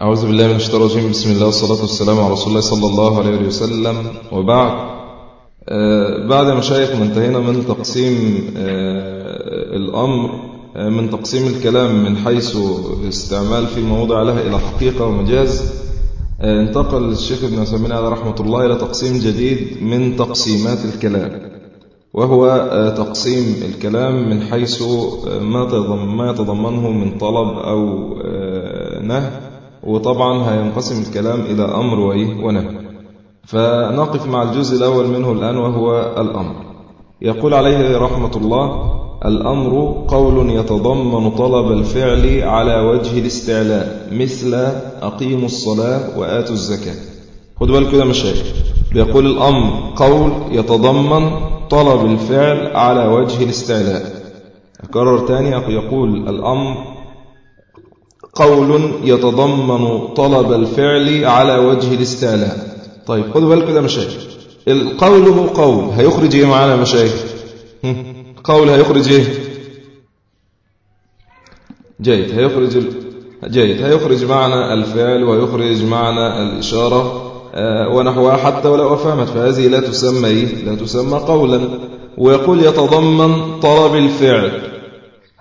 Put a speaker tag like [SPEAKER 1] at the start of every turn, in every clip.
[SPEAKER 1] أعوذ بالله من الشيطان الرجيم. بسم الله والصلاة والسلام على رسول الله صلى الله عليه وسلم. وبعد آه، بعد ما شايف ما انتهينا من تقسيم آه، الأمر آه، من تقسيم الكلام من حيث استعمال في موضع لها إلى حقيقة ومجاز انتقل الشيخ ابن عثيمين على رحمة الله إلى تقسيم جديد من تقسيمات الكلام وهو تقسيم الكلام من حيث ما يتضمنه من طلب أو نهي. وطبعا هينقسم الكلام إلى أمر وإيه ونهي. فنقف مع الجزء الأول منه الآن وهو الأمر. يقول عليه رحمة الله الأمر قول يتضمن طلب الفعل على وجه الاستعلاء مثل أقيموا الصلاة وآتوا الزكاة. خدوا بالكم كده مشايخ. بيقول الأمر قول يتضمن طلب الفعل على وجه الاستعلاء. أكرر تاني يقول الأمر قول يتضمن طلب الفعل على وجه الاستعلاء. طيب خدوا بالكم كده مشايخ. القول هو قول هيخرج إيه معانا مشايخ؟ قول هيخرج إيه؟ جيد هيخرج جيد هيخرج معنى الفعل ويخرج معنى الإشارة آه، ونحوها حتى ولو أفهمت فهذه لا تسمى إيه؟ لا تسمى قولا. ويقول يتضمن طلب الفعل.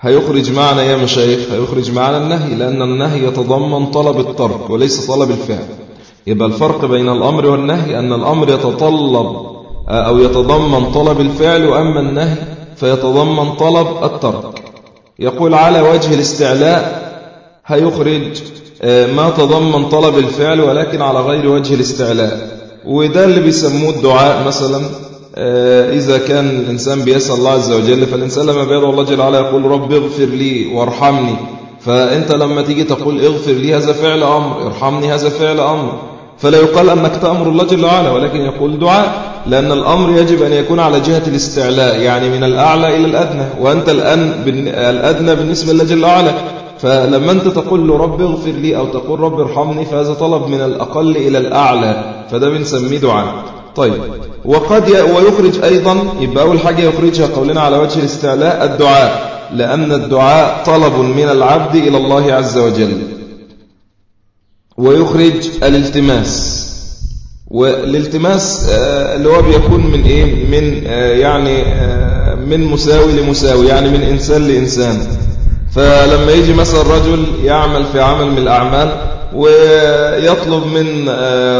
[SPEAKER 1] هيخرج معنى يا مشايخ هيخرج معنى النهي لأن النهي يتضمن طلب الترك وليس طلب الفعل. يبقى الفرق بين الأمر والنهي أن الأمر يتطلب آه، أو يتضمن طلب الفعل وأما النهي فيتضمن طلب الترك. يقول على وجه الاستعلاء هيخرج آه، ما تضمن طلب الفعل ولكن على غير وجه الاستعلاء. وده اللي بيسموه الدعاء مثلا. إذا كان الإنسان بيسأل الله عز وجل فالإنسان لما بيدعو الله جل وعلا يقول رب اغفر لي وارحمني. فأنت لما تيجي تقول اغفر لي هذا فعل أمر ارحمني هذا فعل أمر. فلا يقال أنك تأمر الله جل وعلا ولكن يقول دعاء. لأن الأمر يجب أن يكون على جهة الاستعلاء يعني من الأعلى إلى الأدنى. وأنت الآن الأدنى بالنسبة لله جل وعلا. فلما أنت تقول له رب اغفر لي أو تقول رب ارحمني فهذا طلب من الأقل إلى الأعلى. فده بنسميه دعاء. طيب. وقد ويخرج أيضا يبقى أول حاجة يخرجها قولنا على وجه الاستعلاء الدعاء. لأن الدعاء طلب من العبد إلى الله عز وجل. ويخرج الالتماس. والالتماس آه، اللي هو بيكون من إيه؟ من آه، يعني آه، من مساوي لمساوي يعني من إنسان لإنسان. فلما يجي مثلا رجل يعمل في عمل من الأعمال ويطلب من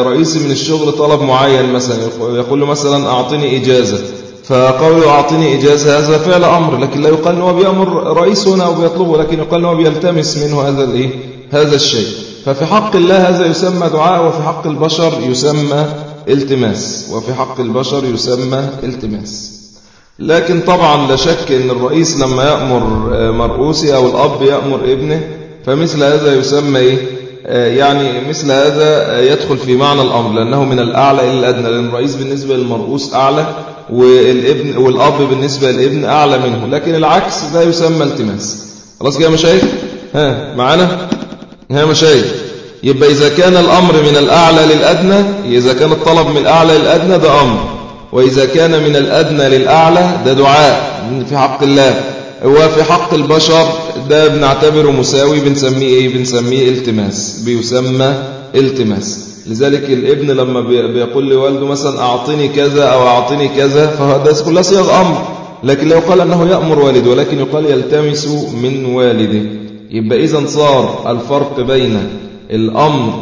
[SPEAKER 1] رئيس من الشغل طلب معين مثلا. يقول له مثلا أعطني إجازة. فقوله أعطني إجازة هذا فعل أمر لكن لا يقال أنه بيأمر رئيسنا أو بيطلبه لكن يقال أنه بيلتمس منه هذا الإيه هذا الشيء. ففي حق الله هذا يسمى دعاء وفي حق البشر يسمى التماس. وفي حق البشر يسمى التماس. لكن طبعا لا شك أن الرئيس لما يأمر مرؤوسي أو الأب يأمر ابنه فمثل هذا يسمى إيه؟ يعني مثل هذا يدخل في معنى الأمر لأنه من الأعلى إلى الأدنى لأن الرئيس بالنسبة للمرؤوس أعلى والابن والأب بالنسبة للابن أعلى منه لكن العكس لا يسمى التماس. خلاص كده مشايخ؟ ها معانا؟ ها مشايخ؟ يبقى إذا كان الأمر من الأعلى للأدنى إذا كان الطلب من الأعلى للأدنى ده أمر. وإذا كان من الأدنى للأعلى ده دعاء في حق الله. وفي حق البشر ده بنعتبره مساوي بنسميه إيه؟ بنسميه التماس بيسمى التماس. لذلك الابن لما بيقول لوالده مثلا أعطني كذا أو أعطني كذا فهذا كلها صيغ أمر. لكن لو قال أنه يأمر والده ولكن يقال يلتمس من والده يبقى إذا صار الفرق بين الأمر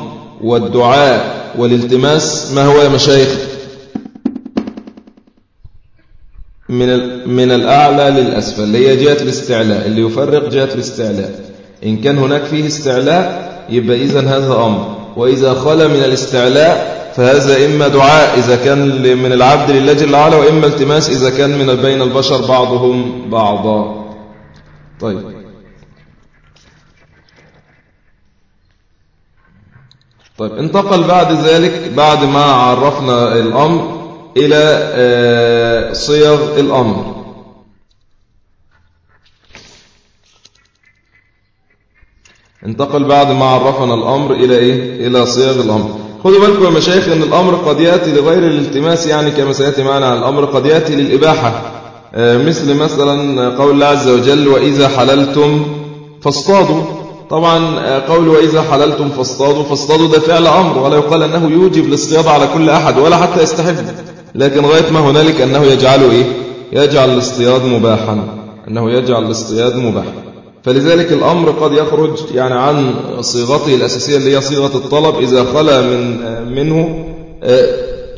[SPEAKER 1] والدعاء والالتماس ما هو يا مشايخ؟ من من الأعلى للأسفل اللي هي جهة الاستعلاء اللي يفرق جهة الاستعلاء. إن كان هناك فيه استعلاء يبقى إذا هذا أمر. وإذا خلى من الاستعلاء فهذا إما دعاء إذا كان من العبد لله جل وعلا وإما التماس إذا كان من بين البشر بعضهم بعضا. طيب. طيب انتقل بعد ذلك بعد ما عرفنا الأمر إلى آه، صيغ الأمر. انتقل بعد ما عرفنا الأمر إلى إيه؟ إلى صيغ الأمر. خذوا بالكم يا مشايخ أن الأمر قد يأتي لغير الالتماس يعني كما سيأتي معنا الأمر قد يأتي للإباحة. آه، مثل مثلا قول الله عز وجل وإذا حللتم فاصطادوا. طبعا قول وإذا حللتم فاصطادوا. فاصطادوا ده فعل أمر ولا يقال أنه يوجب الاصطياد على كل أحد ولا حتى يستحب. لكن غاية ما هنالك أنه يجعله إيه؟ يجعل الاصطياد مباحا أنه يجعل الاصطياد مباحا. فلذلك الأمر قد يخرج يعني عن صيغته الأساسية اللي هي صيغة الطلب إذا خلى من منه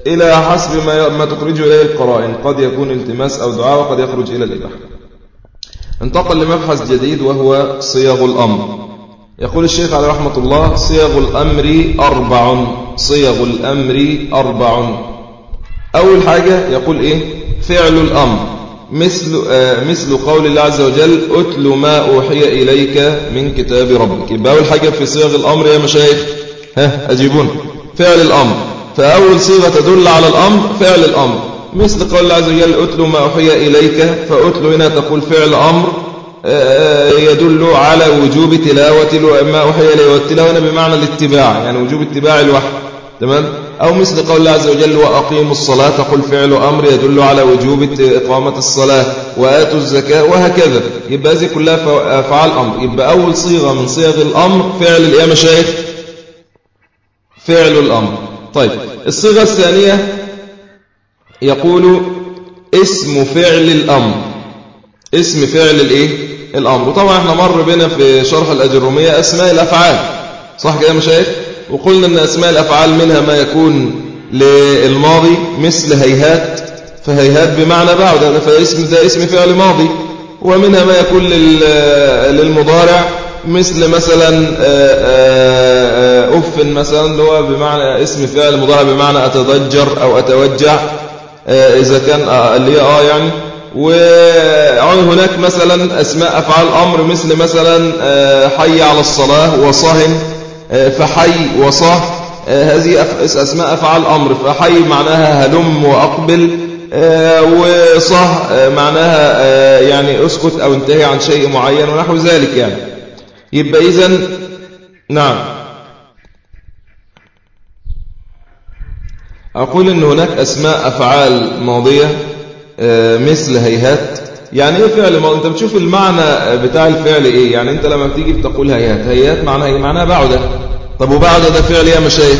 [SPEAKER 1] إلى حسب ما ما تخرجه إليه القرائن. قد يكون التماس أو دعاء وقد يخرج إلى الإباحة. انتقل لمبحث جديد وهو صيغ الأمر. يقول الشيخ عليه رحمة الله صيغ الأمر أربع صيغ الأمر أربع. أول حاجة يقول إيه؟ فعل الأمر. مثل, آه مثل قول الله عز وجل أتل ما أوحي إليك من كتاب ربك. يبقى أول حاجة في صيغ الأمر يا مشايخ. ها أجيبون. فعل الأمر. فأول صيغة تدل على الأمر فعل الأمر. مثل قول الله عز وجل أتل ما أوحي إليك. فأتل هنا تقول فعل أمر آه، يدل على وجوب تلاوة ما أوحي إليه. والتلاوة بمعنى الاتباع يعني وجوب اتباع الوحي. تمام؟ أو مثل قول الله عز وجل وأقيموا الصلاة تقول فعل أمر يدل على وجوب إقامة الصلاة وآتوا الزكاة وهكذا. يبقى هذه كلها أفعال أمر. يبقى أول صيغة من صيغ الأمر فعل الإيه مشايخ. فعل الأمر. طيب. الصيغة الثانية يقول اسم فعل الأمر. اسم فعل الإيه؟ الأمر. وطبعا إحنا مر بنا في شرح الأجرومية أسماء الأفعال. صح كده يا مشايخ؟ وقلنا أن أسماء الأفعال منها ما يكون للماضي مثل هيهات فهيهات بمعنى بعد فاسم ده اسم فعل ماضي ومنها ما يكون للمضارع مثل مثلا أف مثلا اللي هو بمعنى اسم فعل مضارع بمعنى أتضجر أو أتوجع إذا كان اللي هي آه يعني. وهناك مثلا أسماء أفعال أمر مثل مثلا حي على الصلاة وصهن فحي وصه. هذه أسماء أفعال أمر فحي معناها هلم وأقبل. وصه معناها يعني أسكت أو انتهي عن شيء معين ونحو ذلك يعني. يبقى إذن نعم. أقول أن هناك أسماء أفعال ماضية مثل هيهات. يعني إيه فعل ماضي أنت بتشوف المعنى بتاع الفعل إيه؟ يعني أنت لما بتيجي بتقول هيهات هيهات معناها إيه؟ معناها بعده طب وبعده ده فعل إيه يا مشايخ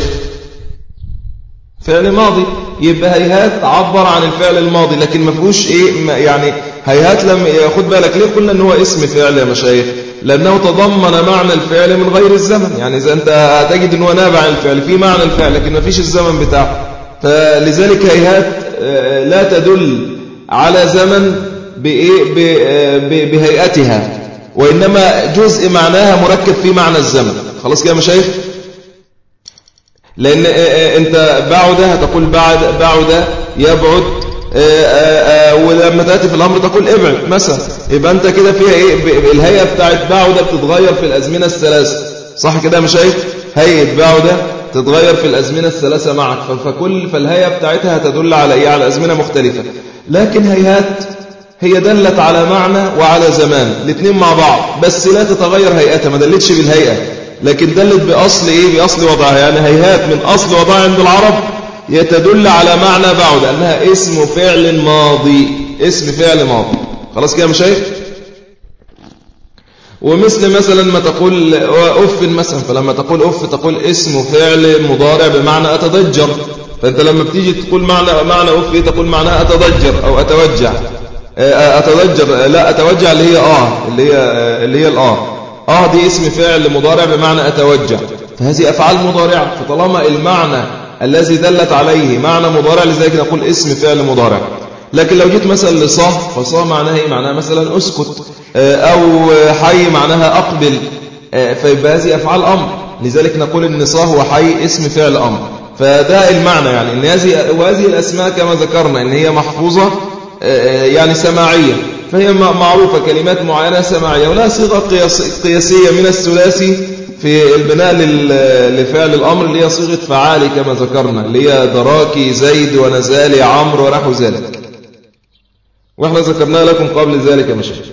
[SPEAKER 1] فعل ماضي. يبقى هيهات عبر عن الفعل الماضي لكن ما فيهوش إيه؟ يعني هيهات لم خد بالك ليه قلنا إن هو اسم فعل يا مشايخ لأنه تضمن معنى الفعل من غير الزمن. يعني إذا أنت هتجد إن هو نابع الفعل في معنى الفعل لكن ما فيش الزمن بتاعه. فلذلك هيهات لا تدل على زمن بهيئتها. وإنما جزء معناها مركب في معنى الزمن. خلاص كده مشايخ؟ لأن أنت بعد هتقول بعد بعد يبعد ولما تأتي في الأمر تقول ابعد مثلا. يبقى أنت كده فيها إيه؟ الهيئة بتاعت بعد بتتغير في الأزمنة الثلاثة. صح كده مشايخ؟ هيئة بعد تتغير في الأزمنة الثلاثة معك. فكل فالهيئة بتاعتها تدل على إيه؟ على أزمنة مختلفة. لكن هيهات هي دلت على معنى وعلى زمان الاثنين مع بعض. بس لا تتغير هيئتها ما دلتش بالهيئة. لكن دلت بأصل إيه؟ بأصل وضعها. يعني هيهات من أصل وضعها عند العرب يتدل على معنى بعد أنها اسم فعل ماضي. اسم فعل ماضي. خلاص كده مشايخ ومثل مثلا ما تقول أف مثلا فلما تقول أف تقول اسم فعل مضارع بمعنى أتضجر. فأنت لما بتيجي تقول معنى معنى أف تقول معناها أتضجر أو أتوجع. أتضجر لا أتوجع اللي هي آه اللي هي اللي هي الآه. آه دي اسم فعل مضارع بمعنى أتوجع فهذه أفعال مضارعة فطالما المعنى الذي دلت عليه معنى مضارع لذلك نقول اسم فعل مضارع. لكن لو جيت مثلا لصاه فصاه معناها إيه؟ معناها مثلا أسكت. أو حي معناها أقبل. فيبقى هذه أفعال أمر. لذلك نقول إن صاه وحي اسم فعل أمر. فده المعنى يعني. إن هذه وهذه الأسماء كما ذكرنا إن هي محفوظة يعني سماعية. فهي معروفة كلمات معينة سماعية ولها صيغة قياسية من الثلاثي في البناء لفعل الأمر اللي هي صيغة فعالي كما ذكرنا اللي هي دراكي زيد ونزالي عمرو ونحو ذلك. وإحنا ذكرنا لكم قبل ذلك يا مشايخ.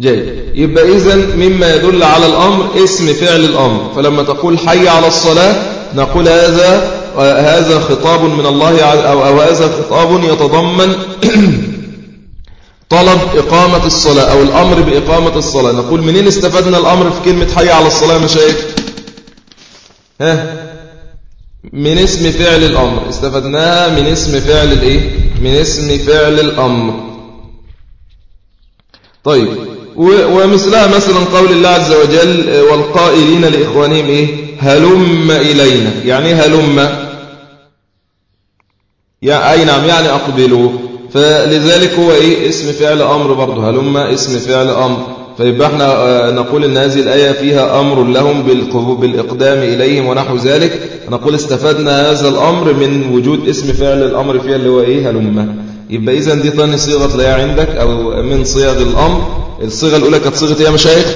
[SPEAKER 1] جيد. يبقى إذا مما يدل على الأمر اسم فعل الأمر. فلما تقول حي على الصلاة نقول هذا هذا خطاب من الله أو, أو هذا خطاب يتضمن طلب إقامة الصلاة أو الأمر بإقامة الصلاة. نقول منين استفدنا الأمر في كلمة حي على الصلاة مشايخ؟ ها؟ من اسم فعل الأمر. استفدناها من اسم فعل الإيه؟ من اسم فعل الأمر. طيب. ومثلها مثلا قول الله عز وجل والقائلين لإخوانهم إيه؟ هلم إلينا. يعني هلم. يعني أي نعم يعني أقبلوا. فلذلك هو إيه؟ اسم فعل أمر برضه هلم اسم فعل أمر. فيبقى إحنا آه، نقول إن هذه الآية فيها أمر لهم بالإقدام إليهم ونحو ذلك. نقول استفدنا هذا الأمر من وجود اسم فعل الأمر فيها اللي هو إيه؟ هلم. يبقى إذا دي ثاني صيغة تلاقيها عندك أو من صيغ الأمر. الصيغة الأولى كانت صيغة إيه يا مشايخ؟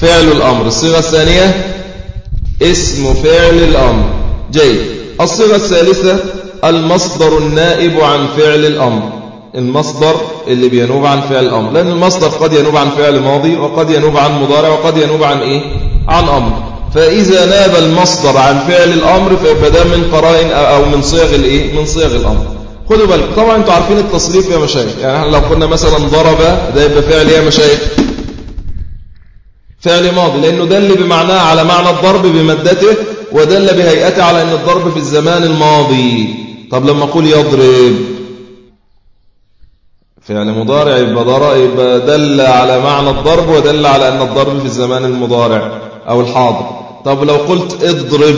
[SPEAKER 1] فعل الأمر. الصيغة الثانية اسم فعل الأمر. جيد. الصيغة الثالثة المصدر النائب عن فعل الأمر. المصدر اللي بينوب عن فعل الأمر. لأن المصدر قد ينوب عن فعل ماضي وقد ينوب عن مضارع وقد ينوب عن إيه؟ عن أمر. فإذا ناب المصدر عن فعل الأمر فيبقى ده من قرائن أو من صيغ الإيه؟ من صيغ الأمر. خدوا بالك طبعا أنتوا عارفين التصريف يا مشايخ. يعني لو قلنا مثلا ضرب ده يبقى فعل يا مشايخ. فعل ماضي لأنه دل بمعناه على معنى الضرب بمدته ودل بهيئته على أن الضرب في الزمان الماضي. طب لما أقول يضرب فعل مضارع يبقى يبقى دل على معنى الضرب ودل على أن الضرب في الزمان المضارع أو الحاضر. طب لو قلت اضرب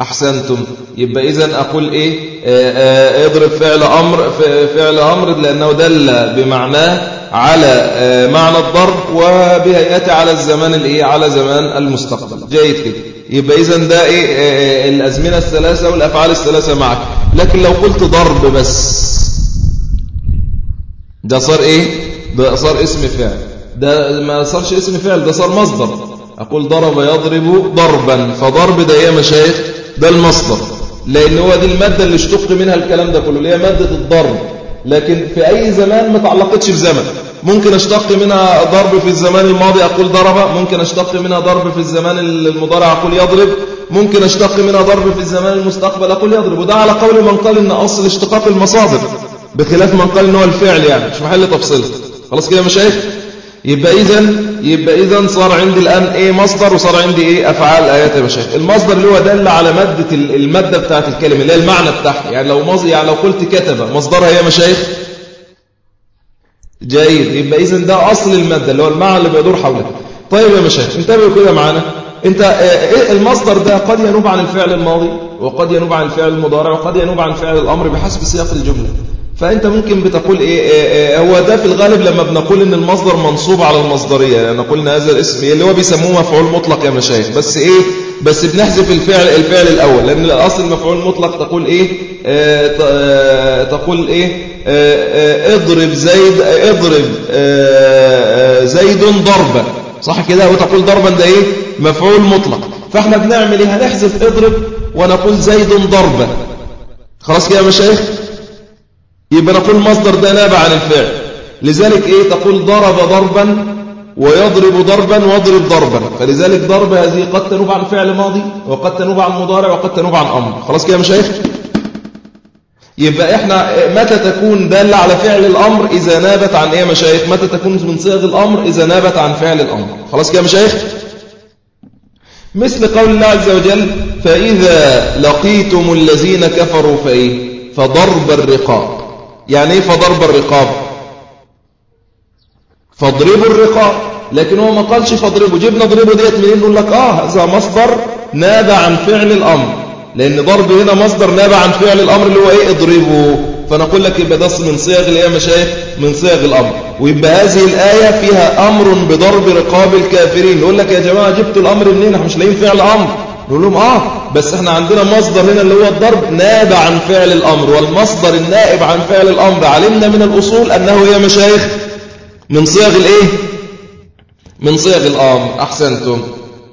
[SPEAKER 1] أحسنتم يبقى إذن أقول إيه؟ آه، آه، اضرب فعل أمر فعل أمر لأنه دل بمعناه على آه، معنى الضرب وبهيئته على الزمان الإيه على زمان المستقبل. جيد كده. يبقى إذن ده إيه الأزمنة الثلاثة والأفعال الثلاثة معك. لكن لو قلت ضرب بس ده صار إيه؟ ده صار اسم فعل. ده ما صارش اسم فعل ده صار مصدر. أقول ضرب يضرب ضربا فضرب ده يا مشايخ ده المصدر. لأن هو دي المادة اللي اشتق منها الكلام ده كله اللي هي مادة الضرب. لكن في أي زمان ما تعلقتش بزمن. ممكن أشتق منها ضرب في الزمان الماضي أقول ضرب ممكن أشتق منها ضرب في الزمان المضارع أقول يضرب ممكن أشتق منها ضرب في الزمان المستقبل أقول يضرب. وده على قول من قال إن أصل اشتقاق المصادر بخلاف من قال إن هو الفعل يعني. مش محل تفصيل خلاص كده مشايخ؟ يبقى إذا يبقى إذا صار عندي الآن إيه مصدر وصار عندي إيه أفعال آيات يا مشايخ المصدر اللي هو دل على مادة المادة بتاعت الكلمة اللي هي المعنى بتاعها. يعني لو مصدر يعني لو قلت كتب مصدرها يا مشايخ؟ جيد. يبقى إذا ده أصل المادة اللي هو المعنى اللي بيدور حولها طيب يا مشايخ انتبهوا كده معانا. انت إيه المصدر ده؟ قد ينوب عن الفعل الماضي وقد ينوب عن الفعل المضارع وقد ينوب عن فعل الأمر بحسب سياق الجملة. فأنت ممكن بتقول إيه, إيه, إيه هو ده في الغالب لما بنقول إن المصدر منصوب على المصدرية يعني إن هذا الاسم اللي هو بيسموه مفعول مطلق يا مشايخ. بس إيه بس بنحذف الفعل الفعل الأول لأن الأصل مفعول مطلق تقول إيه آه، تقول إيه آه, آه، اضرب زيد اضرب زيد ضربا. صح كده؟ وتقول ضربا ده إيه؟ مفعول مطلق. فإحنا بنعمل إيه؟ هنحذف اضرب ونقول زيد ضربا. خلاص كده يا مشايخ؟ يبقى نقول مصدر ده نابع عن الفعل. لذلك إيه؟ تقول ضرب ضربا ويضرب ضربا واضرب ضربا. فلذلك ضرب هذه قد تنوب عن فعل ماضي وقد تنوب عن مضارع وقد تنوب عن أمر. خلاص كده يا مشايخ؟ يبقى إحنا متى تكون دالة على فعل الأمر إذا نابت عن إيه يا مشايخ؟ متى تكون من صيغ الأمر إذا نابت عن فعل الأمر. خلاص كده يا مشايخ؟ مثل قول الله عز وجل فإذا لقيتم الذين كفروا فإيه؟ فضرب الرقاب. يعني إيه فضرب الرقاب؟ فاضربوا الرقاب. لكن هو ما قالش فاضربوا. جبنا ضربوا ديت منين؟ نقول لك آه هذا مصدر نابع عن فعل الأمر. لأن ضرب هنا مصدر نابع عن فعل الأمر اللي هو إيه؟ اضربوا. فنقول لك يبقى ده من صيغ اللي هي مشايخ من صيغ الأمر. ويبقى هذه الآية فيها أمر بضرب رقاب الكافرين. نقول لك يا جماعة جبتوا الأمر منين؟ إحنا مش لاقيين فعل أمر. نقول لهم آه بس إحنا عندنا مصدر هنا اللي هو الضرب نابع عن فعل الأمر والمصدر النائب عن فعل الأمر. علمنا من الأصول أنه يا مشايخ من صيغ الإيه؟ من صيغ الأمر. أحسنتم.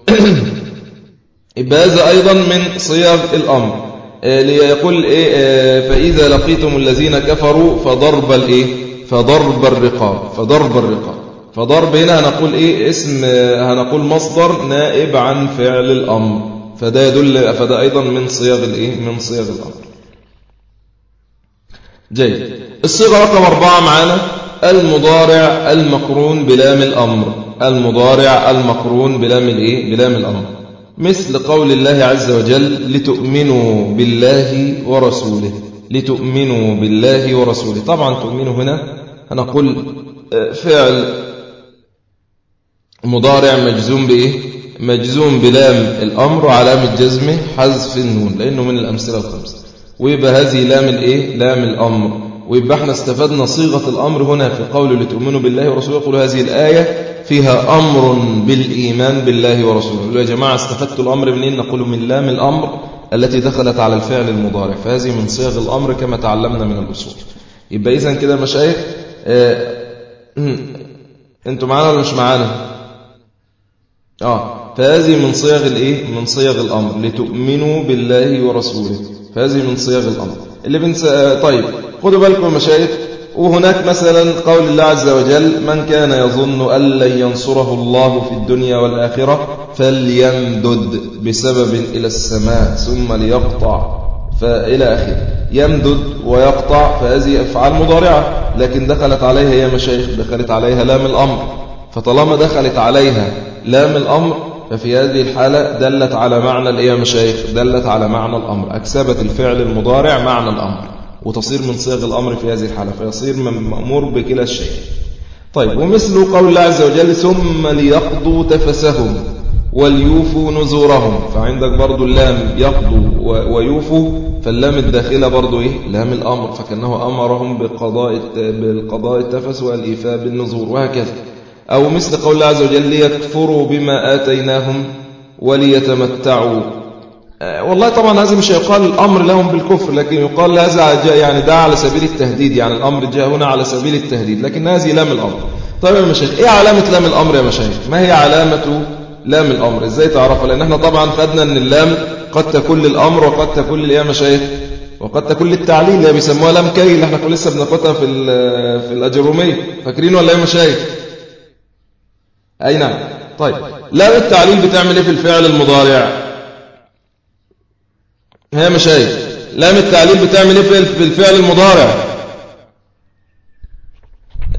[SPEAKER 1] يبقى هذا أيضا من صيغ الأمر. آه، ليقول إيه؟ آه، فإذا لقيتم الذين كفروا فضرب الإيه؟ فضرب الرقاب. فضرب الرقاب. فضرب هنا هنقول إيه؟ اسم آه، هنقول مصدر نائب عن فعل الأمر. فده يدل فده أيضا من صيغ الإيه؟ من صيغ الأمر. جيد. الصيغة رقم أربعة معانا المضارع المقرون بلام الأمر. المضارع المقرون بلام الإيه؟ بلام الأمر. مثل قول الله عز وجل لتؤمنوا بالله ورسوله. لتؤمنوا بالله ورسوله. طبعا تؤمنوا هنا. هنقول آه، فعل مضارع مجزوم بإيه؟ مجزوم بلام الأمر وعلامة جزمه حذف النون لأنه من الأمثلة الخمسة. ويبقى هذه لام الإيه؟ لام الأمر. ويبقى إحنا استفدنا صيغة الأمر هنا في قول لتؤمنوا بالله ورسوله. يقول هذه الآية فيها أمر بالإيمان بالله ورسوله. يا جماعة استفدت الأمر منين؟ نقول من لام الأمر التي دخلت على الفعل المضارع. فهذه من صيغ الأمر كما تعلمنا من الأصول. يبقى إذن كده مشايخ آه أنتوا معانا ولا مش معانا؟ آه. فهذه من صيغ الإيه؟ من صيغ الأمر لتؤمنوا بالله ورسوله. فهذه من صيغ الأمر. اللي بنس... طيب خدوا بالكم مشايخ وهناك مثلا قول الله عز وجل من كان يظن أن لن ينصره الله في الدنيا والآخرة فليمدد بسبب إلى السماء ثم ليقطع فإلى آخره. يمدد ويقطع فهذه أفعال مضارعة لكن دخلت عليها يا مشايخ دخلت عليها لام الأمر. فطالما دخلت عليها لام الأمر ففي هذه الحالة دلت على معنى الإيه مشايخ دلت على معنى الأمر أكسبت الفعل المضارع معنى الأمر وتصير من صيغ الأمر في هذه الحالة فيصير مأمور بكلا الشيء طيب ومثل قول الله عز وجل ثم ليقضوا تفسهم وليوفوا نزورهم فعندك برضو اللام يقضوا ويوفوا فاللام الداخلة برضو إيه؟ لام الأمر فكأنه أمرهم بقضاء بالقضاء التفس والإيفاء بالنزور وهكذا. أو مثل قول الله عز وجل ليكفروا بما آتيناهم وليتمتعوا. آه، والله طبعا هذا مش يقال الأمر لهم بالكفر لكن يقال هذا يعني ده على سبيل التهديد يعني الأمر جاء هنا على سبيل التهديد لكن هذه لام الأمر. طيب يا مشايخ إيه علامة لام الأمر يا مشايخ؟ ما هي علامة لام الأمر؟ إزاي تعرفها؟ لأن إحنا طبعا خدنا أن اللام قد تكون للأمر وقد تكون يا مشايخ وقد تكون للتعليل اللي بيسموها لام كي اللي إحنا لسه بناخدها في في الأجرومية فاكرين ولا إيه يا مشايخ؟ أي نعم. طيب. لام التعليل بتعمل إيه في الفعل المضارع؟ هي مشايخ. لام التعليل بتعمل إيه في الفعل المضارع؟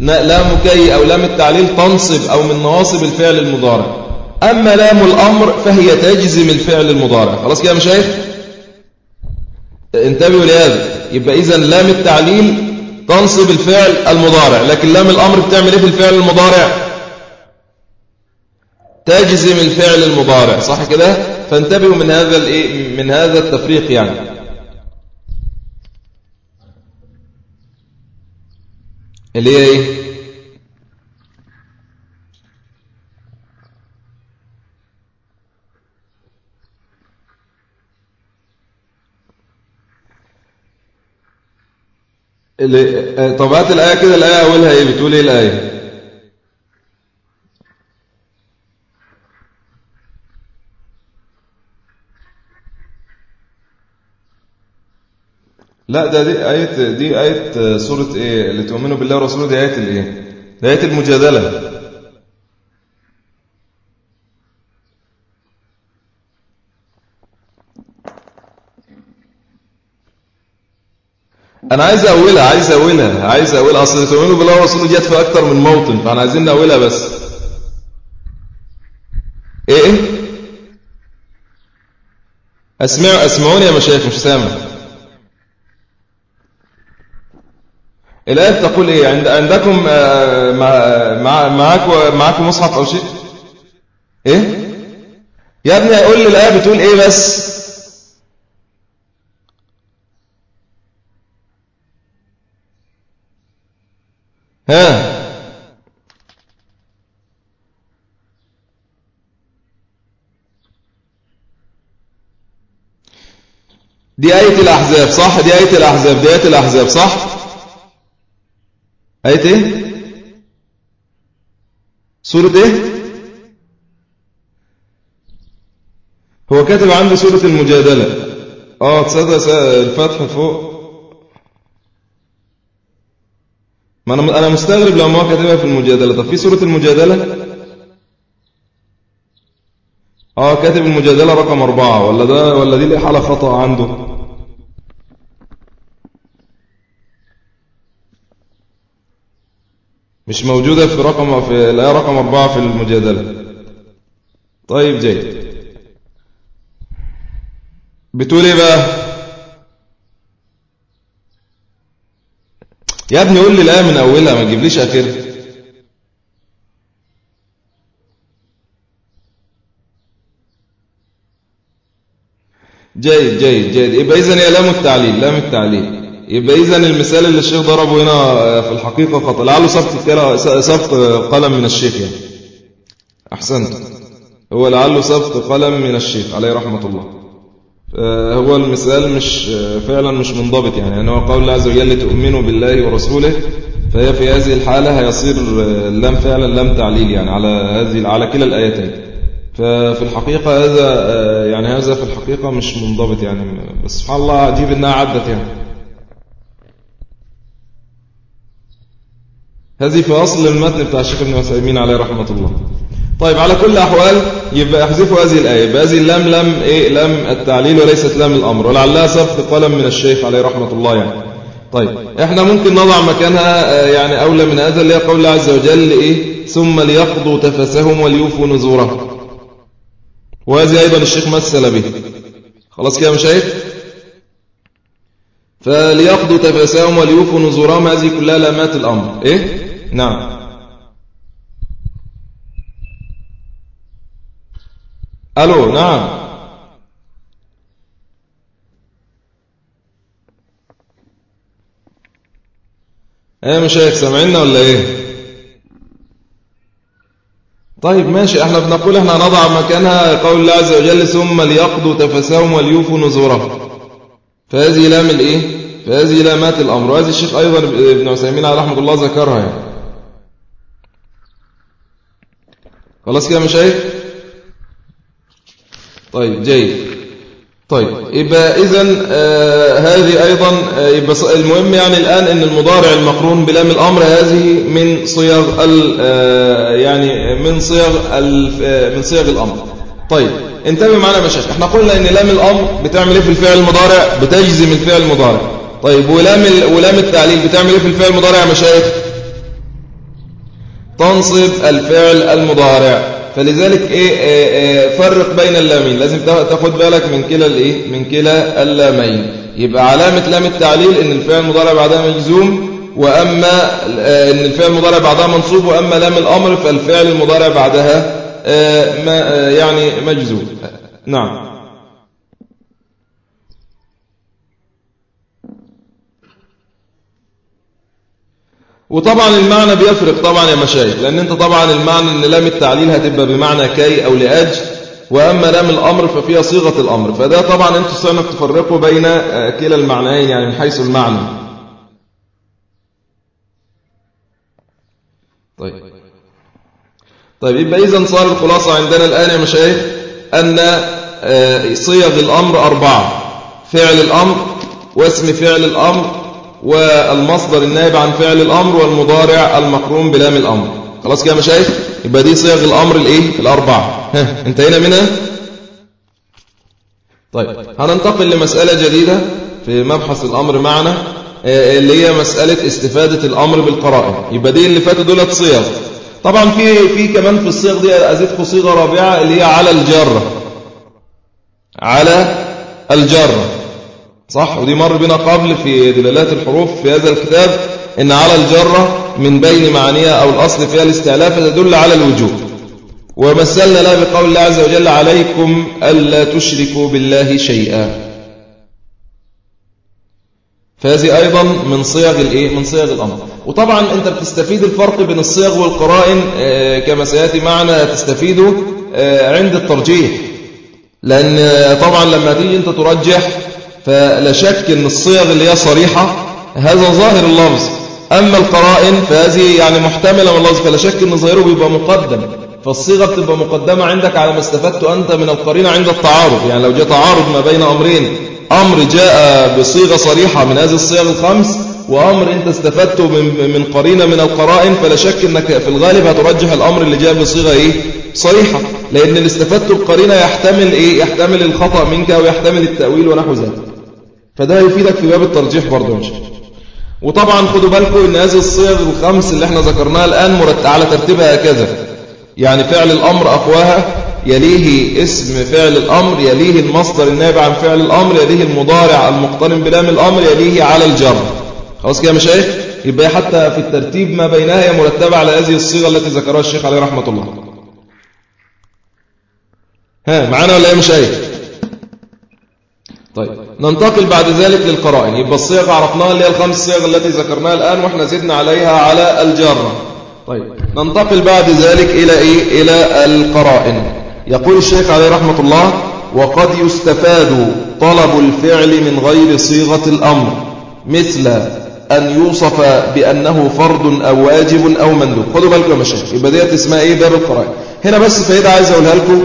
[SPEAKER 1] لام كي أو لام التعليل تنصب أو من نواصب الفعل المضارع. أما لام الأمر فهي تجزم الفعل المضارع. خلاص كده يا مشايخ؟ انتبهوا لهذا. يبقى إذا لام التعليل تنصب الفعل المضارع. لكن لام الأمر بتعمل إيه في الفعل المضارع؟ تجزم الفعل المضارع صح كده؟ فانتبهوا من هذا الايه من هذا التفريق يعني. اللي هي إيه؟ طب هات الآية كده الآية أولها إيه؟ بتقول إيه الآية؟ لا ده دي آية دي آية سورة إيه؟ اللي تؤمنوا بالله ورسوله دي آية الإيه؟ دي آية المجادلة. أنا عايز أولها عايز أولها عايز أولها. أصل تؤمنوا بالله ورسوله جت في أكتر من موطن فأنا عايزين نأولها بس. إيه؟ إيه؟ أسمعوا أسمعوني يا مشايخ مش سامع. الآية تقول إيه؟ عند عندكم آه، مع معاك معاكم مصحف أو شيء؟ إيه؟ يا ابني قول لي الآية بتقول إيه بس؟ ها؟ دي آية الأحزاب صح؟ دي آية الأحزاب دي آية الأحزاب صح؟ آية إيه؟ سورة إيه؟ هو كاتب عندي سورة المجادلة. آه تصدق الفتح فوق. ما أنا أنا مستغرب لو ما كاتبها في المجادلة. طب في سورة المجادلة؟ آه كاتب المجادلة رقم أربعة. ولا ده ولا دي حالة خطأ عنده. مش موجودة في رقم في الآية رقم أربعة في المجادلة. طيب جيد. بتقول إيه بقى؟ يا ابني قول لي الآية من أولها ما تجيبليش آخرها. جيد جيد جيد. يبقى إذن هي لام التعليل لام التعليل. يبقى إذن المثال اللي الشيخ ضربه هنا في الحقيقة خطأ. لعله سبط قلم من الشيخ يعني. أحسنت. هو لعله سبط قلم من الشيخ عليه رحمة الله. هو المثال مش فعلا مش منضبط يعني, يعني هو قول الله عز وجل تؤمنوا بالله ورسوله فهي في هذه الحالة هيصير اللام فعلا لم تعليل يعني على هذه على كلا الآيتين. ففي الحقيقة هذا يعني هذا في الحقيقة مش منضبط يعني. بس سبحان الله عجيب إنها عدت يعني. هذه في أصل المتن بتاع الشيخ ابن عثيمين عليه رحمة الله. طيب على كل أحوال يبقى احذفوا هذه الآية. يبقى هذه اللام لم إيه لم التعليل وليست لام الأمر. ولعلها سبق قلم من الشيخ عليه رحمة الله يعني. طيب إحنا ممكن نضع مكانها آه، يعني أولى من هذا اللي هي قول الله عز وجل إيه ثم ليقضوا تفسهم وليوفوا نذورهم. وهذه أيضا الشيخ مثل به. خلاص كده مشايخ؟ فليقضوا تفسهم وليوفوا نذورهم هذه كلها لامات الأمر. إيه؟ نعم. ألو نعم. إيه مشايخ سامعيننا ولا إيه؟ طيب ماشي. إحنا بنقول إحنا نضع مكانها قول الله عز وجل ثم ليقضوا تفسهم وليوفوا نذورهم. فهذه لام الايه؟ فهذه لامات الأمر. وهذه الشيخ أيضا ابن عثيمين على رحمة الله ذكرها يعني. خلاص كده مشايخ؟ طيب جيد. طيب يبقى اذا آه هذه أيضا آه يبقى المهم يعني الآن إن المضارع المقرون بلام الأمر هذه من صيغ آه يعني من صيغ من صيغ الأمر. طيب انتبه معنا يا مشايخ. إحنا قلنا إن لام الأمر بتعمل إيه في الفعل المضارع؟ بتجزم الفعل المضارع. طيب ولام ولام التعليل بتعمل إيه في الفعل المضارع يا مشايخ؟ تنصب الفعل المضارع. فلذلك إيه, إيه, إيه فرق بين اللامين. لازم تاخد بالك من كلا الإيه؟ من كلا اللامين. يبقى علامة لام التعليل إن الفعل المضارع بعدها مجزوم وأما آه، إن الفعل المضارع بعدها منصوب وأما لام الأمر فالفعل المضارع بعدها آه، آه، يعني مجزوم. نعم. وطبعا المعنى بيفرق طبعا يا مشايخ لأن أنت طبعا المعنى أن لام التعليل هتبقى بمعنى كي أو لأجل وأما لام الأمر ففيها صيغة الأمر فده طبعا أنتوا سنة تفرقوا بين آه، كلا المعنيين يعني من حيث المعنى. طيب. طيب يبقى إذن صار الخلاصة عندنا الآن يا مشايخ أن آه، صيغ الأمر أربعة فعل الأمر واسم فعل الأمر والمصدر النائب عن فعل الأمر والمضارع المقرون بلام الأمر. خلاص كده مشايخ؟ يبقى دي صيغ الأمر الإيه؟ الأربعة. ها انتهينا منها؟ طيب هننتقل لمسألة جديدة في مبحث الأمر معنا آه، اللي هي مسألة استفادة الأمر بالقرائن. يبقى دي اللي فاتوا دولت صيغ. طبعا في في كمان في الصيغ دي أزيدكم صيغة رابعة اللي هي على الجرة على الجرة صح؟ ودي مر بنا قبل في دلالات الحروف في هذا الكتاب إن على الجرة من بين معانيها أو الأصل فيها الاستعلاف تدل على الوجوب. ومثلنا لها بقول الله عز وجل عليكم ألا تشركوا بالله شيئا. فهذه أيضا من صيغ الإيه؟ من صيغ الأمر. وطبعا أنت بتستفيد الفرق بين الصيغ والقرائن آه، كما سيأتي معنا تستفيده آه، عند الترجيح. لأن طبعا لما تيجي أنت ترجح فلا شك أن الصيغ اللي هي صريحة هذا ظاهر اللفظ. أما القرائن فهذه يعني محتملة من اللفظ فلا شك أن ظاهره بيبقى مقدم. فالصيغة بتبقى مقدمة عندك على ما استفدت أنت من القرينة عند التعارض. يعني لو جاء تعارض ما بين أمرين أمر جاء بصيغة صريحة من هذه الصيغ الخمس وأمر أنت استفدته من من قرينة من القرائن فلا شك أنك في الغالب هترجح الأمر اللي جاء بصيغة إيه؟ صريحة. لأن اللي استفدته القرينة يحتمل إيه؟ يحتمل الخطأ منك ويحتمل التأويل ونحو ذلك. فده يفيدك في باب الترجيح برضه شاء وطبعا خدوا بالكم إن هذه الصيغ الخمس اللي إحنا ذكرناها الآن مرتب على ترتيبها هكذا. يعني فعل الأمر أقواها يليه اسم فعل الأمر يليه المصدر النابع عن فعل الأمر يليه المضارع المقترن بلام الأمر يليه على الجر. خلاص كده مشايخ؟ يبقى حتى في الترتيب ما بينها هي مرتبة على هذه الصيغة التي ذكرها الشيخ عليه رحمة الله. ها معانا ولا إيه مشايخ؟ طيب. ننتقل بعد ذلك للقرائن. يبقى الصيغ عرفناها اللي هي الخمس صيغ التي ذكرناها الآن وإحنا زدنا عليها على الجر طيب. ننتقل بعد ذلك إلى إيه؟ إلى القرائن. يقول الشيخ عليه رحمة الله وقد يستفاد طلب الفعل من غير صيغة الأمر مثل أن يوصف بأنه فرض أو واجب أو مندوب. خدوا بالكم يا مشايخ يبقى ديت اسمها إيه؟ باب القرائن. هنا بس فايدة عايز أقولها لكم.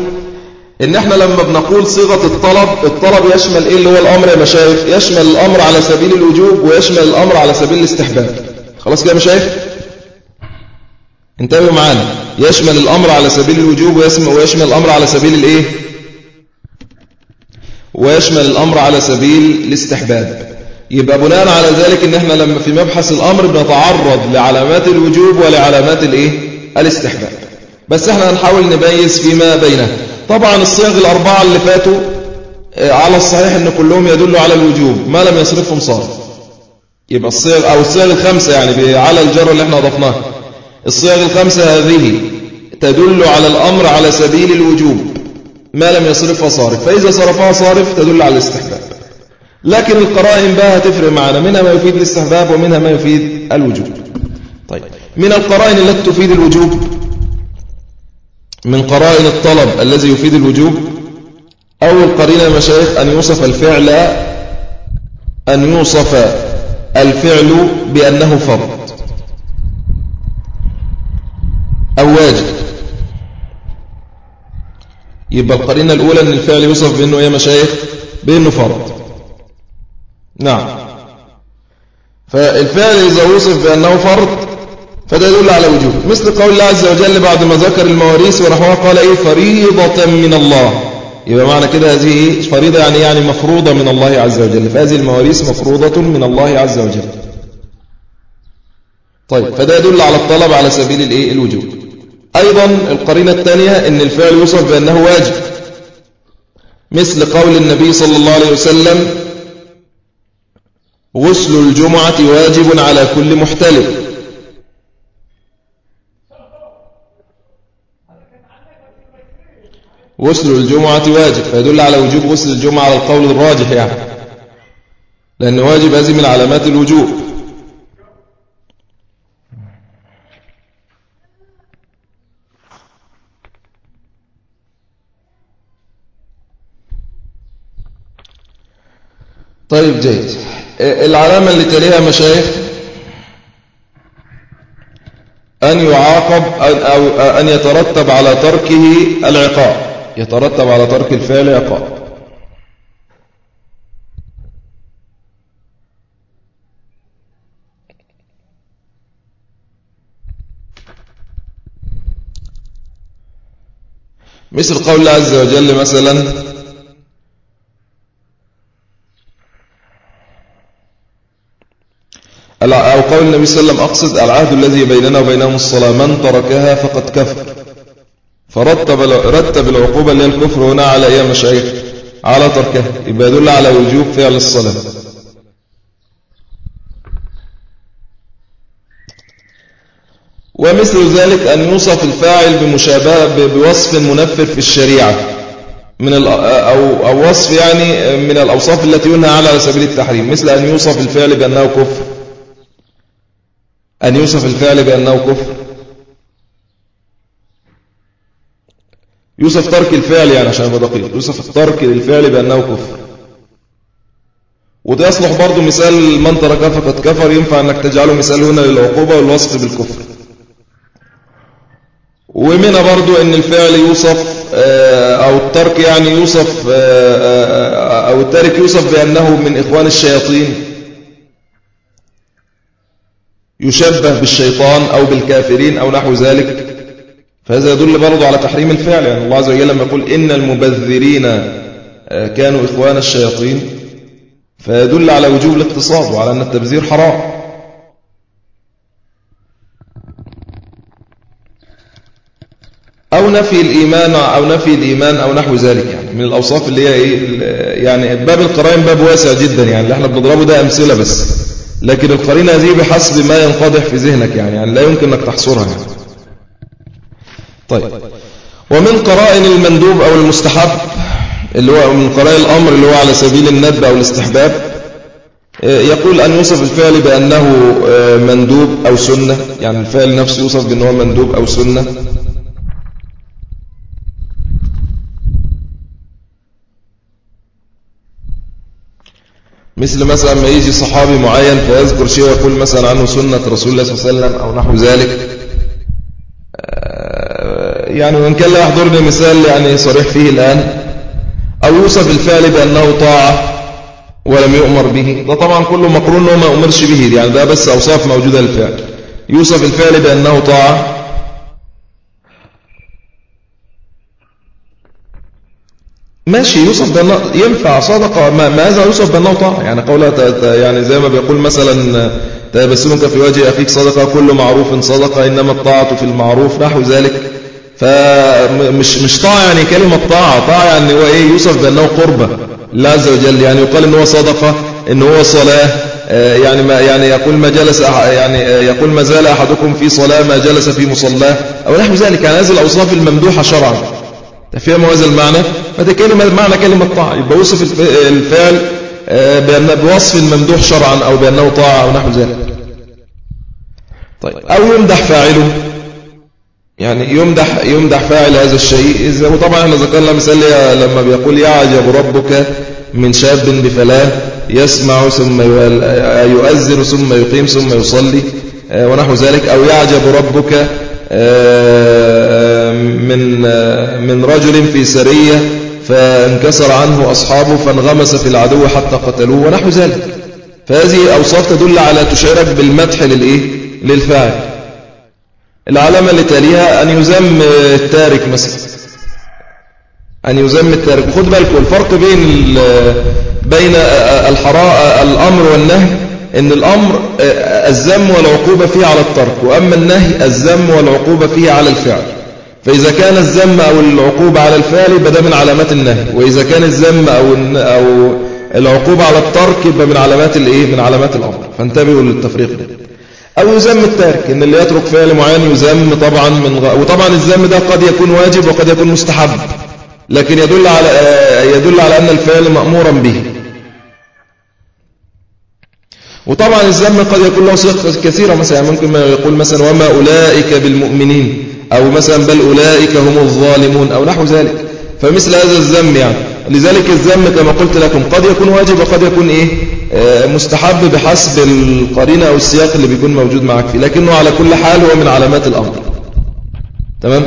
[SPEAKER 1] إن إحنا لما بنقول صيغة الطلب الطلب يشمل إيه؟ اللي هو الأمر يا مشايخ يشمل الأمر على سبيل الوجوب ويشمل الأمر على سبيل الاستحباب. خلاص كده يا مشايخ؟ انتبهوا معانا. يشمل الأمر على سبيل الوجوب ويشمل الأمر على سبيل الإيه؟ ويشمل الأمر على سبيل الاستحباب. يبقى بناء على ذلك إن إحنا لما في مبحث الأمر بنتعرض لعلامات الوجوب ولعلامات الإيه؟ الاستحباب. بس إحنا هنحاول نبيز فيما بينها طبعا الصيغ الأربعة اللي فاتوا آه، على الصحيح إن كلهم يدلوا على الوجوب ما لم يصرفهم صارف يبقى الصيغ أو الصيغ الخمسة يعني على الجر اللي إحنا أضفناه. الصيغ الخمسة هذه تدل على الأمر على سبيل الوجوب ما لم يصرفها صارف. فإذا صرفها صارف تدل على الاستحباب. لكن القرائن بقى هتفرق معنا منها ما يفيد الاستحباب ومنها ما يفيد الوجوب. طيب من القرائن التي تفيد الوجوب؟ من قرائن الطلب الذي يفيد الوجوب. أول قرينة مشايخ أن يوصف الفعل أن يوصف الفعل بأنه فرض. أو واجب. يبقى القرينة الأولى أن الفعل يوصف بأنه يا مشايخ بأنه فرض. نعم. فالفعل إذا وصف بأنه فرض فده يدل على وجوب مثل قول الله عز وجل بعد ما ذكر المواريث ورحمه قال إيه؟ فريضة من الله. يبقى معنى كده هذه؟ فريضة يعني يعني مفروضة من الله عز وجل. فهذه المواريث مفروضة من الله عز وجل. طيب فده يدل على الطلب على سبيل الإيه؟ الوجوب أيضا القرينة الثانية أن الفعل يوصف بأنه واجب. مثل قول النبي صلى الله عليه وسلم غسل الجمعة واجب على كل محتلف. غسل الجمعة واجب فيدل على وجوب غسل الجمعة على القول الراجح يعني. لأن واجب هذه من علامات الوجوب. طيب جيد. العلامة اللي تليها مشايخ أن يعاقب أو أن يترتب على تركه العقاب. يترتب على ترك الفعل عقاب مثل قول الله عز وجل مثلا أو قول النبي صلى الله عليه وسلم أقصد العهد الذي بيننا وبينهم الصلاة من تركها فقد كفر. فرتب رتب العقوبة اللي هي الكفر هنا على إيه مشايخ على تركها يبقى يدل على وجوب فعل الصلاة. ومثل ذلك أن يوصف الفاعل بمشابهة بوصف منفر في الشريعة. من أو, أو وصف يعني من الأوصاف التي ينهى على سبيل التحريم. مثل أن يوصف الفعل بأنه كفر. أن يوصف الفعل بأنه كفر. يوصف ترك الفعل يعني عشان يبقى دقيق. يوصف الترك للفعل بأنه كفر. وده يصلح برضه مثال من ترك فقد كفر ينفع أنك تجعله مثال هنا للعقوبة والوصف بالكفر. ومنها برضه أن الفعل يوصف آه، أو الترك يعني يوصف آه، آه، أو التارك يوصف بأنه من إخوان الشياطين. يشبه بالشيطان أو بالكافرين أو نحو ذلك. فهذا يدل برضه على تحريم الفعل يعني الله عز وجل لما يقول إن المبذرين آه، كانوا إخوان الشياطين فيدل على وجوب الاقتصاد وعلى أن التبذير حرام. أو نفي الإيمان أو نفي الإيمان أو نحو ذلك يعني من الأوصاف اللي هي إيه يعني باب القرائن باب واسع جدا يعني اللي إحنا بنضربه ده أمثلة بس. لكن القرينة دي بحسب ما ينقضح في ذهنك يعني, يعني لا يمكن أنك تحصرها يعني. طيب. ومن قرائن المندوب أو المستحب اللي هو من قرائن الأمر اللي هو على سبيل الندب أو الاستحباب يقول أن يوصف الفعل بأنه آه، مندوب أو سنة. يعني الفعل نفسه يوصف بأنه مندوب أو سنة. مثل مثلا ما يجي صحابي معين فيذكر شيء ويقول مثلا عنه سنة رسول الله صلى الله عليه وسلم أو نحو ذلك. آه، يعني وإن كان لا يحضرني مثال يعني صريح فيه الآن أو يوصف الفعل بأنه طاعة ولم يؤمر به ده طبعا كله مقرون وما أمرش به يعني ده بس أوصاف موجودة للفعل. يوصف الفعل بأنه طاعة ماشي يوصف بأنه ينفع صدقة ما, ماذا يوصف بأنه طاعة. يعني قولها يعني زي ما بيقول مثلا تبسمك في وجه أخيك صدقة كل معروف صدقة إنما الطاعة في المعروف نحو ذلك. فمش مش طاعة يعني كلمة طاعة طاعة يعني هو إيه يوصف بأنه قربة الله عز وجل يعني يقال إن هو صدقة إن هو صلاة آه، يعني ما يعني يقول ما جلس يعني آه، يقول ما زال أحدكم في صلاة ما جلس في مصلاه أو نحو ذلك. يعني هذه الأوصاف الممدوحة شرعا. تفهم هذا المعنى؟ فده كلمة معنى كلمة طاعة. يبقى وصف الفعل آه، بأن بوصف الممدوح شرعا أو بأنه طاعة أو نحو ذلك. طيب أو يمدح فاعله يعني يمدح يمدح فاعل هذا الشيء. وطبعا إحنا ذكرنا مثال لما بيقول يعجب ربك من شاب بفلاه يسمع ثم يؤذن ثم يقيم ثم يصلي آه، ونحو ذلك. أو يعجب ربك آه، من آه، من رجل في سرية فانكسر عنه أصحابه فانغمس في العدو حتى قتلوه ونحو ذلك. فهذه أوصاف تدل على تشعرك بالمدح للإيه؟ للفاعل. العلامة اللي تليها أن يزم التارك مثلا. أن يزم التارك. خد بالكم الفرق بين بين الحراء الأمر والنهي إن الأمر الزم والعقوبة فيه على الترك وأما النهي الزم والعقوبة فيه على الفعل. فإذا كان الزم أو العقوبة على الفعل يبقى ده من علامات النهي. وإذا كان الزم أو أو العقوبة على الترك يبقى من علامات الإيه؟ من علامات الأمر. فانتبهوا للتفريق ده. أو يذم التارك إن اللي يترك فعل معين يذم طبعا من غ... وطبعا الذم ده قد يكون واجب وقد يكون مستحب لكن يدل على يدل على أن الفعل مأمورا به. وطبعا الذم قد يكون له صيغ كثيرة مثلا ممكن ما يقول مثلا وما أولئك بالمؤمنين أو مثلا بل أولئك هم الظالمون أو نحو ذلك. فمثل هذا الذم يعني. لذلك الذم كما قلت لكم قد يكون واجب وقد يكون إيه؟ آه، مستحب بحسب القرينة أو السياق اللي بيكون موجود معك فيه. لكنه على كل حال هو من علامات الأمر. تمام؟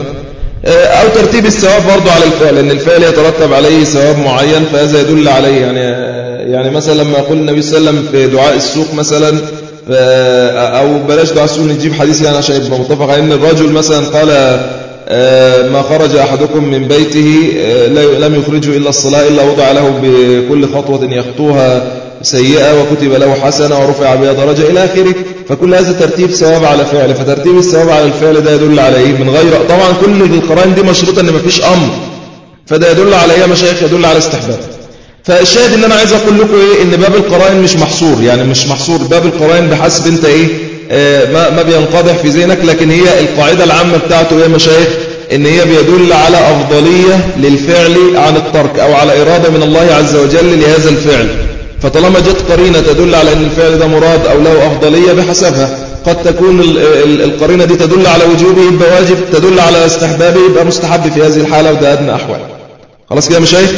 [SPEAKER 1] آه، أو ترتيب الثواب برضه على الفعل لأن الفعل يترتب عليه ثواب معين فهذا يدل عليه. يعني آه، يعني مثلا لما يقول النبي صلى الله عليه وسلم في دعاء السوق مثلا أو بلاش دعاء السوق نجيب حديث يعني عشان يبقى متفق على أن الرجل مثلا قال ما خرج أحدكم من بيته لم يخرجه إلا الصلاة إلا وضع له بكل خطوة يخطوها سيئة وكتب له حسنة ورفع بها درجة إلى آخره. فكل هذا ترتيب ثواب على فعل. فترتيب الثواب على الفعل ده يدل على إيه من غير طبعا كل القرائن دي مشروطة أن مفيش أمر. فده يدل على إيه مشايخ يدل على استحباب. فالشاهد إن أنا عايز أقول لكم إيه؟ إن باب القرائن مش محصور. يعني مش محصور باب القرائن بحسب أنت إيه؟ آه ما, ما بينقضح في ذهنك لكن هي القاعدة العامة بتاعته يا مشايخ إن هي بيدل على أفضلية للفعل عن الترك أو على إرادة من الله عز وجل لهذا الفعل. فطالما جت قرينة تدل على أن الفعل ده مراد أو له أفضلية بحسبها. قد تكون القرينة دي تدل على وجوبه يبقى واجب تدل على استحبابه يبقى مستحب في هذه الحالة وده أدنى أحوال. خلاص كده مشايخ؟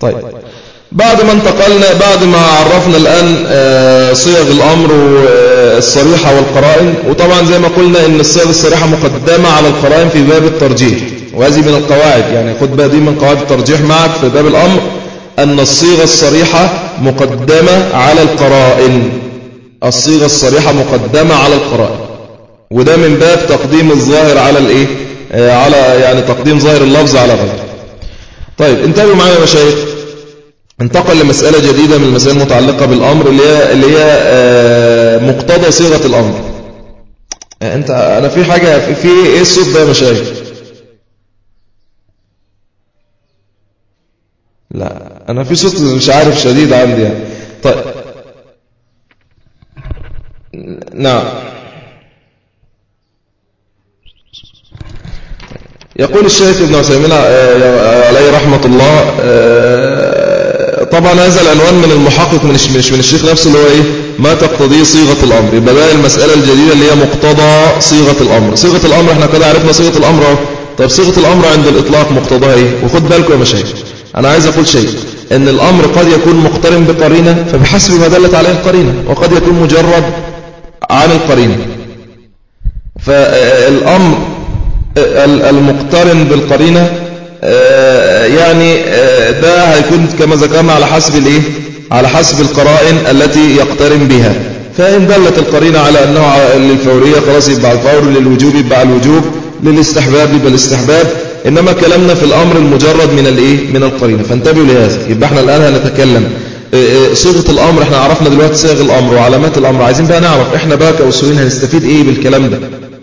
[SPEAKER 1] طيب. بعد ما انتقلنا بعد ما عرفنا الآن آه، صيغ الأمر الصريحة والقرائن. وطبعا زي ما قلنا إن الصيغ الصريحة مقدمة على القرائن في باب الترجيح. وهذه من القواعد. يعني خد بقى دي من قواعد الترجيح معك في باب الأمر أن الصيغة الصريحة مقدمة على القرائن. الصيغة الصريحة مقدمة على القرائن. وده من باب تقديم الظاهر على الإيه؟ آه، على يعني تقديم ظاهر اللفظ على غيره. طيب انتبهوا معايا يا مشايخ انتقل لمسألة جديدة من المسائل المتعلقة بالأمر اللي هي اللي هي آه، مقتضى صيغة الأمر. انت أنا في حاجة في, إيه الصوت ده يا مشايخ؟ لا أنا في صوت مش عارف شديد عندي يعني. طيب. نعم. يقول الشيخ ابن عثيمين آه، عليه رحمة الله آه، طبعا هذا العنوان من المحقق من مش من الشيخ نفسه اللي هو إيه؟ ما تقتضيه صيغة الأمر. يبقى ده المسألة الجديدة اللي هي مقتضى صيغة الأمر. صيغة الأمر إحنا كده عرفنا صيغة الأمر أهو. طيب صيغة الأمر عند الإطلاق مقتضاها إيه؟ وخد بالكم يا مشايخ أنا عايز أقول شيء إن الأمر قد يكون مقترن بقرينة فبحسب ما دلت عليه القرينة وقد يكون مجرد عن القرينة. فالأمر المقترن بالقرينة آه، يعني آه، ده هيكون كما ذكرنا على حسب الإيه؟ على حسب القرائن التي يقترن بها. فإن دلت القرينة على أنه للفورية خلاص يبقى الفور للوجوب يبقى الوجوب للاستحباب يبقى الاستحباب. إنما كلامنا في الأمر المجرد من الإيه؟ من القرينة. فانتبهوا لهذا. يبقى إحنا الآن هنتكلم آه، صيغة الأمر. إحنا عرفنا دلوقتي صيغ الأمر وعلامات الأمر. عايزين بقى نعرف إحنا بقى كأصولين هنستفيد إيه بالكلام ده؟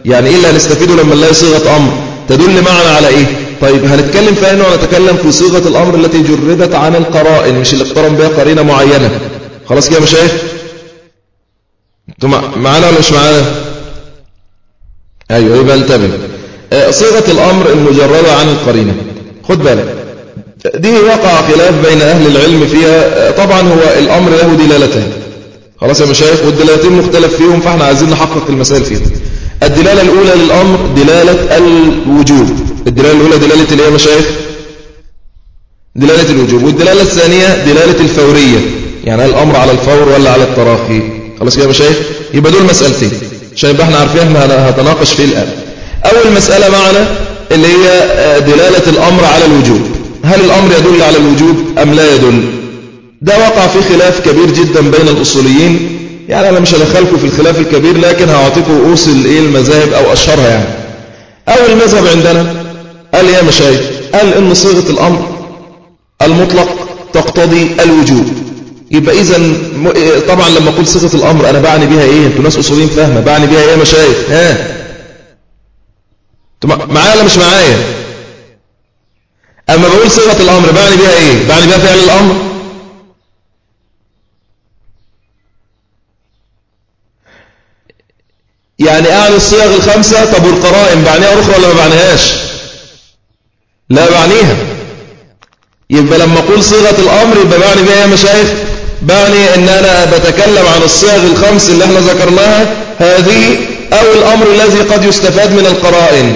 [SPEAKER 1] يعني إيه اللي هنستفيده لما نلاقي صيغة أمر تدل معنا على إيه؟ طيب هنتكلم في أنه نتكلم في صيغة الأمر التي جردت عن القرائن مش اللي اقترن بها قرينة معينة. خلاص كده يا مشايخ؟ أنتوا معانا ولا مش معانا؟ أيوه يبقى انتبه. آه، صيغة الأمر المجردة عن القرينة. خد بالك. دي وقع خلاف بين أهل العلم فيها. آه، طبعا هو الأمر له دلالتين. خلاص يا مشايخ؟ والدلالتين مختلف فيهم فإحنا عايزين نحقق المسائل فيهم. الدلالة الأولى للأمر دلالة الوجوب. الدلالة الأولى دلالة الإيه يا مشايخ؟ دلالة الوجوب والدلالة الثانية دلالة الفورية. يعني الأمر على الفور ولا على التراخي؟ خلاص كده يا مشايخ؟ يبقى دول مسألتين. عشان يبقى إحنا عارفين إحنا هنتناقش فيه الآن. أول مسألة معنا اللي هي آه، دلالة الأمر على الوجوب. هل الأمر يدل على الوجوب أم لا يدل؟ ده وقع في خلاف كبير جدا بين الأصوليين. يعني أنا مش هدخلكم في الخلاف الكبير لكن هعطيكم رؤوس الايه المذاهب أو أشهرها يعني. أول مذهب عندنا قال يا مشايخ قال إن صيغة الأمر المطلق تقتضي الوجوب. يبقى إذا طبعا لما أقول صيغة الأمر أنا بعني بها إيه؟ أنتوا ناس أصوليين فاهمة. بعني بها إيه يا مشايخ؟ ها؟ معايا ولا مش معايا؟ أما بقول صيغة الأمر بعني بها إيه؟ بعني بها فعل الأمر؟ يعني أعني الصيغ الخمسة طب والقرائن بعنيها أخرى ولا ما بعنيهاش؟ لا بعنيها يبقى لما أقول صيغة الأمر يبقى بعني بها يا مشايخ بعني أن أنا بتكلم عن الصيغ الخمس اللي إحنا ذكرناها. هذه أو الأمر الذي قد يستفاد من القرائن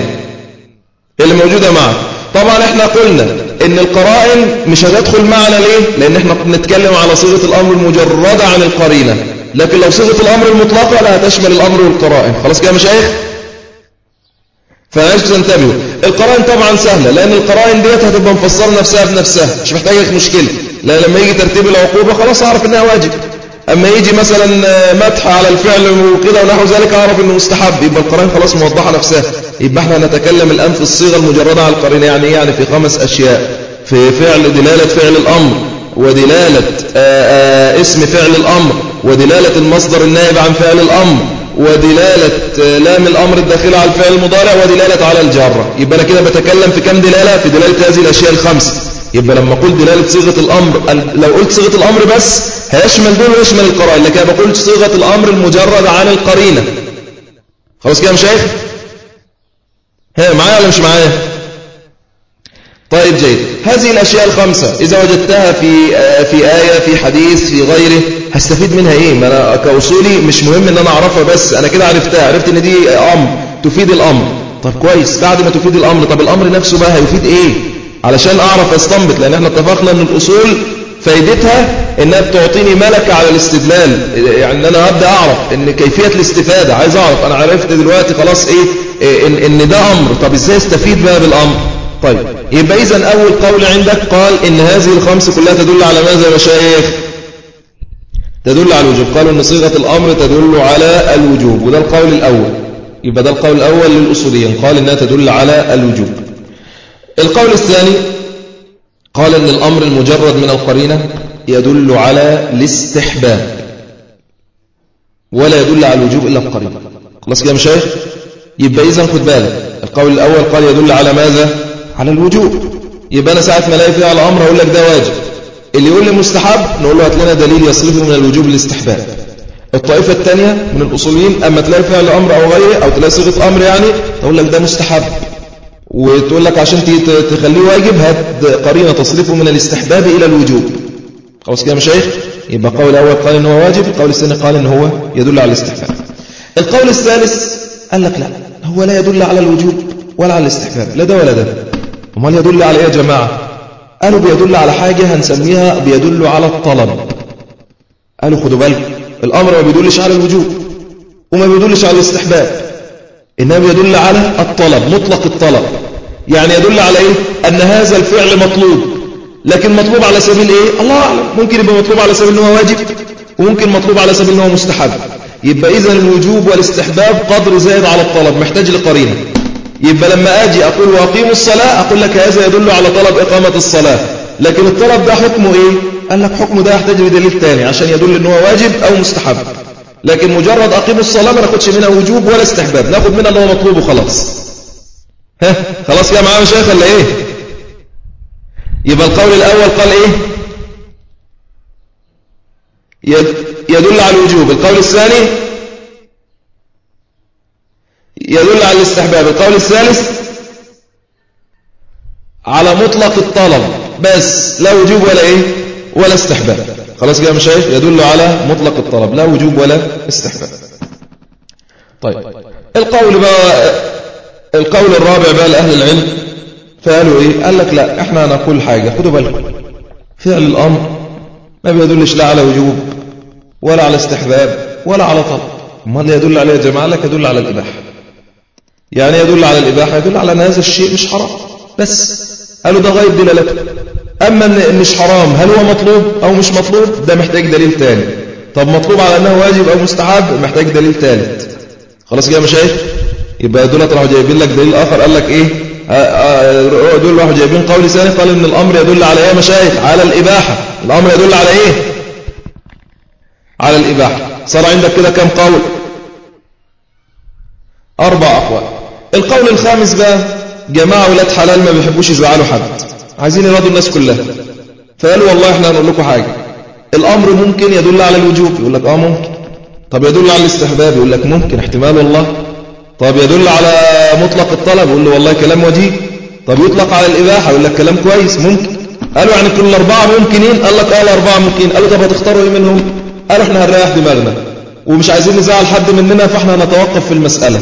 [SPEAKER 1] اللي موجودة معك. طبعا إحنا قلنا إن القرائن مش هتدخل معنا ليه؟ لأن إحنا بنتكلم على صيغة الأمر المجردة عن القرينة. لكن لو صيغة الأمر المطلقة لا تشمل الأمر والقرائن. خلاص كده مشايخ؟ فلاش تنتبهوا. القرائن طبعا سهلة لأن القرائن ديت هتبقى مفسرة نفسها بنفسها مش محتاجة مشكلة. لا لما يجي ترتيب العقوبة خلاص أعرف إنها واجب. أما يجي مثلا مدح على الفعل وكده ونحو ذلك أعرف إنه مستحب يبقى القرائن خلاص موضحة نفسها. يبقى إحنا نتكلم الآن في الصيغة المجردة على القرينة يعني إيه؟ يعني في خمس أشياء. في فعل دلالة فعل الأمر ودلالة آآ آآ اسم فعل الأمر ودلالة المصدر النائب عن فعل الأمر. ودلالة لام الأمر الداخلة على الفعل المضارع ودلالة على الجارة يبقى أنا كده بتكلم في كم دلالة؟ في دلالة هذه الأشياء الخمسة. يبقى لما أقول دلالة صيغة الأمر لو قلت صيغة الأمر بس هيشمل دول ويشمل القرائن. لكن أنا بقول صيغة الأمر المجرد عن القرينة. خلاص كده يا مشايخ؟ ها معايا ولا مش معايا؟ طيب جيد. هذه الأشياء الخمسة إذا وجدتها في آه، في آية في حديث في غيره هستفيد منها إيه؟ ما أنا كأصولي مش مهم إن أنا أعرفها بس أنا كده عرفتها عرفت إن دي أمر تفيد الأمر. طب كويس بعد ما تفيد الأمر طب الأمر نفسه بقى هيفيد إيه؟ علشان أعرف أستنبط لأن إحنا اتفقنا إن الأصول فايدتها إنها بتعطيني ملكة على الاستدلال يعني أنا أبدأ أعرف إن كيفية الاستفادة عايز أعرف أنا عرفت دلوقتي خلاص إيه؟ إيه، إن, إن ده أمر. طب إزاي أستفيد بقى بالأمر؟ طيب يبقى إذن أول قول عندك قال إن هذه الخمس كلها تدل على ماذا يا مشايخ تدل على الوجوب. قالوا إن صيغة الأمر تدل على الوجوب وده القول الأول. يبقى ده القول الأول للأصوليين قال إنها تدل على الوجوب. القول الثاني قال إن الأمر المجرد من القرينة يدل على الاستحباب ولا يدل على الوجوب إلا القرينة. خلاص كده مشايخ يبقى إذا خد بالك القول الأول قال يدل على ماذا؟ على الوجوب. يبقى أنا ساعة ما ألاقي فيها الأمر أقول لك ده واجب. اللي يقول لي مستحب نقول له هات لنا دليل يصرفه من الوجوب للاستحباب. الطائفة الثانية من الأصوليين أما تلاقي فعل أمر أو غيره أو تلاقي صيغة أمر يعني تقول لك ده مستحب. وتقول لك عشان تخليه واجب هات قرينة تصرفه من الاستحباب إلى الوجوب. خلاص كده يا مشايخ؟ يبقى القول الأول قال إن هو واجب القول الثاني قال إن هو يدل على الاستحباب. القول الثالث قال لك لا هو لا يدل على الوجوب ولا على الاستحباب لا ده ولا ده. امال يدل على إيه يا جماعة؟ قالوا بيدل على حاجة هنسميها بيدل على الطلب. قالوا خدوا بالكم الأمر ما بيدلش على الوجوب وما بيدلش على الاستحباب إنما بيدل على الطلب مطلق الطلب. يعني يدل على إيه؟ أن هذا الفعل مطلوب. لكن مطلوب على سبيل إيه؟ الله أعلم. ممكن يبقى مطلوب على سبيل أنه واجب وممكن مطلوب على سبيل أنه مستحب. يبقى إذا الوجوب والاستحباب قدر زائد على الطلب محتاج لقرينة. يبقى لما أجي أقول وأقيموا الصلاة أقول لك هذا يدل على طلب إقامة الصلاة. لكن الطلب ده حكمه إيه؟ قال لك حكمه ده يحتاج لدليل ثاني عشان يدل إن هو واجب أو مستحب. لكن مجرد أقيموا الصلاة ما ناخدش منها وجوب ولا استحباب ناخد منها اللي هو مطلوب وخلاص. ها؟ خلاص يا معاه شيخ ولا إيه؟ يبقى القول الأول قال إيه؟ يدل على الوجوب. القول الثاني يدل على الاستحباب. القول الثالث على مطلق الطلب. بس لا وجوب ولا إيه؟ ولا استحباب. خلاص كده مشايخ يدل على مطلق الطلب. لا وجوب ولا استحباب. طيب. القول بقى القول الرابع بقى لأهل العلم فقالوا إيه؟ قال لك لا إحنا نقول حاجة. خدوا بالكم. فعل الأمر ما بيدلش لا على وجوب ولا على استحباب ولا على طلب. ما يدل عليه يا جماعة؟ لك يدل على الإباحة. يعني يدل على الإباحة يدل على أن هذا الشيء مش حرام. بس. قالوا ده غير دلالته أما مش حرام هل هو مطلوب أو مش مطلوب؟ ده محتاج دليل تاني. طب مطلوب على أنه واجب أو مستحب؟ محتاج دليل ثالث خلاص كده مشايخ؟ يبقى دول راحوا جايبين لك دليل آخر قال لك إيه؟ آه، آه، دول راحوا جايبين قول ثاني قال إن الأمر يدل على إيه مشايخ؟ على الإباحة. الأمر يدل على إيه؟ على الإباحة. صار عندك كده كم قول؟ أربع أقوال. القول الخامس بقى جماعة ولاد حلال ما بيحبوش يزعلوا حد. عايزين يراضوا الناس كلها. فقالوا والله إحنا هنقول لكم حاجة. الأمر ممكن يدل على الوجوب. يقول لك آه ممكن. طب يدل على الاستحباب. يقول لك ممكن. احتمال والله. طب يدل على مطلق الطلب. يقول له والله كلام وجيه طب يطلق على الإباحة. يقول لك كلام كويس. ممكن. قالوا يعني كل الأربعة ممكنين. قال لك آه الأربعة ممكن قالوا طب هتختاروا إيه منهم؟ قالوا إحنا هنريح دماغنا. ومش عايزين نزعل حد مننا فإحنا هنتوقف في المسألة.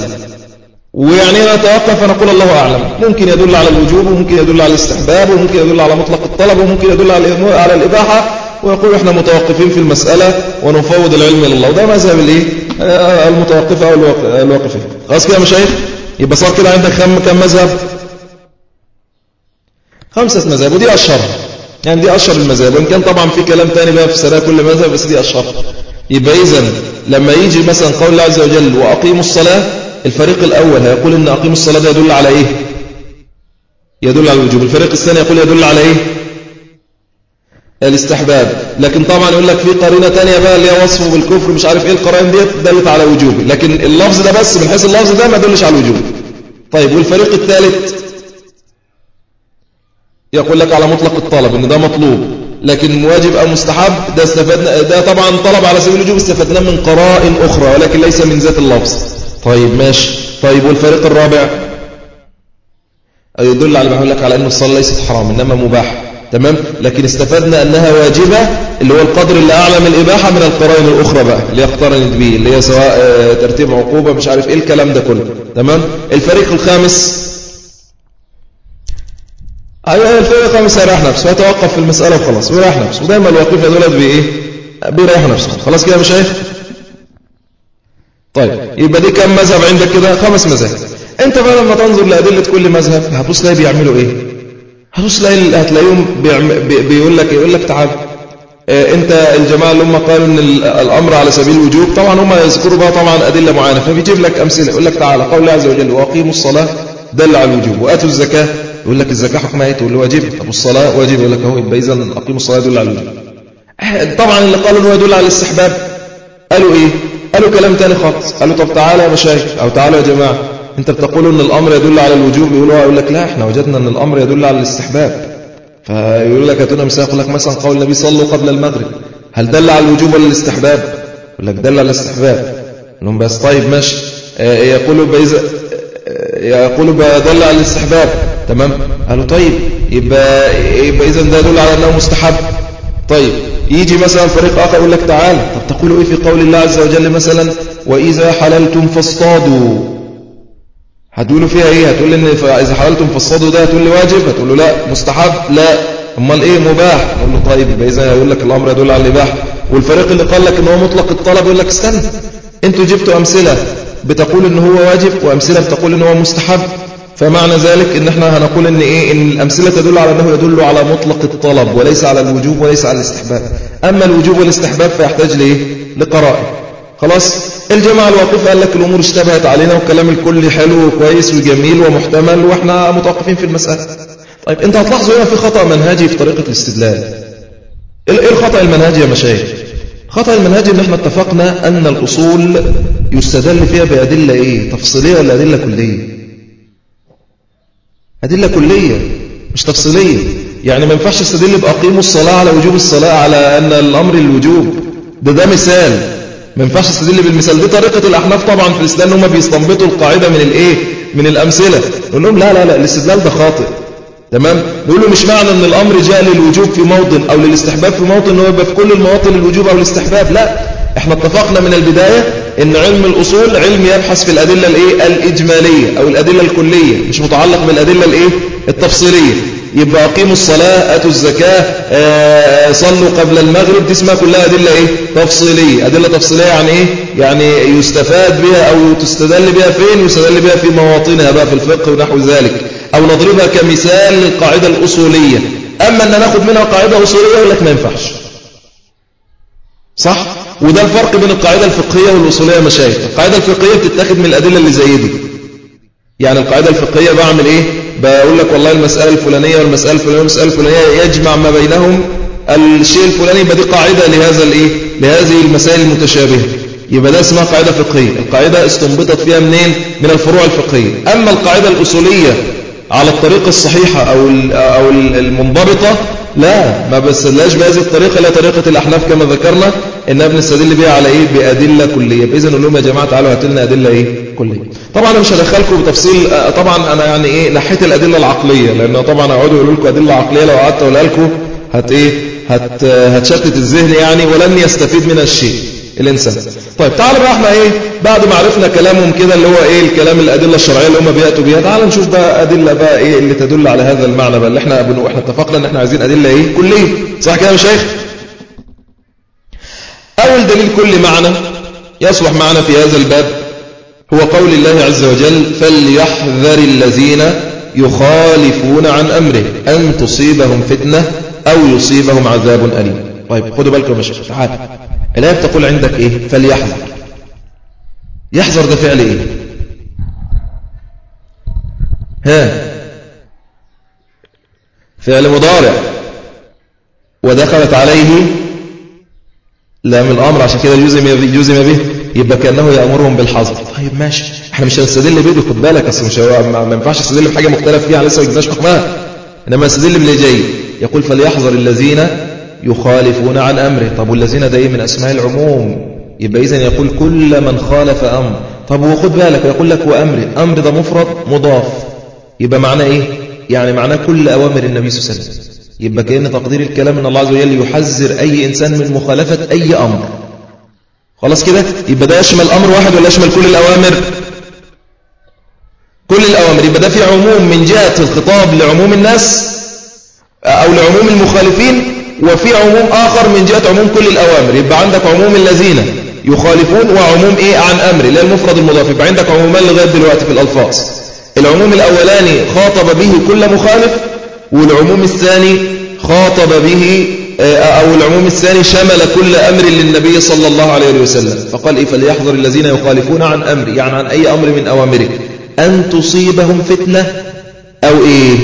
[SPEAKER 1] ويعني نتوقف ونقول الله أعلم. ممكن يدل على الوجوب وممكن يدل على الاستحباب وممكن يدل على مطلق الطلب وممكن يدل على على الإباحة. ويقول إحنا متوقفين في المسألة ونفوض العلم إلى الله. وده مذهب الإيه؟ المتوقفة أو الواقفين خلاص كده مشايخ؟ يبقى صار كده عندك كم مذهب؟ خمسة مذاهب ودي أشهر. يعني دي أشهر المذاهب. وإن كان طبعا في كلام تاني بقى في سراء كل مذهب بس دي أشهر. يبقى إذن لما يجي مثلا قول الله عز وجل وأقيموا الصلاة الفريق الأول هيقول إن أقيم الصلاة ده يدل على إيه؟ يدل على الوجوب. الفريق الثاني يقول يدل على إيه؟ الاستحباب. لكن طبعا يقول لك في قرينة تانية بقى اللي هي وصفه بالكفر مش عارف إيه القرائن ديت دلت على وجوب لكن اللفظ ده بس من حيث اللفظ ده ما يدلش على الوجوب. طيب والفريق الثالث يقول لك على مطلق الطلب إن ده مطلوب. لكن واجب أو مستحب ده استفدنا ده طبعا طلب على سبيل الوجوب استفدناه من قرائن أخرى ولكن ليس من ذات اللفظ. طيب ماشي. طيب والفريق الرابع؟ يدل على ما لك على أن الصلاة ليست حرام إنما مباح تمام؟ لكن استفدنا أنها واجبة اللي هو القدر اللي أعلى من الإباحة من القرائن الأخرى بقى اللي اقترنت به اللي هي سواء آه، ترتيب عقوبة مش عارف إيه الكلام ده كله. تمام؟ الفريق الخامس؟ أيوة الفريق الخامس هيريح نفسه هيتوقف في المسألة وخلاص ويريح نفسه. ودايما الواقفة دولت بإيه؟ بيريح نفسه خلاص كده مش شايف طيب يبقى دي كم مذهب عندك كده؟ خمس مذاهب. انت بقى لما تنظر لأدلة كل مذهب هتبص تلاقي بيعملوا إيه؟ هتبص تلاقي هتلاقيهم بيقول لك يقول لك تعال آه انت الجماعة اللي هم قالوا إن الأمر على سبيل الوجوب طبعا هم يذكروا بقى طبعا أدلة معينة فبيجيب لك أمثلة يقول لك تعالى قول الله عز وجل وأقيموا الصلاة دل على الوجوب وآتوا الزكاة يقول لك الزكاة حكمها إيه؟ تقول له واجب طب الصلاة واجب يقول لك أهو يبقى اذا أقيموا الصلاة يدل على الوجوب. أه، طبعا اللي قالوا انه يدل على الاستحباب قالوا إيه؟ قالوا كلام تاني خالص. قالوا طب تعالوا يا مشايخ أو تعالوا يا جماعة. أنت بتقول أن الأمر يدل على الوجوب يقولوا يقول لك لا إحنا وجدنا أن الأمر يدل على الاستحباب. فيقول لك أتونا مثال يقول لك مثلا قول النبي صلوا قبل المغرب. هل دل على الوجوب ولا الاستحباب؟ يقول لك دل على الاستحباب. لهم بس طيب ماشي. آه، يقولوا بإذا آه، يقولوا دل على الاستحباب. تمام؟ قالوا طيب يبقى, يبقى إذا ده يدل على أنه مستحب. طيب. يجي مثلا فريق آخر يقول لك تعال طب تقولوا إيه في قول الله عز وجل مثلا؟ وإذا حللتم فاصطادوا. هتقولوا فيها إيه؟ هتقول إن إذا حللتم فاصطادوا ده؟ هتقول لي واجب. هتقول له لا مستحب. لا. أمال إيه؟ مباح. أقول له طيب يبقى إذا يقول لك الأمر يدل على الاباحه والفريق اللي قال لك إن هو مطلق الطلب يقول لك استنى أنتوا جبتوا أمثلة بتقول إن هو واجب وأمثلة بتقول إن هو مستحب. فمعنى ذلك إن إحنا هنقول إن إيه؟ إن الأمثلة تدل على أنه يدل على مطلق الطلب وليس على الوجوب وليس على الاستحباب. أما الوجوب والاستحباب فيحتاج لإيه؟ لقرائن. خلاص؟ الجماعة الواقفه قال لك الأمور اشتبهت علينا والكلام الكل حلو وكويس وجميل ومحتمل وإحنا متوقفين في المسألة. طيب أنت هتلاحظوا هنا في خطأ منهجي في طريقة الاستدلال. إيه الخطأ المنهجي يا مشايخ؟ خطأ المنهجي إن إحنا اتفقنا أن الأصول يستدل فيها بأدلة إيه؟ تفصيلية ولا أدلة كلية؟ أدلة كلية مش تفصيلية. يعني ما ينفعش استدل بأقيموا الصلاة على وجوب الصلاة على أن الأمر الوجوب. ده ده مثال. ما ينفعش استدل بالمثال دي طريقة الأحناف طبعا في الإسلام هم بيستنبطوا القاعدة من الإيه؟ من الأمثلة. نقول لهم لا لا لا الاستدلال ده خاطئ. تمام؟ بيقولوا مش معنى إن الأمر جاء للوجوب في موطن أو للاستحباب في موطن إن هو يبقى في كل المواطن الوجوب أو الاستحباب. لا إحنا اتفقنا من البداية إن علم الأصول علم يبحث في الأدلة الإيه؟ الإجمالية أو الأدلة الكلية مش متعلق بالأدلة الإيه؟ التفصيلية. يبقى أقيموا الصلاة آتوا الزكاة آه، صلوا قبل المغرب دي اسمها كلها أدلة إيه؟ تفصيلية. أدلة تفصيلية يعني إيه؟ يعني يستفاد بها أو تستدل بها فين؟ يستدل بها في مواطنها بقى في الفقه ونحو ذلك. أو نضربها كمثال للقاعدة الأصولية. أما إن ناخد منها قاعدة أصولية يقول لك ما ينفعش. صح؟ وده الفرق بين القاعدة الفقهية والأصولية مشايخ. القاعدة الفقهية بتتاخد من الأدلة اللي زي دي. يعني القاعدة الفقهية بعمل إيه؟ بقول لك والله المسألة الفلانية والمسألة الفلانية والمسألة الفلانية يجمع ما بينهم. الشيء الفلاني يبقى دي قاعدة لهذا الإيه؟ لهذه المسائل المتشابهة. يبقى ده اسمها قاعدة فقهية. القاعدة استنبطت فيها منين؟ من الفروع الفقهية. أما القاعدة الأصولية على الطريقة الصحيحة أو أو المنضبطة لا ما بسلاش بهذه الطريقة لا طريقة الأحناف كما ذكرنا إنها بنستدل بها على إيه؟ بأدلة كلية. بإذن نقول لهم يا جماعة تعالوا هاتوا لنا أدلة إيه؟ كلية. طبعا أنا مش هدخلكم بتفصيل آه، طبعا أنا يعني إيه؟ نحيت الأدلة العقلية لأنه طبعا أقعدوا يقولوا لكم أدلة عقلية لو قعدت أقولها لكم هت إيه؟ هت هتشتت الذهن يعني ولن يستفيد منها الشيء. الإنسان. طيب تعالوا بقى إحنا إيه بعد ما عرفنا كلامهم كده اللي هو إيه الكلام الأدلة الشرعية اللي هم بيأتوا بيها تعالوا نشوف بقى أدلة بقى إيه اللي تدل على هذا المعنى بقى اللي إحنا بنو إحنا اتفقنا ان إحنا عايزين أدلة إيه كلية. صح كده يا شيخ؟ أول دليل كل معنى يصلح معنا في هذا الباب هو قول الله عز وجل فليحذر الذين يخالفون عن أمره أن تصيبهم فتنة أو يصيبهم عذاب أليم. طيب خدوا بالكم يا شيخ تعال الآية بتقول عندك إيه؟ فليحذر. يحذر ده فعل إيه؟ ها. فعل مضارع. ودخلت عليه لام الأمر عشان كده يجزم يجزم به يبقى كأنه يأمرهم بالحظر طيب ماشي. إحنا مش هنستدل بيه خد بالك أصل مش ما ينفعش نستدل بحاجة مختلف فيها لسه ما جبناش حكمها. إنما نستدل باللي جاي يقول فليحذر الذين يخالفون عن أمره. طب والذين ده إيه من أسماء العموم؟ يبقى إذن يقول كل من خالف أمر. طب وخد بالك يقول لك وأمر. أمر ده مفرد مضاف. يبقى معناه إيه؟ يعني معناه كل أوامر النبي صلى الله عليه وسلم. يبقى كأن تقدير الكلام أن الله عز وجل يحذر أي إنسان من مخالفة أي أمر. خلاص كده؟ يبقى ده يشمل أمر واحد ولا يشمل كل الأوامر؟ كل الأوامر. يبقى ده في عموم من جهة الخطاب لعموم الناس أو لعموم المخالفين؟ وفي عموم آخر من جهة عموم كل الأوامر. يبقى عندك عموم الذين يخالفون وعموم إيه؟ عن أمر. اللي المفرد المضاف. يبقى عندك عمومان لغاية دلوقتي في الألفاظ. العموم الأولاني خاطب به كل مخالف والعموم الثاني خاطب به آه، أو العموم الثاني شمل كل أمر للنبي صلى الله عليه وسلم. فقال إيه؟ فليحذر الذين يخالفون عن أمر يعني عن أي أمر من أوامرك. أن تصيبهم فتنة أو إيه؟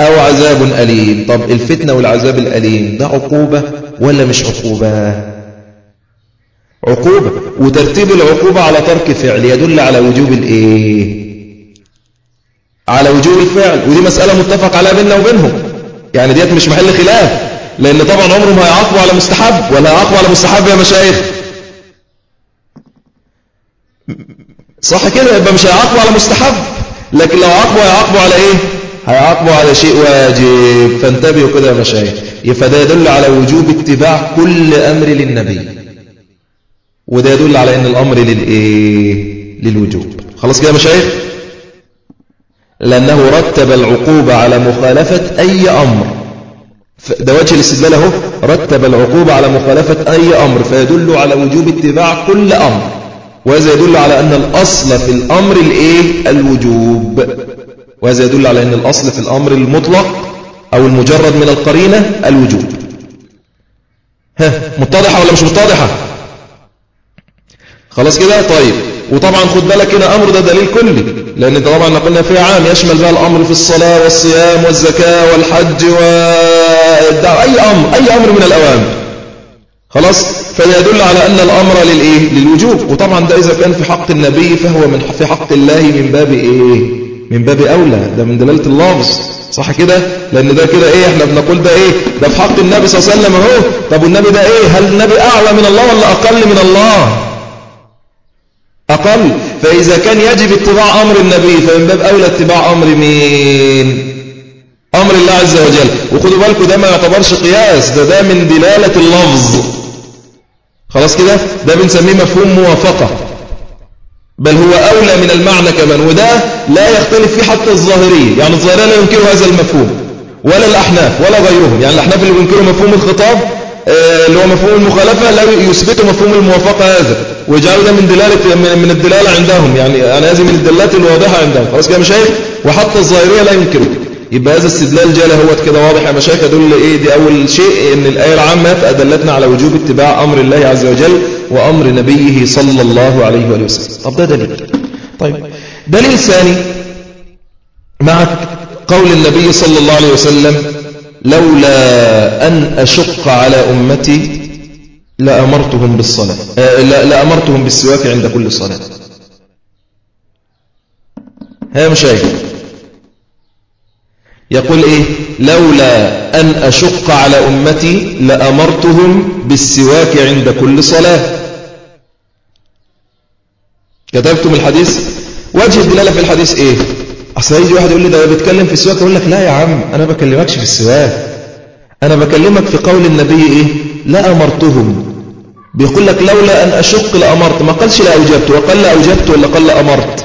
[SPEAKER 1] أو عذاب أليم. طب الفتنة والعذاب الأليم ده عقوبة ولا مش عقوبة؟
[SPEAKER 2] عقوبة. وترتيب العقوبة على ترك فعل يدل على وجوب الإيه؟ على وجوب الفعل. ودي مسألة متفق عليها بيننا وبينهم. يعني ديت مش محل خلاف لأن طبعا عمره ما هيعاقبوا على مستحب. ولا هيعاقبوا على مستحب يا مشايخ؟ صح كده يبقى مش هيعاقبوا على مستحب. لكن لو عاقبوا هيعاقبوا على إيه؟ هيعاقبوا على شيء واجب. فانتبهوا كده يا مشايخ. فده يدل على وجوب اتباع كل أمر للنبي. وده يدل على أن الأمر للإيه للوجوب. خلاص كده يا مشايخ؟ لأنه رتب العقوبة على مخالفة أي أمر. ده وجه الاستدلال أهو. رتب العقوبة على مخالفة أي أمر. فيدل على وجوب اتباع كل أمر. وهذا يدل على أن الأصل في الأمر الإيه؟ الوجوب. وهذا يدل على أن الأصل في الأمر المطلق أو المجرد من القرينة الوجوب. ها متضحة ولا مش متضحة؟ خلاص كده؟ طيب. وطبعا خد بالك هنا أمر ده دليل كلي لأن طبعا قلنا فيه عام يشمل بقى الأمر في الصلاة والصيام والزكاة والحج والدعوة أي أمر أي أمر من الأوامر. خلاص؟ فيدل على أن الأمر للإيه؟ للوجوب. وطبعا ده إذا كان في حق النبي فهو من في حق الله من باب إيه؟ من باب أولى ده من دلالة اللفظ صح كده؟ لأن ده كده إيه إحنا بنقول ده إيه؟ ده في حق النبي صلى الله عليه وسلم أهو. طب والنبي ده إيه؟ هل النبي أعلى من الله ولا أقل من الله؟ أقل. فإذا كان يجب اتباع أمر النبي فمن باب أولى اتباع أمر مين؟ أمر الله عز وجل. وخدوا بالكم ده ما يعتبرش قياس ده ده من دلالة اللفظ. خلاص كده؟ ده بنسميه مفهوم موافقة. بل هو أولى من المعنى كمان وده لا يختلف فيه حتى الظاهرية يعني الظاهرية لا ينكروا هذا المفهوم ولا الأحناف ولا غيرهم يعني الأحناف اللي بينكروا مفهوم الخطاب آه، اللي هو مفهوم المخالفة لا يثبتوا مفهوم الموافقة هذا ويجعلوا ده من دلالة من الدلالة عندهم يعني أنا هذه من الدلالات الواضحة عندهم خلاص كده مشايخ؟ وحتى الظاهرية لا ينكروا. يبقى هذا استدلال جالة هو كده واضح يا مشايخ يدل إيه؟ دي أول شيء إن الآية العامة أدلتنا على وجوب اتباع أمر الله عز وجل وأمر نبيه صلى الله عليه واله وسلم. طب ده دليل. طيب دليل ثاني مع قول النبي صلى الله عليه وسلم لولا أن أشق على أمتي لأمرتهم بالصلاة آه، لأمرتهم بالسواك عند كل صلاة. ها مشايخ. يقول إيه؟ لولا أن أشق على أمتي لأمرتهم بالسواك عند كل صلاة. كتبتم الحديث؟ وجه الدلالة في الحديث إيه؟ أصل يجي واحد يقول لي ده بيتكلم في السواك أقول لك لا يا عم أنا بكلمكش في السواك. أنا بكلمك في قول النبي إيه؟ لا أمرتهم بيقول لك لولا أن أشق لأمرت. ما قالش لا أوجبت وقال لا أوجبت ولا قال لا أمرت.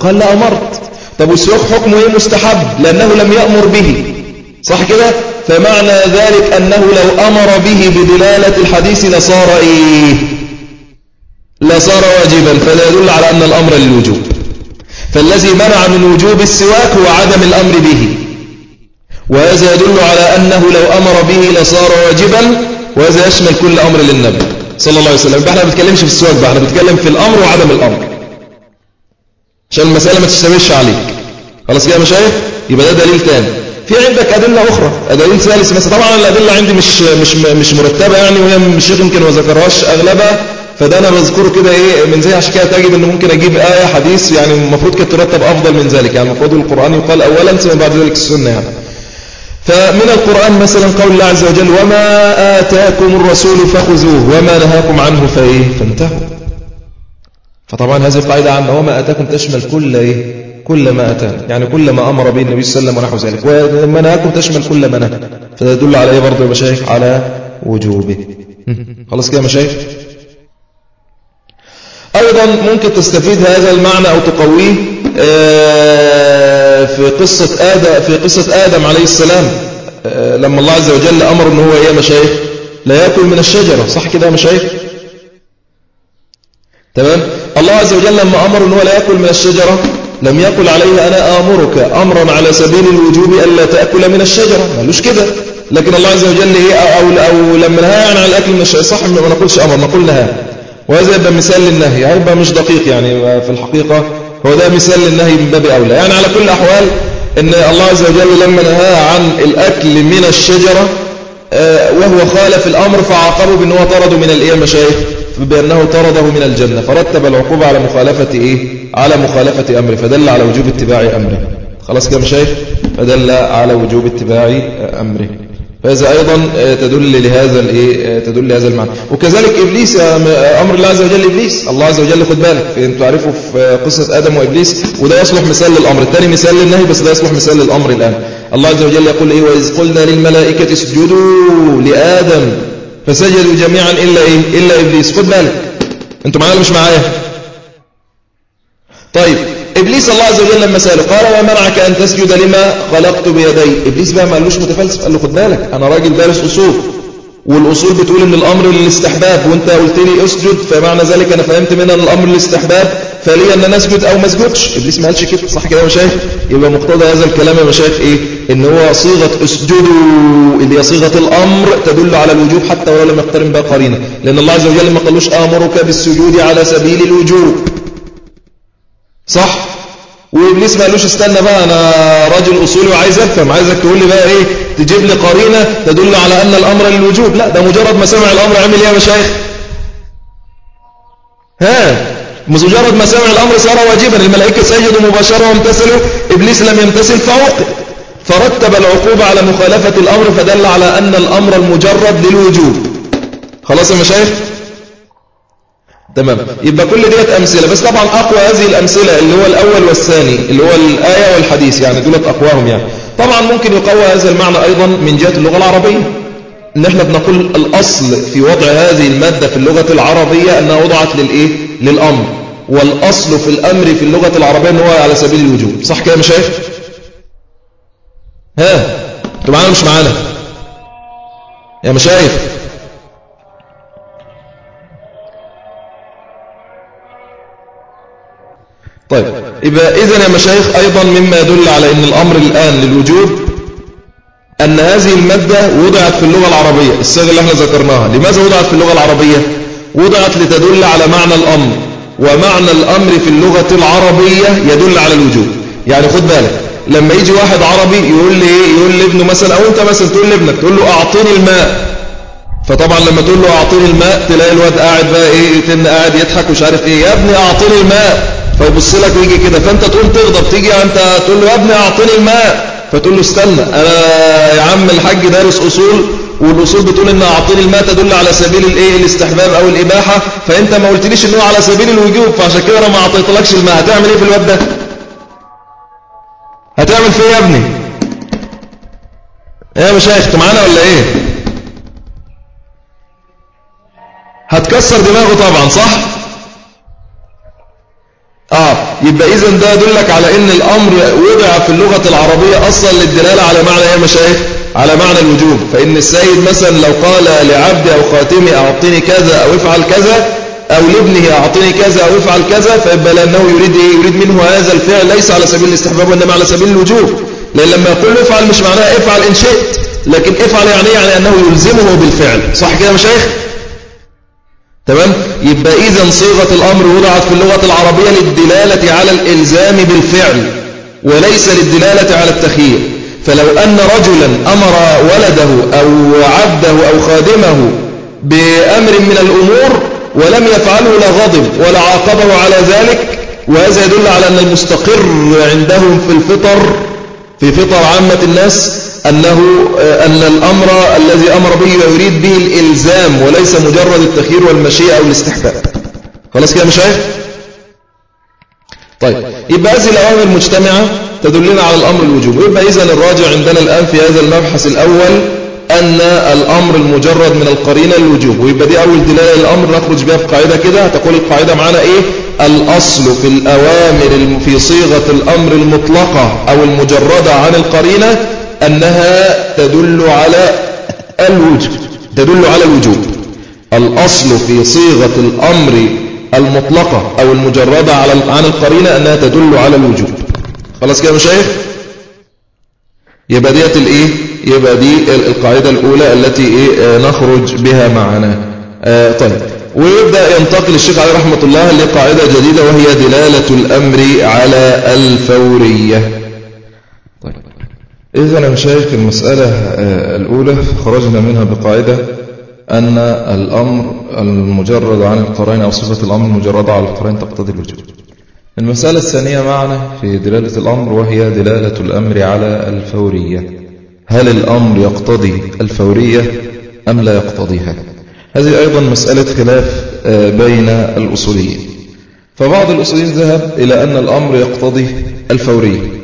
[SPEAKER 2] قال لا أمرت. طب والسواك حكمه إيه مستحب؟ لأنه لم يأمر به. صح كده؟ فمعنى ذلك أنه لو أمر به بدلالة الحديث لصار إيه؟ لصار واجبا. فلا يدل على أن الأمر للوجوب. فالذي منع من وجوب السواك هو عدم الأمر به. وهذا يدل على أنه لو أمر به لصار واجبا وهذا يشمل كل أمر للنبي صلى الله عليه وسلم. إحنا ما بنتكلمش في السواك إحنا بنتكلم في الأمر وعدم الأمر. عشان المسألة ما تشتملش عليك. خلاص كده يا مشايخ؟ يبقى ده دليل ثاني في عندك أدلة أخرى. دليل ثالث مثلا. طبعا الأدلة عندي مش مش مش مرتبة يعني وهي مش يمكن ما ذكرهاش أغلبها. فده أنا بذكره كده إيه من زي عشان كده تجد إنه ممكن أجيب آية حديث يعني المفروض كانت ترتب أفضل من ذلك. يعني المفروض القرآن يقال أولا ثم بعد ذلك السنة يعني. فمن القرآن مثلا قول الله عز وجل وما آتاكم الرسول فخذوه وما نهاكم عنه فإيه؟ فانتهوا. فطبعا هذه القاعدة عامة وما آتاكم تشمل كل إيه؟ كل ما أتانا يعني كل ما أمر به النبي صلى الله عليه وسلم ونحو ذلك. وما نهاكم تشمل كل ما نهى. فيدل على إيه برضه يا مشايخ على وجوبه. خلاص كده يا مشايخ؟ أيضا ممكن تستفيد هذا المعنى أو تقويه آه، في قصة آدم في قصة آدم عليه السلام. آه، لما الله عز وجل أمر أنه هو إيه مشايخ؟ لا يأكل من الشجرة. صح كده يا مشايخ؟ تمام؟ الله عز وجل لما أمر أنه لا يأكل من الشجرة لم يقل عليه أنا آمرك أمرا على سبيل الوجوب ألا تأكل من الشجرة. ما قالوش كده. لكن الله عز وجل إيه أو, أو لما نهى عن الأكل من الشجرة صح ما نقولش أمر نقول نهى وهذا يبقى مثال للنهي. هيبقى مش دقيق يعني في الحقيقة. هو ده مثال للنهي من باب أولى. يعني على كل الأحوال أن الله عز وجل لما نهى عن الأكل من الشجرة آه، وهو خالف الأمر فعاقبه بأنه طرده من الإيه مشايخ بأنه طرده من الجنة فرتب العقوبة على مخالفة إيه؟ على مخالفة أمره فدل على وجوب اتباع أمره. خلاص كده مشايخ فدل على وجوب اتباع أمره. فهذا أيضا آه، تدل لهذا الإيه آه، تدل لهذا المعنى. وكذلك إبليس أمر الله عز وجل إبليس. الله عز وجل خد بالك أنتوا تعرفوا في قصة آدم وإبليس وده يصلح مثال للأمر. الثاني مثال للنهي بس ده يصلح مثال للأمر الآن. الله عز وجل يقول إيه؟ وإذ قلنا للملائكة اسجدوا لآدم. فسجدوا جميعا إلا إيه إلا إبليس. خد بالك. أنتوا معايا مش معايا؟ طيب إبليس الله عز وجل لما سأله قال وما منعك أن تسجد لما خلقت بيدي؟ إبليس بقى ما قالوش متفلسف قال له خد بالك أنا راجل دارس أصول والأصول بتقول إن الأمر للاستحباب وأنت قلت لي اسجد فمعنى ذلك أنا فهمت منها الأمر للاستحباب فلي أن نسجد أو ما اسجدش إبليس ما قالش كده صح كده يا مشايخ؟ يبقى مقتضى هذا الكلام يا مشايخ إيه؟ إن هو صيغة اسجدوا اللي هي صيغة الأمر تدل على الوجوب حتى ولو لم يقترن بها قرينة. لأن الله عز وجل ما قالوش آمرك بالسجود على سبيل الوجوب. صح؟ وإبليس ما قالوش استنى بقى أنا راجل أصولي وعايز أفهم. عايزك تقول لي بقى إيه؟ تجيب لي قرينة تدل على أن الأمر للوجوب. لا ده مجرد ما سمع الأمر عمل إيه يا مشايخ؟ ها؟ مجرد ما سمع الأمر صار واجبا. الملائكة سجدوا مباشرة وامتثلوا. إبليس لم يمتثل فعوقب فرتب العقوبة على مخالفة الأمر فدل على أن الأمر المجرد للوجوب. خلاص يا مشايخ؟ تمام. يبقى كل ديت أمثلة. بس طبعا أقوى هذه الأمثلة اللي هو الأول والثاني اللي هو الآية والحديث يعني دولت أقواهم يعني. طبعا ممكن يقوى هذا المعنى أيضا من جهة اللغة العربية. ان إحنا بنقول الأصل في وضع هذه المادة في اللغة العربية أنها وضعت للإيه؟ للأمر. والأصل في الأمر في اللغة العربية أنه هو على سبيل الوجوب. صح كده يا مشايخ ها؟ أنتوا معانا مش معانا. يا مشايخ طيب. يبقى إذن يا مشايخ أيضا مما يدل على أن الأمر الآن للوجوب أن هذه المادة وضعت في اللغة العربية. الصيغة اللي إحنا ذكرناها. لماذا وضعت في اللغة العربية؟ وضعت لتدل على معنى الأمر. ومعنى الأمر في اللغة العربية يدل على الوجوب يعني خد بالك لما يجي واحد عربي يقول لي إيه؟ يقول لابنه مثلا أو أنت مثلا تقول لابنك تقول له أعطيني الماء. فطبعا لما تقول له أعطيني الماء تلاقي الواد قاعد بقى إيه؟ يتن قاعد يضحك ومش عارف إيه. يا ابني أعطيني الماء. فيبص لك ويجي كده. فأنت تقوم تغضب تيجي أنت تقول له يا ابني أعطيني الماء. فتقول له استنى أنا يا عم الحاج دارس أصول والأصول بتقول إن أعطيني الماء تدل على سبيل الإيه؟ الاستحباب أو الإباحة فأنت ما قلتليش إن هو على سبيل الوجوب فعشان كده أنا ما أعطيتلكش الماء هتعمل إيه في الواد ده؟ هتعمل فيه يا ابني؟ إيه يا مشايخ أنتوا معانا ولا إيه؟ هتكسر دماغه طبعا صح؟ آه يبقى اذا ده يدلك على إن الأمر وضع في اللغة العربية أصلا للدلالة على معنى يا مشايخ؟ على معنى الوجوب. فإن السيد مثلا لو قال لعبدي أو خاتمي اعطيني كذا أو افعل كذا أو لابنه اعطيني كذا أو افعل كذا فيبقى لأنه يريد إيه؟ يريد منه هذا الفعل ليس على سبيل الاستحباب وإنما على سبيل الوجوب. لأن لما يقول افعل مش معناها افعل إن شئت لكن افعل يعني يعني أنه يلزمه بالفعل. صح كده يا مشايخ؟ تمام؟ يبقى إذا صيغة الأمر وضعت في اللغة العربية للدلالة على الإلزام بالفعل وليس للدلالة على التخيير. فلو أن رجلا أمر ولده أو عبده أو خادمه بأمر من الأمور ولم يفعله لا غضب ولا عاقبه على ذلك وهذا يدل على أن المستقر عندهم في الفطر في فطر عامة الناس أنه أن الأمر الذي أمر به يريد به الإلزام وليس مجرد التخيير والمشيئة أو الاستحباب. خلاص كده مشايخ؟ طيب يبقى هذه الأوامر المجتمعة تدلنا على الأمر الوجوب. يبقى إذن الراجع عندنا الآن في هذا المبحث الأول أن الأمر المجرد من القرينة الوجوب. ويبقى دي أول دلالة للأمر نخرج بها في قاعدة كده. هتقول القاعدة معنا إيه؟ الأصل في الأوامر في صيغة الأمر المطلقة أو المجردة عن القرينة. أنها تدل على الوجوب تدل على الوجوب. الأصل في صيغة الأمر المطلقة أو المجردة على عن القرينة أنها تدل على الوجوب. خلاص كده مشايخ؟ يبقى ديت الإيه؟ يبقى دي القاعدة الأولى التي إيه؟ نخرج بها معنا. آه طيب. ويبدأ ينتقل الشيخ عليه رحمة الله لقاعدة جديدة وهي دلالة الأمر على الفورية.
[SPEAKER 1] إذا يا مشايخ المسألة الأولى خرجنا منها بقاعدة أن الأمر المجرد عن القرين أو صفة الأمر المجردة على القرين تقتضي الوجوب. المسألة الثانية معنا في دلالة الأمر وهي دلالة الأمر على الفورية. هل الأمر يقتضي الفورية أم لا يقتضيها؟ هذه أيضا مسألة خلاف آه، بين الأصوليين. فبعض الأصوليين ذهب إلى أن الأمر يقتضي الفورية.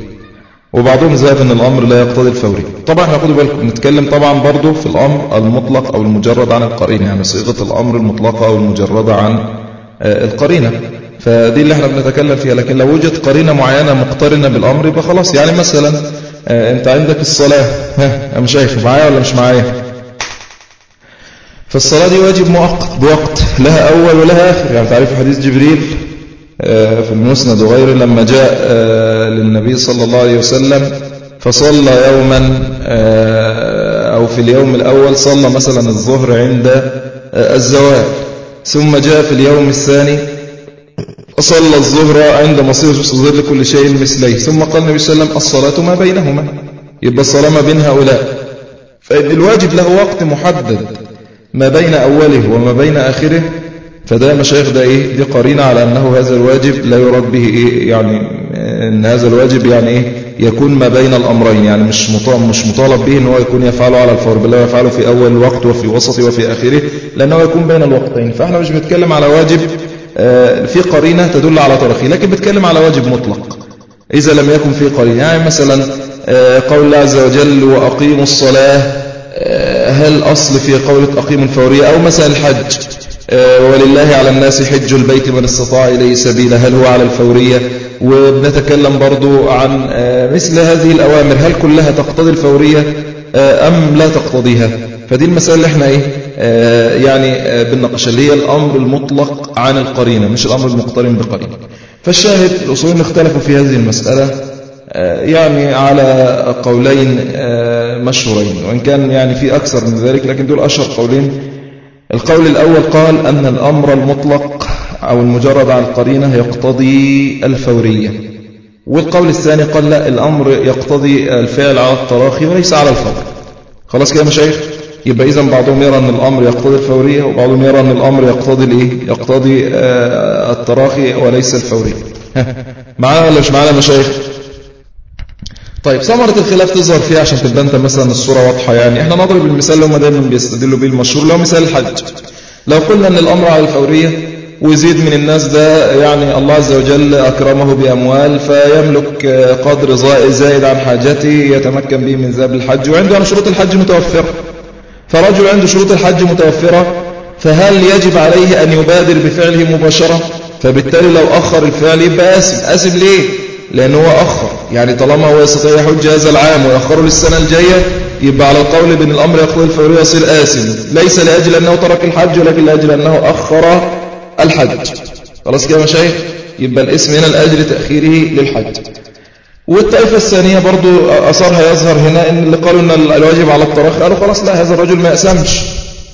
[SPEAKER 1] وبعضهم ذهب أن الأمر لا يقتضي الفورية طبعا إحنا خدوا بالكم نتكلم طبعا برضو في الأمر المطلق أو المجرد عن القرين يعني صيغة الأمر المطلقة أو المجردة عن آه، القرينة. فدي اللي إحنا بنتكلم فيها لكن لو وجد قرينة معينة مقترنة بالأمر يبقى خلاص. يعني مثلا آه، أنت عندك الصلاة. ها مش شايف معايا ولا مش معايا؟ فالصلاة دي واجب مؤقت بوقت لها أول ولها آخر. يعني تعرف حديث جبريل في المسند وغيره لما جاء آه، للنبي صلى الله عليه وسلم فصلى يوما أو في اليوم الأول صلى مثلا الظهر عند الزوال. ثم جاء في اليوم الثاني صلى الظهر عند مصير ظل كل شيء مثليه. ثم قال النبي صلى الله عليه وسلم الصلاة ما بينهما. يبقى الصلاة ما بين هؤلاء. فإن الواجب له وقت محدد ما بين أوله وما بين آخره. فده مشايخ ده إيه؟ دي قرينة على أنه هذا الواجب لا يراد به إيه؟ يعني أن هذا الواجب يعني إيه؟ يكون ما بين الأمرين يعني مش مطالب, مش مطالب به أن هو يكون يفعله على الفور بل يفعله في أول الوقت وفي وسطه وفي آخره لأنه يكون بين الوقتين. فإحنا مش بنتكلم على واجب آه، في قرينة تدل على ترخي لكن بتكلم على واجب مطلق. إذا لم يكن في قرينة يعني مثلا آه، قول الله عز وجل وأقيموا الصلاة آه، هل أصل في قولة أقيموا الفورية؟ أو مثلا الحج. ولله على الناس حج البيت من استطاع إليه سبيلا هل هو على الفورية؟ وبنتكلم برضو عن مثل هذه الأوامر. هل كلها تقتضي الفورية؟ أم لا تقتضيها؟ فدي المسألة اللي إحنا إيه آه يعني آه بالنقش اللي هي الأمر المطلق عن القرينة مش الأمر المقترن بقرينة. فالشاهد الأصولين اختلفوا في هذه المسألة آه يعني على قولين آه مشهورين وإن كان يعني في أكثر من ذلك لكن دول أشهر قولين القول الأول قال أن الأمر المطلق أو المجرد على القرينة يقتضي الفورية. والقول الثاني قال لا الأمر يقتضي الفعل على التراخي وليس على الفور. خلاص كده مشايخ؟ يبقى إذا بعضهم يرى أن الأمر يقتضي الفورية وبعضهم يرى أن الأمر يقتضي الإيه؟ يقتضي آه التراخي وليس الفورية معانا ولا مش معانا مشايخ؟ طيب ثمرة الخلاف تظهر فيها عشان تبقى أنت مثلا الصورة واضحة يعني. إحنا نضرب المثال اللي هم دايما بيستدلوا به المشهور هو مثال الحج. لو قلنا أن الأمر على الفورية ويزيد من الناس ده يعني الله عز وجل أكرمه بأموال فيملك قدر زائد عن حاجته يتمكن به من ذهاب الحج وعنده شروط الحج متوفرة. فرجل عنده شروط الحج متوفرة فهل يجب عليه أن يبادر بفعله مباشرة؟ فبالتالي لو أخر الفعل يبقى آسم آسم ليه؟ لأنه هو أخر. يعني طالما هو يستطيع يحج هذا العام ويأخره للسنة الجاية يبقى على القول بأن الأمر يقول الفوري يصير آسم ليس لأجل أنه ترك الحج ولكن لأجل أنه أخر الحج. خلاص كده مشايخ؟ يبقى الاسم هنا الأجل تأخيره للحج. والطائفة الثانية برضو أثرها يظهر هنا إن اللي قالوا إن الواجب على التراخي قالوا خلاص لا هذا الرجل ما يأسمش.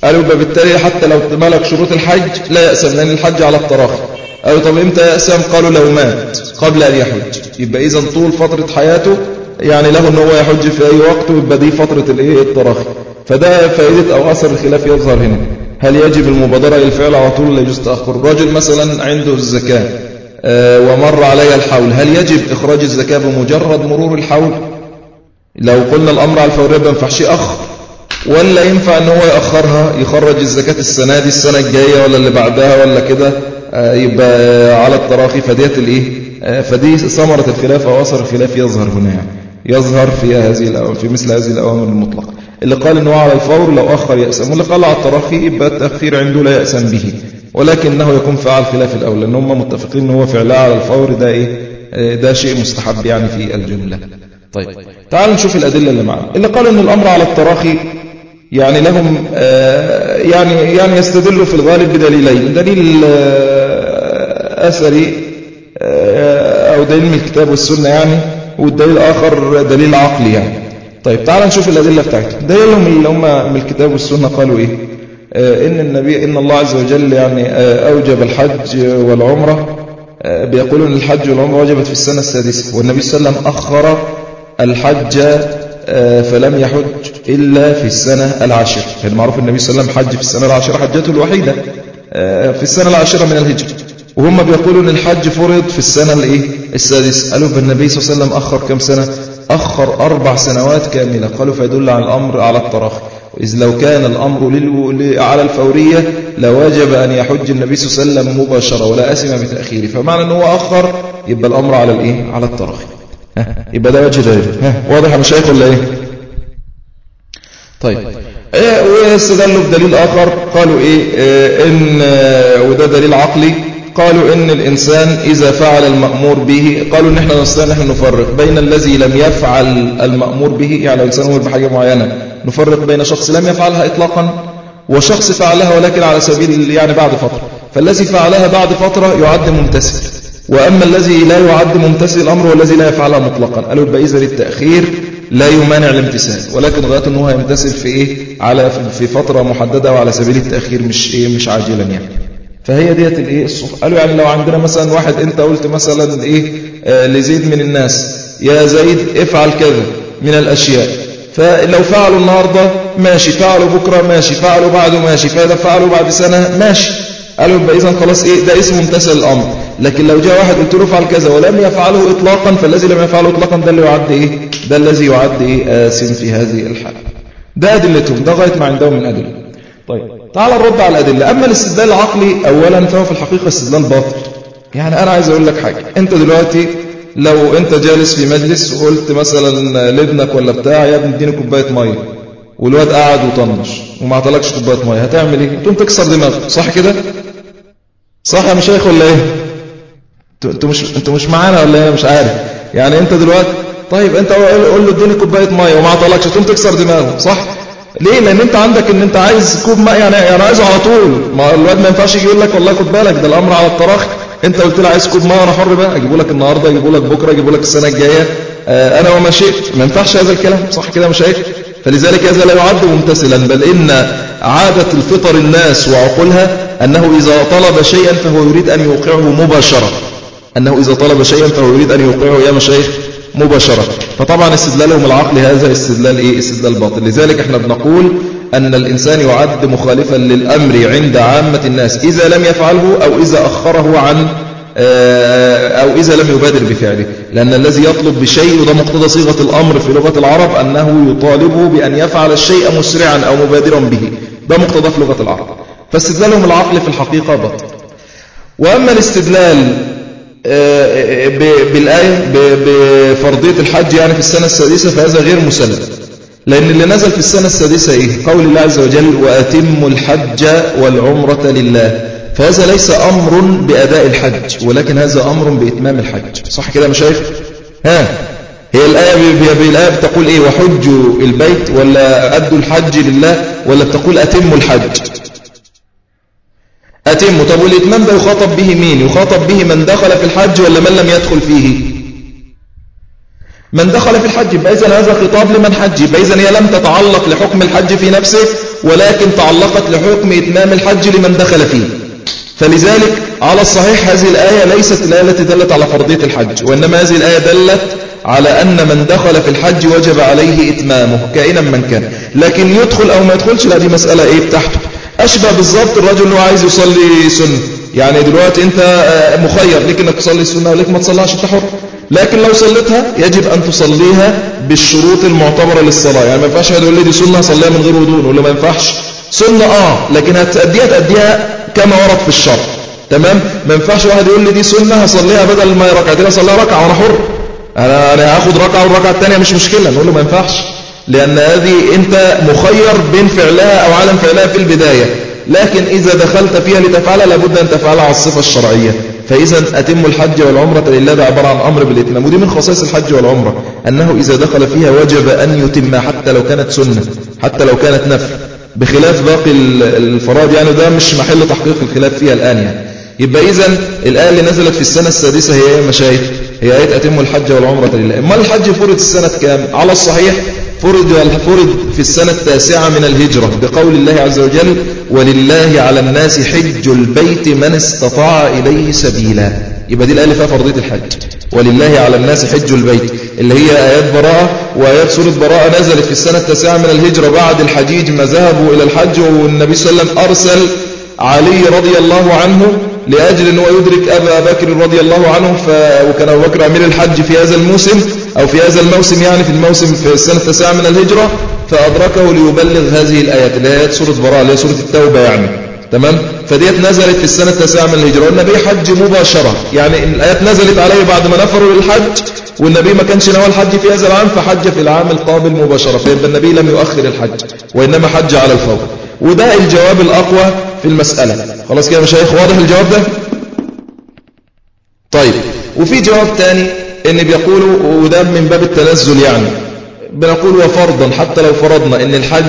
[SPEAKER 1] قالوا بالتالي حتى لو ملك شروط الحج لا يأسم لأن الحج على التراخي قالوا طب إمتى يأسم قالوا لو مات قبل أن يحج. يبقى إذا طول فترة حياته يعني له أن هو يحج في أي وقت ويبقى دي فترة الإيه التراخي. فده فائدة أو أثر الخلاف يظهر هنا. هل يجب المبادرة للفعل على طول لا يجوز تأخر؟ الرجل مثلا عنده الزكاة آه، ومر علي الحول. هل يجب إخراج الزكاة بمجرد مرور الحول؟ لو قلنا الأمر على الفورية ما ينفعش أخر ولا ينفع إن هو يأخرها يخرج الزكاة السنة دي السنة الجاية ولا اللي بعدها ولا كده؟ يبقى على التراخي فديت الإيه؟ آه، فدي ثمرة الخلاف أو أثر الخلاف يظهر هنا. يعني يظهر في هذه في مثل هذه الأوامر المطلقة. اللي قال إنه على الفور لو أخر يأسم واللي قال على التراخي يبقى التأخير عنده لا يأسم به. ولكنه يكون فعل خلاف الأول لأن هم متفقين إن هو فعلها على الفور ده إيه؟ آه، ده شيء مستحب يعني في الجملة. طيب تعالوا نشوف الأدلة اللي معنا. اللي قال إن الأمر على التراخي يعني لهم آه، يعني يعني يستدلوا في الغالب بدليلين دليل آه، أثري أو دليل من الكتاب والسنة يعني والدليل الآخر دليل عقلي يعني. طيب تعال نشوف الأدلة بتاعتهم. دليلهم اللي هم من الكتاب والسنة قالوا إيه؟ آه، إن النبي إن الله عز وجل يعني آه، أوجب الحج والعمرة آه، بيقولون الحج والعمرة وجبت في السنة السادسة والنبي صلى الله عليه وسلم أخر الحج
[SPEAKER 2] آه، فلم يحج إلا في السنة العاشرة. كان معروف النبي صلى الله عليه وسلم حج في السنة العاشرة حجته الوحيدة آه، في السنة العاشرة من الهجرة. وهم بيقولوا ان الحج فرض في السنة الإيه؟ السادسة. قالوا فالنبي صلى الله عليه وسلم أخر كم سنة؟ أخر أربع سنوات كاملة. قالوا فيدل على الأمر على التراخي إذ لو كان الأمر على الفورية لواجب أن يحج النبي صلى الله عليه وسلم مباشرة ولا أسم بتأخيره. فمعنى أنه أخر يبقى الأمر على الإيه؟ على التراخي يبقى ده وجه دليل واضح يا مشايخ ولا إيه؟ طيب. إيه واستدلوا بدليل آخر. قالوا إيه, إيه إن وده دليل عقلي. قالوا إن الإنسان إذا فعل المأمور به قالوا إن إحنا نستطيع نحن نفرق بين الذي لم يفعل المأمور به يعني لو إنسان أمر بحاجة معينة نفرق بين شخص لم يفعلها إطلاقا وشخص فعلها ولكن على سبيل يعني بعد فترة. فالذي فعلها بعد فترة يعد ممتثل وأما الذي لا يعد ممتثل الأمر والذي لا يفعلها مطلقا. قالوا يبقى للتأخير لا يمانع الامتثال. ولكن غاية أنه يمتثل في إيه؟ على في فترة محددة وعلى سبيل التأخير مش إيه؟ مش عاجلا يعني. فهي ديت الإيه؟ الصف قالوا يعني لو عندنا مثلا واحد أنت قلت مثلا إيه؟ آه لزيد من الناس. يا زيد افعل كذا من الأشياء. فلو فعلوا النهارده ماشي فعلوا بكرة ماشي فعلوا بعده ماشي فإذا فعلوا بعد سنة ماشي. قالوا يبقى اذا خلاص إيه ده اسمه امتثل الأمر. لكن لو جاء واحد قلت له افعل كذا ولم يفعله اطلاقا فالذي لم يفعله اطلاقا ده اللي يعد إيه؟ ده الذي يعد إيه؟ آسم في هذه الحاله ده أدلتهم ده غاية ما عندهم من أدلة. طيب تعال نرد على الأدلة. أما الاستدلال العقلي اولا فهو في الحقيقة استدلال باطل. يعني أنا عايز أقول لك حاجة. أنت دلوقتي لو أنت جالس في مجلس وقلت مثلا لابنك ولا بتاع يا ابني اديني كوباية مية. والواد قاعد وطنش. وما عطلكش كوباية مية. هتعمل إيه؟ تقوم تكسر دماغه صح كده؟ صح يا مشايخ ولا إيه؟ أنتوا مش أنتوا مش معانا ولا إيه؟ مش عارف. يعني أنت دلوقتي طيب أنت قول له اديني كوباية مية وما عطلكش تقوم تكسر دماغه صح؟ ليه؟ لأن أنت عندك إن أنت عايز كوب ماء يعني أنا عايزه على طول. ما الواد ما ينفعش يجي يقول لك والله خد بالك ده الأمر على التراخي أنت قلت لي عايز كوب ماء وأنا حر بقى. أجيبه لك النهارده أجيبه لك بكرة أجيبه لك السنة الجاية. آه أنا وما شئت ما ينفعش هذا الكلام. صح كده مش هيك فلذلك هذا لا يعد ممتثلا بل إن عادة الفطر الناس وعقولها أنه إذا طلب شيئا فهو يريد أن يوقعه مباشرة. أنه إذا طلب شيئا فهو يريد أن يوقعه يا مشايخ مباشرة. فطبعا استدلالهم العقلي هذا استدلال إيه؟ استدلال باطل. لذلك إحنا بنقول أن الإنسان يعد مخالفا للأمر عند عامة الناس إذا لم يفعله أو إذا أخره عن أو إذا لم يبادر بفعله. لأن الذي يطلب بشيء وده مقتضى صيغة الأمر في لغة العرب أنه يطالبه بأن يفعل الشيء مسرعا أو مبادرا به. ده مقتضى في لغة العرب. فاستدلالهم العقل في الحقيقة باطل وأما الاستدلال بالآية بفرضية الحج يعني في السنة السادسة فهذا غير مسلم. لأن اللي نزل في السنة السادسة إيه؟ قول الله عز وجل وأتم الحج والعمرة لله. فهذا ليس أمر بأداء الحج ولكن هذا أمر بإتمام الحج. صح كده مشايخ؟ ها؟ هي الآية بالآية بتقول إيه؟ وحجوا البيت ولا أدوا الحج لله ولا بتقول أتموا الحج؟ أتم طب والإتمام ده يخاطب به مين؟ يخاطب به من دخل في الحج ولا من لم يدخل فيه؟ من دخل في الحج. إذن هذا خطاب لمن حج. إذن هي لم تتعلق لحكم الحج في نفسه ولكن تعلقت لحكم إتمام الحج لمن دخل فيه. فلذلك على الصحيح هذه الآية ليست الآية التي دلت على فرضية الحج وإنما هذه الآية دلت على أن من دخل في الحج وجب عليه إتمامه كائنا من كان. لكن يدخل أو ما يدخلش لا دي مسألة إيه؟ بتاعته أشبه بالظبط الرجل اللي عايز يصلي سنة. يعني دلوقتي أنت مخير ليك أنك تصلي السنة وليك ما تصليهاش أنت حر. لكن لو صليتها يجب أن تصليها بالشروط المعتبرة للصلاة. يعني ما ينفعش يقول لي دي سنة صليها من غير وضوء ولا ما ينفعش؟ سنة آه لكن هتأديها تأديها كما ورد في الشرع تمام؟ ما ينفعش واحد يقول لي دي سنة هصليها بدل ما ركعتين اصليها ركعة وأنا حر. أنا أنا هاخد ركعة والركعة الثانية مش مشكلة. نقول له ما ينفعش. لأن هذه أنت مخير بين فعلها أو عدم فعلها في البداية. لكن إذا دخلت فيها لتفعلها لابد أن تفعلها على الصفة الشرعية. فإذا أتم الحج والعمرة لله ده عبارة عن أمر بالإتمام ودي من خصائص الحج والعمرة. أنه إذا دخل فيها وجب أن يتم حتى لو كانت سنة حتى لو كانت نفل. بخلاف باقي الفرائض يعني ده مش محل تحقيق الخلاف فيها الآن يعني. يبقى إذا الآية اللي نزلت في السنة السادسة هي إيه؟ مشايخ. هي آية أتم الحج والعمرة لله. ما الحج فرض السنة كام؟ على الصحيح فرض فرض في السنة التاسعة من الهجرة بقول الله عز وجل ولله على الناس حج البيت من استطاع إليه سبيلا. يبقى دي الآية اللي فيها فرضية الحج. ولله على الناس حج البيت اللي هي آيات براءة وآيات سورة براءة نزلت في السنة التاسعة من الهجرة بعد الحجيج ما ذهبوا إلى الحج والنبي صلى الله عليه وسلم أرسل علي رضي الله عنه لأجل أنه يدرك أبا بكر رضي الله عنه ف... وكان أبو بكر أمير الحج في هذا الموسم أو في هذا الموسم يعني في الموسم في السنة التاسعة من الهجرة فأدركه ليبلغ هذه الآيات اللي هي سورة براءة اللي هي سورة التوبة يعني. تمام؟ فديت نزلت في السنة التاسعة من الهجرة والنبي حج مباشرة. يعني الآيات نزلت عليه بعد ما نفروا للحج والنبي ما كانش نوى الحج في هذا العام فحج في العام القابل مباشرة. فيبقى النبي لم يؤخر الحج وإنما حج على الفور. وده الجواب الأقوى في المسألة. خلاص كده مشايخ واضح الجواب ده؟ طيب وفي جواب تاني إن بيقولوا وده من باب التنزل يعني. بنقول وفرضا حتى لو فرضنا إن الحج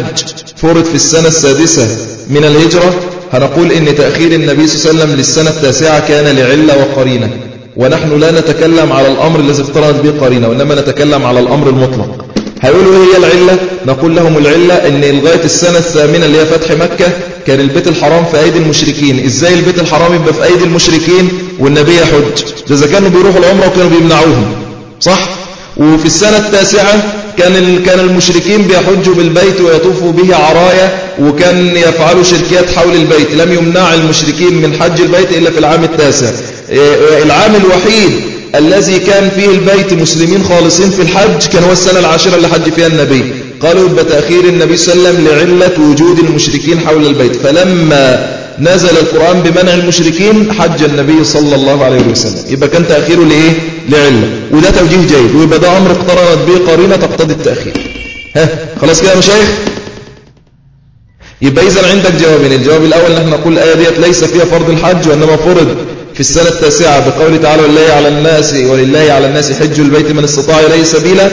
[SPEAKER 2] فرض في السنة السادسة من الهجرة هنقول إن تأخير النبي صلى الله عليه وسلم للسنة التاسعة كان لعلة وقرينة ونحن لا نتكلم على الأمر الذي اقترنت به قرينة وإنما نتكلم على الأمر المطلق. هيقولوا هي العلة؟ نقول لهم العلة إن لغاية السنة الثامنة اللي هي فتح مكة كان البيت الحرام في أيدي المشركين. إزاي البيت الحرام يبقى في أيدي المشركين والنبي يحج؟ إذا كانوا بيروحوا العمرة وكانوا بيمنعوهم صح؟ وفي السنة التاسعة كان كان المشركين بيحجوا بالبيت ويطوفوا به عرايا وكان يفعلوا شركيات حول البيت. لم يمنع المشركين من حج البيت إلا في العام التاسع. إيه، العام الوحيد الذي كان فيه البيت مسلمين خالصين في الحج كان هو السنة العاشرة اللي حج فيها النبي. قالوا بتأخير النبي صلى الله عليه وسلم لعلة وجود المشركين حول البيت. فلما نزل القرآن بمنع المشركين حج النبي صلى الله عليه وسلم. يبقى كان تأخيره لإيه؟ لعلة وده توجيه جيد. ويبقى ده أمر اقترنت به قرينة تقتضي التأخير. ها؟ خلاص كده يا مشايخ يبقى إذا عندك جوابين الجواب الأول نحن نقول الآية ديت ليس فيها فرض الحج وإنما فرض في السنة التاسعة بقوله تعالى ولله على الناس ولله على الناس حج البيت من استطاع إليه سبيلا.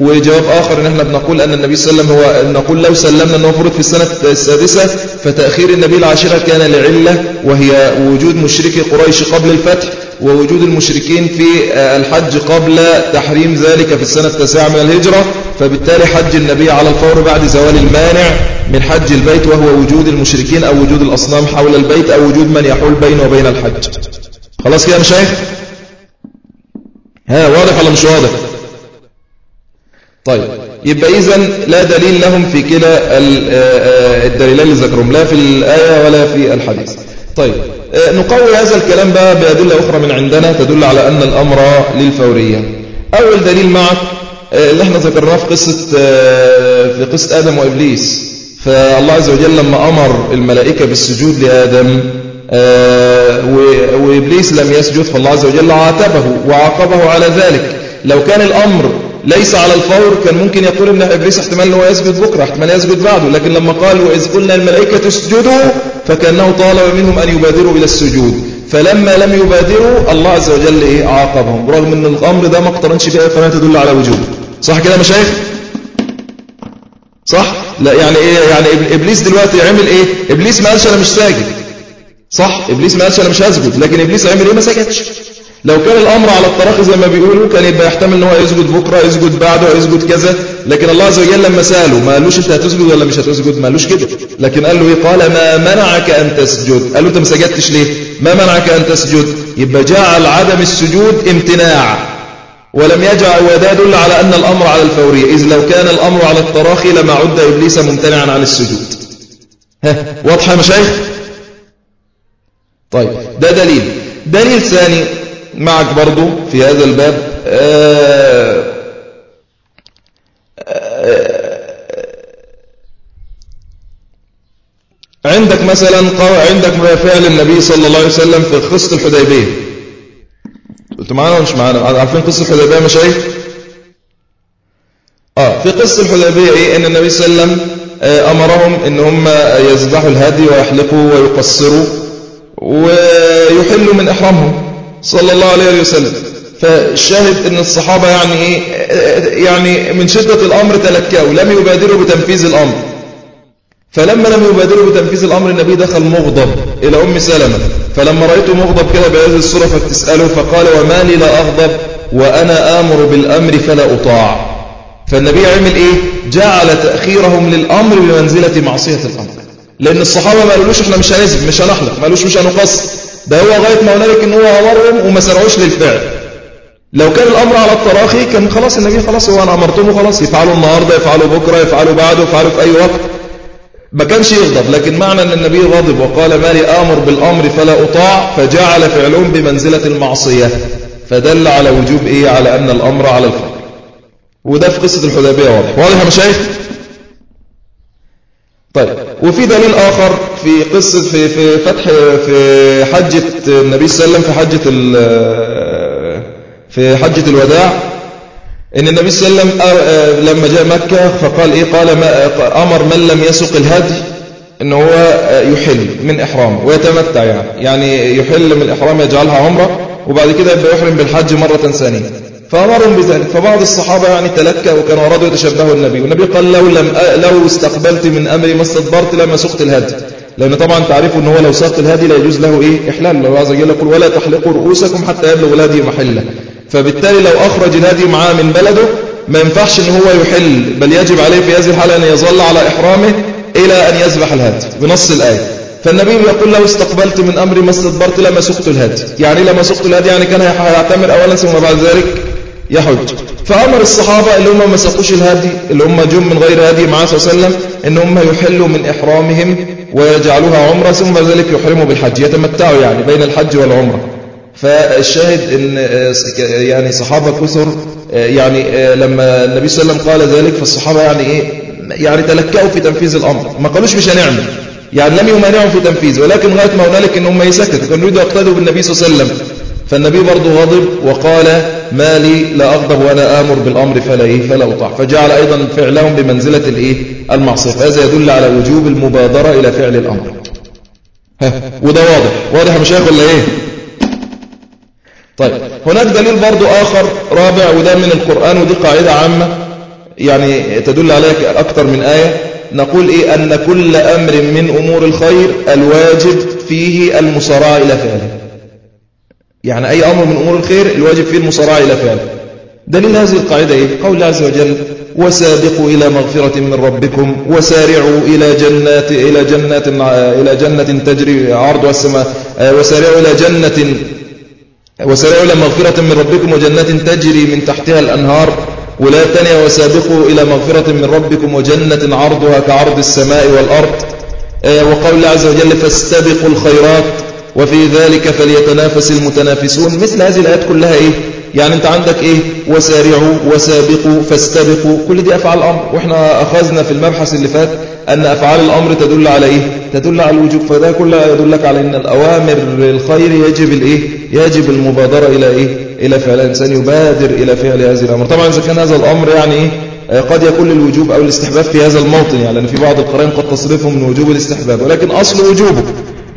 [SPEAKER 2] وجواب آخر إن إحنا بنقول أن النبي صلى الله عليه وسلم هو نقول لو سلمنا أنه فرض في السنة السادسة فتأخير النبي العاشرة كان لعلة وهي وجود مشركي قريش قبل الفتح. ووجود المشركين في الحج قبل تحريم ذلك في السنة التاسعة من الهجرة. فبالتالي حج النبي على الفور بعد زوال المانع من حج البيت وهو وجود المشركين أو وجود الأصنام حول البيت أو وجود من يحول بينه وبين الحج. خلاص كده يا مشايخ ها واضح ولا مش واضح؟ طيب يبقى إذا لا دليل لهم في كلا آه، آه، الدليلين اللي ذكرهم لا في الآية ولا في الحديث. طيب آه، نقوي هذا الكلام بقى بأدلة أخرى من عندنا تدل على أن الأمر للفورية. أول دليل معك اللي إحنا ذكرناه في قصة في قصة آدم وإبليس. فالله عز وجل لما أمر الملائكة بالسجود لآدم وإبليس لم يسجد فالله عز وجل عاتبه وعاقبه على ذلك. لو كان الأمر ليس على الفور كان ممكن يقول ابن إبليس احتمال أنه يسجد بكرة احتمال يسجد بعده لكن لما قال وإذ قلنا الملائكة اسجدوا فكأنه طالب منهم أن يبادروا إلى السجود. فلما لم يبادروا الله عز وجل إيه؟ عاقبهم. برغم أن الأمر ده ما اقترنش بها فلا تدل على وجوده. صح كده مشايخ؟ صح؟ لا يعني إيه؟ يعني إبليس دلوقتي عمل إيه؟ إبليس ما قالش أنا مش ساجد. صح؟ إبليس ما قالش أنا مش هسجد لكن إبليس عمل إيه؟ ما سجدش. لو كان الأمر على التراخي زي ما بيقولوا كان يبقى يحتمل إن هو يسجد بكرة يسجد بعده يسجد كذا. لكن الله عز وجل لما سأله ما قالوش أنت هتسجد ولا مش هتسجد؟ ما قالوش كده. لكن قال له إيه؟ قال ما منعك أن تسجد. قال له أنت ما سجدتش ليه؟ ما منعك أن تسجد؟ يبقى جعل عدم السجود امتناع. ولم يجعل وده يدل على أن الأمر على الفورية. إذ لو كان الأمر على التراخي لما عد إبليس ممتنعا عن السجود. ها واضحة يا مشايخ؟ طيب ده دليل. دليل ثاني معك برضو في هذا الباب. آه، آه، عندك مثلا عندك فعل النبي صلى الله عليه وسلم في قصة الحديبية. قلت معانا ولا مش معانا عارفين قصة الحديبية مشايخ آه في قصة الحديبية إيه؟ إن النبي صلى الله عليه وسلم آه، أمرهم إن هم يذبحوا الهدي ويحلقوا ويقصروا ويحلوا من إحرامهم. صلى الله عليه وسلم. فالشاهد إن الصحابة يعني إيه يعني من شدة الأمر تلكأوا لم يبادروا بتنفيذ الأمر. فلما لم يبادروا بتنفيذ الأمر النبي دخل مغضب إلى أم سلمة. فلما رأيته مغضب كده بهذه الصورة فتسأله فقال وما لي لا أغضب وأنا آمر بالأمر فلا أطاع. فالنبي عمل إيه؟ جعل تأخيرهم للأمر بمنزلة معصية الأمر. لأن الصحابة ما قالوش إحنا مش هنزل مش هنحلق ما قالوش مش هنقص. ده هو غاية ما هنالك إن هو أمرهم وما سرعوش للفعل. لو كان الأمر على التراخي كان خلاص النبي خلاص هو أنا أمرتهم خلاص يفعلوا النهاردة يفعلوا بكرة يفعلوا بعده يفعلوا في أي وقت. ما كانش يغضب لكن معنى أن النبي غضب وقال ما لي آمر بالأمر فلا أطاع فجعل فعلهم بمنزلة المعصية. فدل على وجوب إيه؟ على أن الأمر على الفرق. وده في قصة الحديبية واضح. واضح يا مشايخ؟ طيب. وفي دليل آخر في قصة في في فتح في حجة النبي صلى الله عليه وسلم في حجة في حجة الوداع. إن النبي صلى الله عليه وسلم آه، آه، لما جاء مكة فقال إيه؟ قال ما أمر من لم يسق الهدي إن هو آه، يحل من إحرام ويتمتع يعني. يعني يحل من الإحرام يجعلها عمرة وبعد كده يبقى يحرم بالحج مرة ثانية. فأمرهم بذلك. فبعض الصحابة يعني تلكى وكانوا أرادوا يتشبهوا النبي. والنبي قال لو لم لو استقبلت من أمري ما استدبرت لما سقت الهدي. لأن طبعا تعرفوا أنه لو ساق الهدي لا يجوز له إيه؟ إحلال. الله عز وجل يقول ولا تحلقوا رؤوسكم حتى يبلغ الهدي محلة. فبالتالي لو أخرج الهدي معاه من بلده ما ينفعش أن هو يحل. بل يجب عليه في هذه الحالة أن يظل على إحرامه إلى أن يذبح الهدي بنص الآية. فالنبي يقول لو استقبلت من أمري ما استدبرت لما سقت الهدي يعني لما سقت الهدي يعني كان هيعتمر أولا ثم بعد ذلك يحج. فأمر الصحابة اللي هم ما سقوش الهدي اللي هم جم من غير هدي معاه صلى الله عليه وسلم إن هم يحلوا من إحرامهم ويجعلوها عمرة ثم بعد ذلك يحرموا بالحج يتمتعوا يعني بين الحج والعمرة. فالشاهد إن يعني صحابة كثر يعني لما النبي صلى الله عليه وسلم قال ذلك فالصحابة يعني إيه يعني تلكأوا في تنفيذ الأمر. ما قالوش مش هنعمل. يعني لم يمانعهم في تنفيذه ولكن غاية ما هنالك إن هم يسكتوا كانوا يريدوا يقتدوا بالنبي صلى الله عليه وسلم. فالنبي برضه غضب وقال ما لي لا أغضب وأنا آمر بالأمر فلا إيه فلا أطاع. فجعل أيضا فعلهم بمنزلة الإيه؟ المعصية. فهذا يدل على وجوب المبادرة إلى فعل الأمر. ها وده واضح. واضح يا مشايخ ولا إيه؟ طيب هناك دليل برضو آخر رابع وده من القرآن ودي قاعدة عامة. يعني تدل عليها أكثر من آية. نقول إيه؟ أن كل أمر من أمور الخير الواجب فيه المصارعة إلى فعله. يعني أي أمر من أمور الخير الواجب فيه المصارعة إلى فعله دليل هذه القاعدة إيه؟ قول الله عز وجل وسابقوا إلى مغفرة من ربكم وسارعوا إلى جنات إلى جنات إلى جنة تجري عرضها السماء وسارعوا إلى جنة وسارعوا إلى مغفرة من ربكم وجنات تجري من تحتها الأنهار. ولا تنيا وسابقوا إلى مغفرة من ربكم وجنة عرضها كعرض السماء والأرض. آه، وقول الله عز وجل فاستبقوا الخيرات. وفي ذلك فليتنافس المتنافسون مثل هذه الآيات كلها إيه؟ يعني أنت عندك إيه؟ وسارعوا وسابقوا فاستبقوا. كل دي أفعال الأمر. وإحنا أخذنا في المبحث اللي فات أن أفعال الأمر تدل على إيه؟ تدل على الوجوب. فده كله يدلك على أن الأوامر الخير يجب الإيه؟ يجب المبادرة إلى إيه؟ إلى فعل الإنسان يبادر إلى فعل هذه الأمر. طبعا إذا كان هذا الأمر يعني إيه؟ قد يكون للوجوب أو الاستحباب في هذا الموطن. يعني لأن في بعض القرآن قد تصرفه من وجوب الاستحباب. ولكن أصل وجوبه.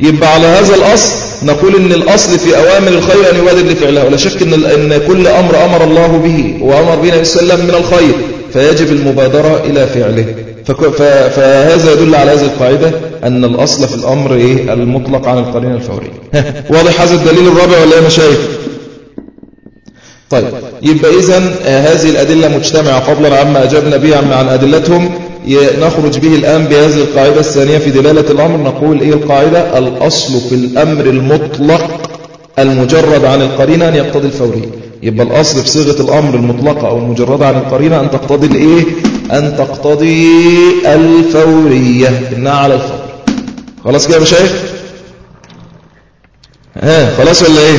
[SPEAKER 2] يبقى على هذا الأصل نقول إن الأصل في أوامر الخير أن يبادر لفعلها ولا شك إن, إن كل أمر أمر الله به وأمر عليه وسلم من الخير فيجب المبادرة إلى فعله. فهذا يدل على هذه القاعدة أن الأصل في الأمر إيه؟ المطلق عن القرين الفوري. واضح هذا الدليل الرابع ولا يا مشايخ طيب يبقى إذا هذه الأدلة مجتمعة فضلا عما أجبنا بها عن أدلتهم نخرج به الآن بهذه القاعدة الثانية في دلالة الأمر. نقول إيه القاعدة الأصل في الأمر المطلق المجرد عن القرينة أن يقتضي الفورية يبقى الأصل في صيغة الأمر المطلقة أو المجردة عن القرينة أن تقتضي الإيه؟ أن تقتضي الفورية. إنها على الفور. خلاص كده يا مشايخ ها خلاص ولا إيه؟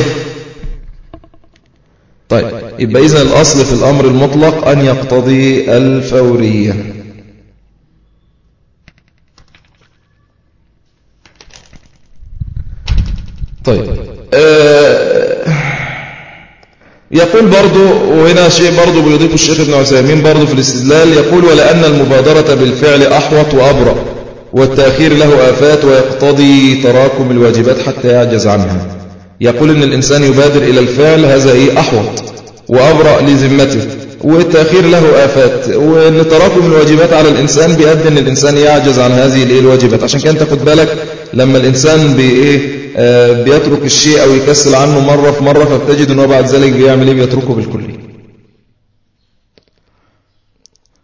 [SPEAKER 2] طيب يبقى إذن الأصل في الأمر المطلق أن يقتضي الفورية. يقول برضو وهنا شيء برضو بيضيف الشيخ ابن عثيمين برضو في الاستدلال يقول ولأن المبادرة بالفعل أحوط وأبرأ والتأخير له آفات ويقتضي تراكم الواجبات حتى يعجز عنها. يقول إن الإنسان يبادر إلى الفعل هذا إيه؟ أحوط وأبرأ لذمته والتأخير له آفات وأن تراكم الواجبات على الإنسان بيؤدي أن الإنسان يعجز عن هذه الواجبات. عشان كده تاخد بالك لما الإنسان بإيه؟ آه، بيترك الشيء أو يكسل عنه مرة في مرة فبتجد أنه بعد ذلك بيعمل إيه؟ بيتركه بالكلي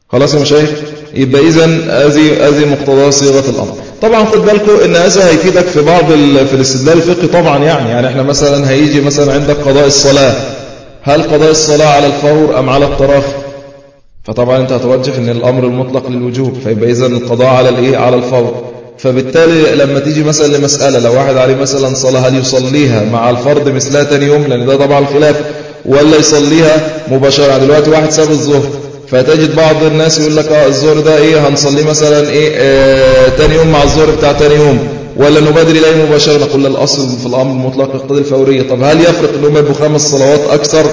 [SPEAKER 2] خلاص يا مشايخ؟ يبقى إذا هذه هذه مقتضى صيغة الأمر. طبعا خد بالكم إن هذا هيفيدك في بعض في الاستدلال الفقهي طبعا يعني. يعني إحنا مثلا هيجي مثلا عندك قضاء الصلاة. هل قضاء الصلاة على الفور أم على التراخي فطبعا أنت هترجح أن الأمر المطلق للوجوب فيبقى إذن القضاء على الإيه؟ على الفور. فبالتالي لما تيجي مثلا لمسألة لو واحد عليه مثلا صلاة هل يصليها مع الفرض مثلها تاني يوم؟ لأن ده طبعا الخلاف ولا يصليها مباشرة. دلوقتي واحد ساب الظهر فتجد بعض الناس يقول لك آه الظهر ده إيه؟ هنصليه مثلا إيه؟ آه تاني يوم مع الظهر بتاع تاني يوم. ولا نبادر إليه مباشرة. نقول الأصل في الأمر المطلق يقتضي الفورية. طب هل يفرق أنهم يبقوا خمس صلوات أكثر؟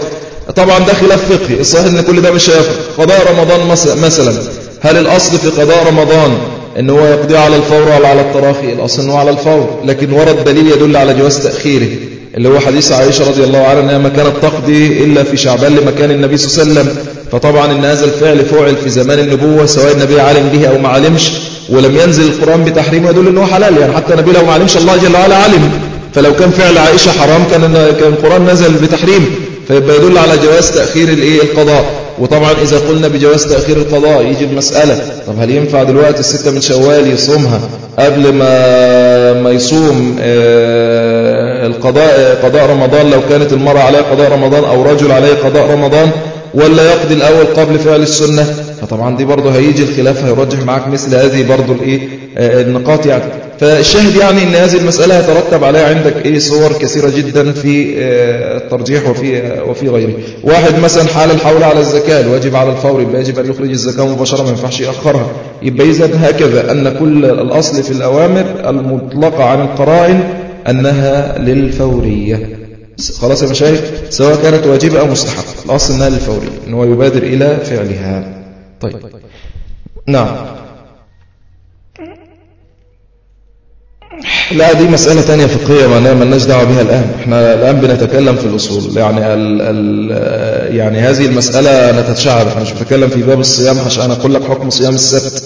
[SPEAKER 2] طبعا ده خلاف فقهي. الصحيح أن كل ده مش هيفرق. قضاء رمضان مثلا. هل الأصل في قضاء رمضان أن هو يقضي على الفور ولا على التراخي الأصل أنه على الفور. لكن ورد دليل يدل على جواز تأخيره. اللي هو حديث عائشة رضي الله عنها أنها ما كانت تقضي إلا في شعبان لمكان النبي صلى الله عليه وسلم. فطبعا إن هذا الفعل فعل في زمان النبوة سواء النبي علم به أو ما علمش ولم ينزل القرآن بتحريمه يدل أنه حلال. يعني حتى النبي لو ما علمش الله جل وعلا علم فلو كان فعل عائشة حرام كان كان القرآن نزل بتحريم. فيبقى يدل على جواز تأخير الإيه؟ القضاء. وطبعا إذا قلنا بجواز تأخير القضاء يجي المسألة طب هل ينفع دلوقتي الستة من شوال يصومها قبل ما ما يصوم القضاء قضاء رمضان لو كانت المرأة عليها قضاء رمضان أو رجل عليه قضاء رمضان ولا يقضي الأول قبل فعل السنة؟ فطبعا دي برضه هيجي الخلاف هيرجح معاك مثل هذه برضه الإيه النقاط يعني. فالشاهد يعني إن هذه المسألة يترتب عليها عندك إيه صور كثيرة جدا في الترجيح وفي وفي غيره. واحد مثلا حال الحول على الزكاة الواجب على الفور يبقى يجب أن يخرج الزكاة مباشرة ما ينفعش يأخرها. يبقى إذا هكذا أن كل الأصل في الأوامر المطلقة عن القرائن أنها للفورية. خلاص يا مشايخ؟ سواء كانت واجبة أو مستحبة. الأصل أنها للفورية أنه يبادر إلى فعلها. طيب. نعم. لا دي مسألة تانية فقهية ما لناش دعوة بها الآن. إحنا الآن بنتكلم في الأصول. يعني ال ال يعني هذه المسألة نتشعر إحنا مش بنتكلم في باب الصيام عشان أقول لك حكم صيام السبت.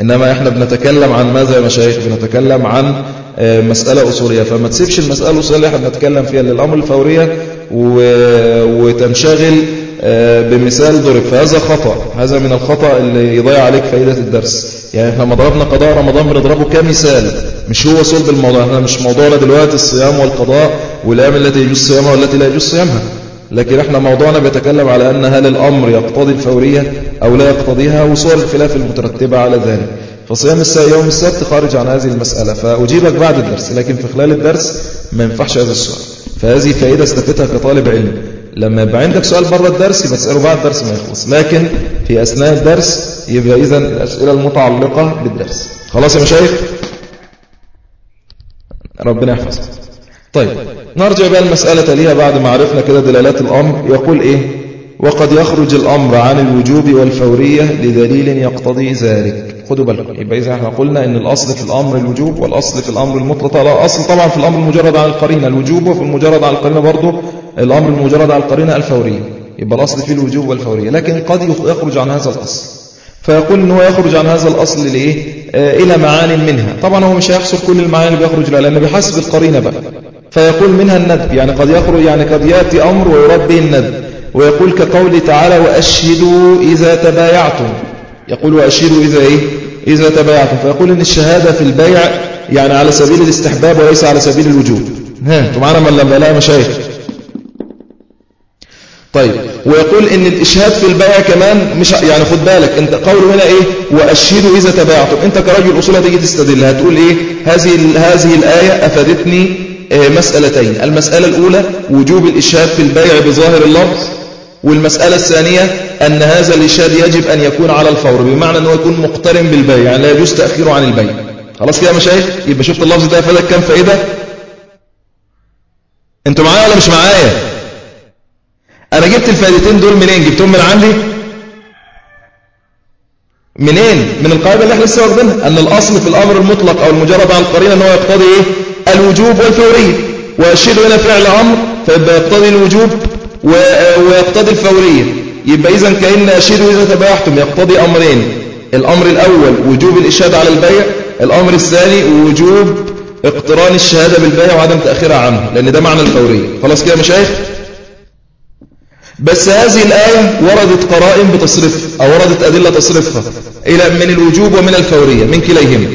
[SPEAKER 2] إنما إحنا بنتكلم عن ماذا يا مشايخ بنتكلم عن مسألة أصولية. فما تسيبش المسألة الأصولية إحنا بنتكلم فيها للأمر الفورية وتنشغل بمثال ضرب. فهذا خطأ. هذا من الخطأ اللي يضيع عليك فائدة الدرس. يعني إحنا لما ضربنا قضاء رمضان بنضربه كمثال. مش هو صلب الموضوع. إحنا مش موضوعنا دلوقتي الصيام والقضاء والأيام التي يجوز صيامها والتي لا يجوز صيامها. لكن إحنا موضوعنا بيتكلم على أن هل الأمر يقتضي الفورية أو لا يقتضيها وصور الخلاف المترتبة على ذلك. فصيام يوم السبت خارج عن هذه المسألة. فأجيبك بعد الدرس. لكن في خلال الدرس ما ينفعش هذا السؤال. فهذه فائدة استفدتها كطالب علم. لما يبقى عندك سؤال بره الدرس يبقى تسأله بعد الدرس ما يخلص. لكن في أثناء الدرس يبقى إذا الأسئلة المتعلقة بالدرس. خلاص يا مشايخ؟ ربنا يحفظك. طيب نرجع بقى المسألة ليها بعد ما عرفنا كده دلالات الأمر. يقول إيه؟ وقد يخرج الأمر عن الوجوب والفورية لدليل يقتضي ذلك. خدوا بالكم يبقى إذا إحنا قلنا إن الأصل في الأمر الوجوب والأصل في الأمر المطلق لا أصل طبعا في الأمر المجرد عن القرينة الوجوب وفي المجرد عن القرينة برضه الأمر المجرد عن القرينة الفورية. يبقى الأصل فيه الوجوب والفورية. لكن قد يخرج عن هذا الأصل. فيقول إن هو يخرج عن هذا الأصل لإيه؟ آه إلى معان منها. طبعا هو مش هيحصر كل المعاني اللي بيخرج لها لأن بحسب القرينة بقى. فيقول منها الندب. يعني قد يخرج يعني قد يأتي أمر ويراد به الندب. ويقول كقوله تعالى وأشهدوا إذا تبايعتم. يقول وأشهدوا إذا إيه؟ إذا تبايعتم فيقول إن الشهادة في البيع يعني على سبيل الاستحباب وليس على سبيل الوجوب. ها أنتوا معانا لما لا مشايخ. طيب ويقول إن الإشهاد في البيع كمان مش يعني خد بالك أنت قوله هنا إيه؟ واشهدوا إذا تبايعتم أنت كرجل أصول هتيجي تستدل هتقول إيه؟ هذه هذه الآية أفادتني مسألتين. المسألة الأولى وجوب الإشهاد في البيع بظاهر اللفظ والمسألة الثانية أن هذا الإشهاد يجب أن يكون على الفور بمعنى أنه يكون مقترن بالبيع يعني لا يجوز تأخيره عن البيع. خلاص كده يا مشايخ؟ يبقى شفت اللفظ ده فادك كام فائدة؟ أنتوا معايا ولا مش معايا؟ أنا جبت الفائدتين دول منين؟ جبتهم من عندي؟ منين؟ من القاعدة اللي إحنا لسه واخدينها أن الأصل في الأمر المطلق أو المجرد عن القرينة أنه يقتضي إيه؟ الوجوب والفورية. وأشهد هنا فعل أمر فيبقى يقتضي الوجوب ويقتضي الفورية. يبقى إذا كأن أشهد إذا تباحتم يقتضي أمرين. الأمر الأول وجوب الإشهاد على البيع. الأمر الثاني وجوب اقتران الشهادة بالبيع وعدم تأخيرها عنه لأن ده معنى الفورية. خلاص كده مشايخ؟ بس هذه الآية وردت قرائن بتصرفها أو وردت أدلة تصرفها إلى من الوجوب ومن الفورية من كليهما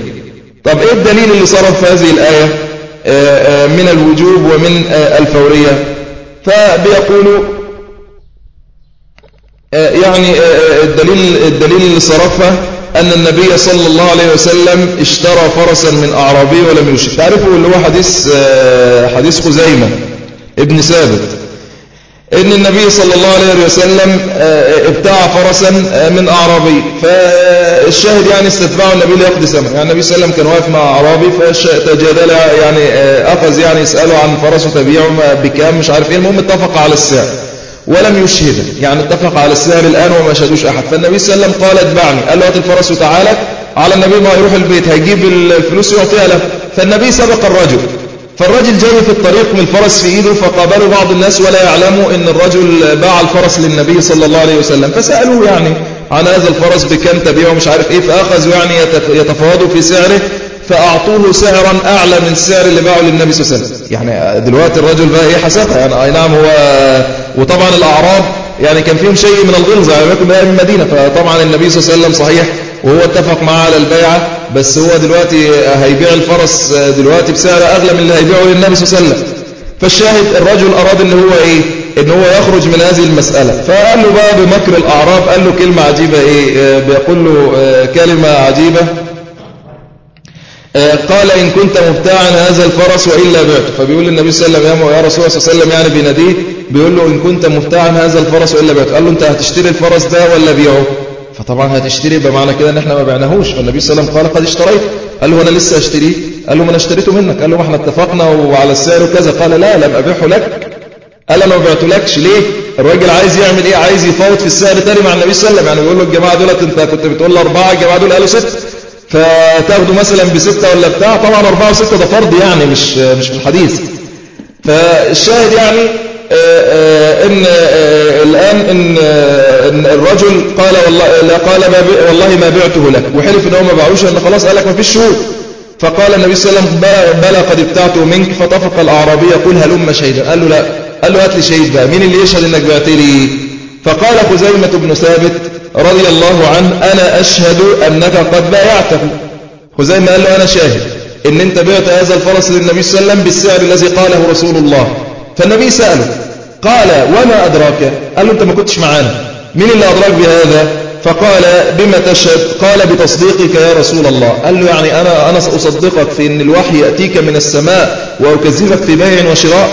[SPEAKER 2] طب إيه الدليل اللي صرف هذه الآية؟ من الوجوب ومن الفورية؟ فبيقول آه،
[SPEAKER 1] يعني آه، آه، الدليل, الدليل صرفه أن النبي صلى الله عليه وسلم اشترى فرسا من أعرابي ولم يشرك تعرفوا اللي هو حديث حديث خزيمة ابن ثابت. إن النبي صلى الله عليه وسلم ابتاع فرسا من أعرابي. فالشاهد يعني استتبعه النبي ليقضي ثمن يعني النبي صلى الله عليه وسلم كان واقف مع أعرابي فتجادل يعني أخذ يعني يسأله عن فرسه تبيعه بكام مش عارف إيه. المهم اتفق على السعر ولم يشهد. يعني اتفق على السعر الآن وما شهدوش أحد. فالنبي صلى الله عليه وسلم قال اتبعني. قال له هات الفرس وتعالى على النبي ما يروح البيت هيجيب الفلوس يعطيها له. فالنبي سبق الرجل. فالرجل جاي في الطريق من الفرس في إيده فقابله بعض الناس ولا يعلموا إن الرجل باع الفرس للنبي صلى الله عليه وسلم. فسألوه يعني عن هذا الفرس بكم تبيعه مش عارف إيه فأخذوا يعني يتفاوضوا في سعره فأعطوه سعرا أعلى من السعر اللي باعه للنبي صلى الله عليه وسلم. يعني دلوقتي الرجل بقى إيه حسبها يعني. أي نعم هو وطبعا الأعراب يعني كان فيهم شيء من الغلظة يعني يكون بقى من المدينة فطبعا النبي صلى الله عليه وسلم صحيح وهو اتفق معاه على البيعة بس هو دلوقتي هيبيع الفرس دلوقتي بسعر أغلى من اللي هيبيعه للنبي صلى الله عليه وسلم. فالشاهد الرجل أراد إن هو إيه؟ إن هو يخرج من هذه المسألة. فقال له بقى بمكر الأعراب قال له كلمة عجيبة إيه؟ بيقول له كلمة عجيبة. قال إن كنت مبتاعا هذا الفرس وإلا بعته فبيقول للنبي صلى الله عليه وسلم يا رسول الله صلى الله عليه وسلم يعني بيناديه بيقول له إن كنت مبتاعا هذا الفرس وإلا بعته قال له أنت هتشتري الفرس ده ولا بيعه؟ فطبعا هتشتري بمعنى كده إن إحنا ما بعناهوش. فالنبي صلى الله عليه وسلم قال قد اشتريت. قال له أنا لسه اشتريه قال له ما أنا اشتريته منك. قال له ما إحنا اتفقنا وعلى السعر وكذا قال لا لم ابيعه لك. قال أنا ما بعتلكش. ليه؟ الراجل عايز يعمل إيه؟ عايز يفاوض في السعر تاني مع النبي صلى الله عليه وسلم. يعني بيقول له الجماعة دولت أنت كنت بتقول له أربعة الجماعة دول قالوا ست فتاخدوا مثلا بستة ولا بتاع. طبعا أربعة وستة ده فرض يعني مش مش في الحديث. فالشاهد يعني إن الآن إن, إن الرجل قال والله لا قال ما والله ما بعته لك. وحلف إن هو ما باعوش ان خلاص قال لك ما فيش شهود. فقال النبي صلى الله عليه وسلم بلى قد ابتعته منك. فطفق الأعرابي يقول هلم شهيدا قال له لا. قال له هات لي شهيد بقى. مين اللي يشهد إنك بعت لي؟ فقال خزيمة بن ثابت رضي الله عنه أنا أشهد أنك قد بايعته. خزيمة قال له أنا شاهد إن أنت بعت هذا الفرس للنبي صلى الله عليه وسلم بالسعر الذي قاله رسول الله. فالنبي سأله قال وما أدراك؟ قال له أنت ما كنتش معانا. مين اللي أدراك بهذا؟ فقال بما تشهد؟ قال بتصديقك يا رسول الله. قال له يعني أنا, أنا سأصدقك في أن الوحي يأتيك من السماء وأكذبك في بيع وشراء.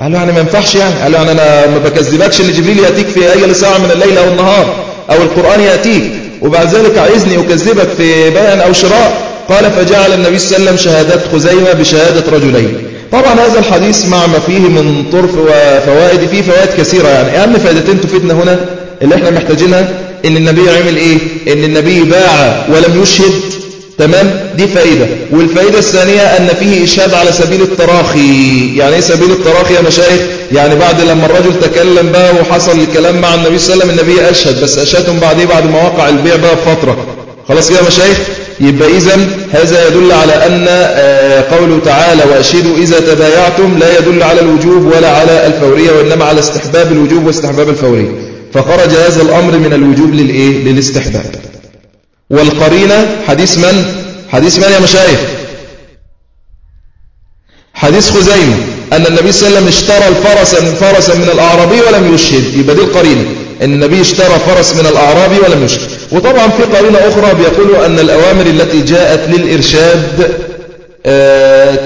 [SPEAKER 1] قال له يعني ما ينفعش يعني. قال له يعني أنا ما بكذبكش أن جبريل يأتيك في أي ساعة من الليل أو النهار أو القرآن يأتيك وبعد ذلك عايزني أكذبك في بيع أو شراء. قال فجعل النبي صلى الله عليه وسلم شهادات خزيمة بشهادة رجلين. طبعا هذا الحديث مع ما فيه من طرف وفوائد فيه فوائد كثيرة يعني. أهم فائدتين تفيدنا هنا اللي إحنا محتاجينها إن النبي عمل إيه؟ إن النبي باع ولم يشهد. تمام؟ دي فائدة والفائدة الثانية أن فيه إشهاد على سبيل التراخي. يعني إيه سبيل التراخي يا مشايخ؟ يعني بعد لما الرجل تكلم بقى وحصل الكلام مع النبي صلى الله عليه وسلم النبي أشهد بس أشهدهم بعد إيه بعد ما وقع البيع بقى بفترة. خلاص يا مشايخ؟ يبقى إذا هذا يدل على أن قوله تعالى وأشهدوا إذا تبايعتم لا يدل على الوجوب ولا على الفورية وإنما على استحباب الوجوب واستحباب الفورية. فخرج هذا الأمر من الوجوب للإيه؟ للاستحباب. والقرينة حديث من؟ حديث من يا مشايخ؟ حديث خزيمة أن النبي صلى الله عليه وسلم اشترى الفرس فرسا من الأعرابي ولم يشهد. يبقى دي القرينة. النبي اشترى فرس من الأعرابي ولم يشهد وطبعا في قرينة أخرى بيقولوا أن الأوامر التي جاءت للإرشاد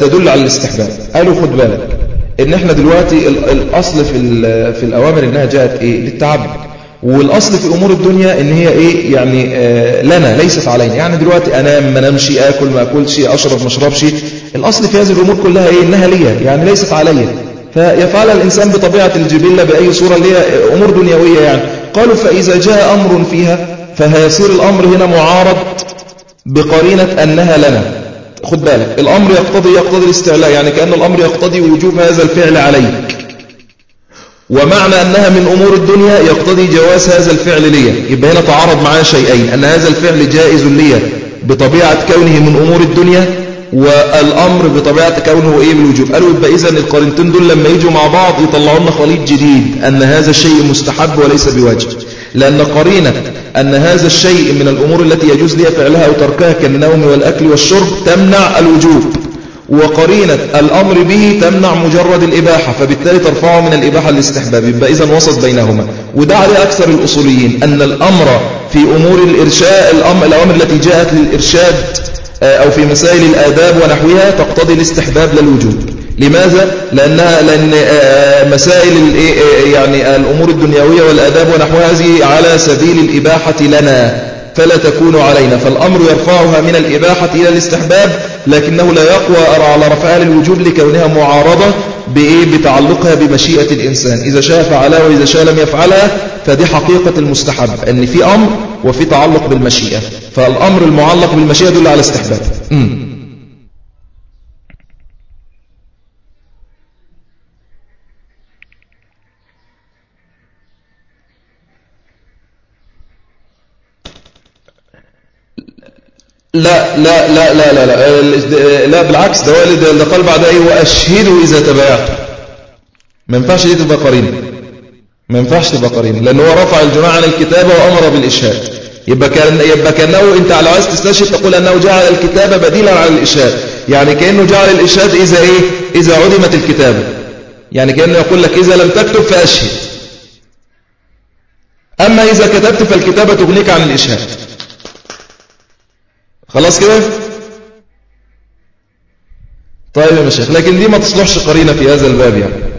[SPEAKER 1] تدل على الاستحباب. قالوا خد بالك إن إحنا دلوقتي الأصل في, في الأوامر إنها جاءت إيه؟ للتعبد. والأصل في أمور الدنيا إن هي إيه؟ يعني آه لنا ليست علينا. يعني دلوقتي أنام ما نمشي آكل ما أكلش أشرب ما أشربش. الأصل في هذه الأمور كلها إيه؟ إنها ليا. يعني ليست عليا. فيفعل الإنسان بطبيعة الجبلة بأي صورة اللي هي أمور دنيوية يعني. قالوا فإذا جاء أمر فيها فهيصير الأمر هنا معارض بقرينة أنها لنا. خد بالك الأمر يقتضي يقتضي الاستعلاء يعني كأن الأمر يقتضي وجوب هذا الفعل عليك. ومعنى أنها من أمور الدنيا يقتضي جواز هذا الفعل لي يبقى هنا تعارض معاه شيئين أن هذا الفعل جائز لي بطبيعة كونه من أمور الدنيا والأمر بطبيعة كونه إيه بالوجوب قالوا يبقى إذن القرنتين دول لما يجوا مع بعض يطلعوا لنا خليط جديد أن هذا الشيء مستحب وليس بواجب. لأن قرينة أن هذا الشيء من الأمور التي يجوز لي فعلها أو تركها كالنوم والأكل والشرب تمنع الوجوب. وقرينة الأمر به تمنع مجرد الإباحة فبالتالي ترفعه من الإباحة للاستحباب يبقى إذن وسط بينهما.
[SPEAKER 2] وده عليه أكثر الأصوليين أن الأمر في أمور الإرشاد الأمر التي جاءت للإرشاد أو في مسائل الآداب ونحوها تقتضي الاستحباب للوجود. لماذا؟ لأنها لأن آه، مسائل يعني الأمور الدنيوية والآداب ونحوها هذه على سبيل الإباحة لنا فلا تكون علينا. فالأمر يرفعها من الإباحة إلى الاستحباب لكنه لا يقوى على رفعها للوجوب لكونها معارضة بإيه؟ بتعلقها بمشيئة الإنسان. إذا شاء فعلها وإذا شاء لم يفعلها فدي حقيقة المستحب. أن في أمر وفي تعلق بالمشيئة. فالأمر المعلق بالمشيئة دل على استحباب. لا لا لا لا لا لا, لا بالعكس ده والد اللي قال بعدها إيه واشهدوا إذا تبايعتم ما ينفعش دي تبقى قرينة. ما ينفعش تبقى قرينه لأن هو رفع الجماعة عن الكتابه وأمر بالإشهاد. يبقى كان يبقى كأنه أنت على عايز تستشهد تقول أنه جعل الكتابه بديلا عن الإشهاد. يعني كأنه جعل الإشهاد إذا إيه؟ إذا عدمت الكتابه يعني كأنه يقول لك إذا لم تكتب فأشهد. أما إذا كتبت فالكتابه تغنيك عن الإشهاد. خلاص كده؟ طيب يا مشايخ لكن دي ما تصلحش قرينة في هذا الباب يعني.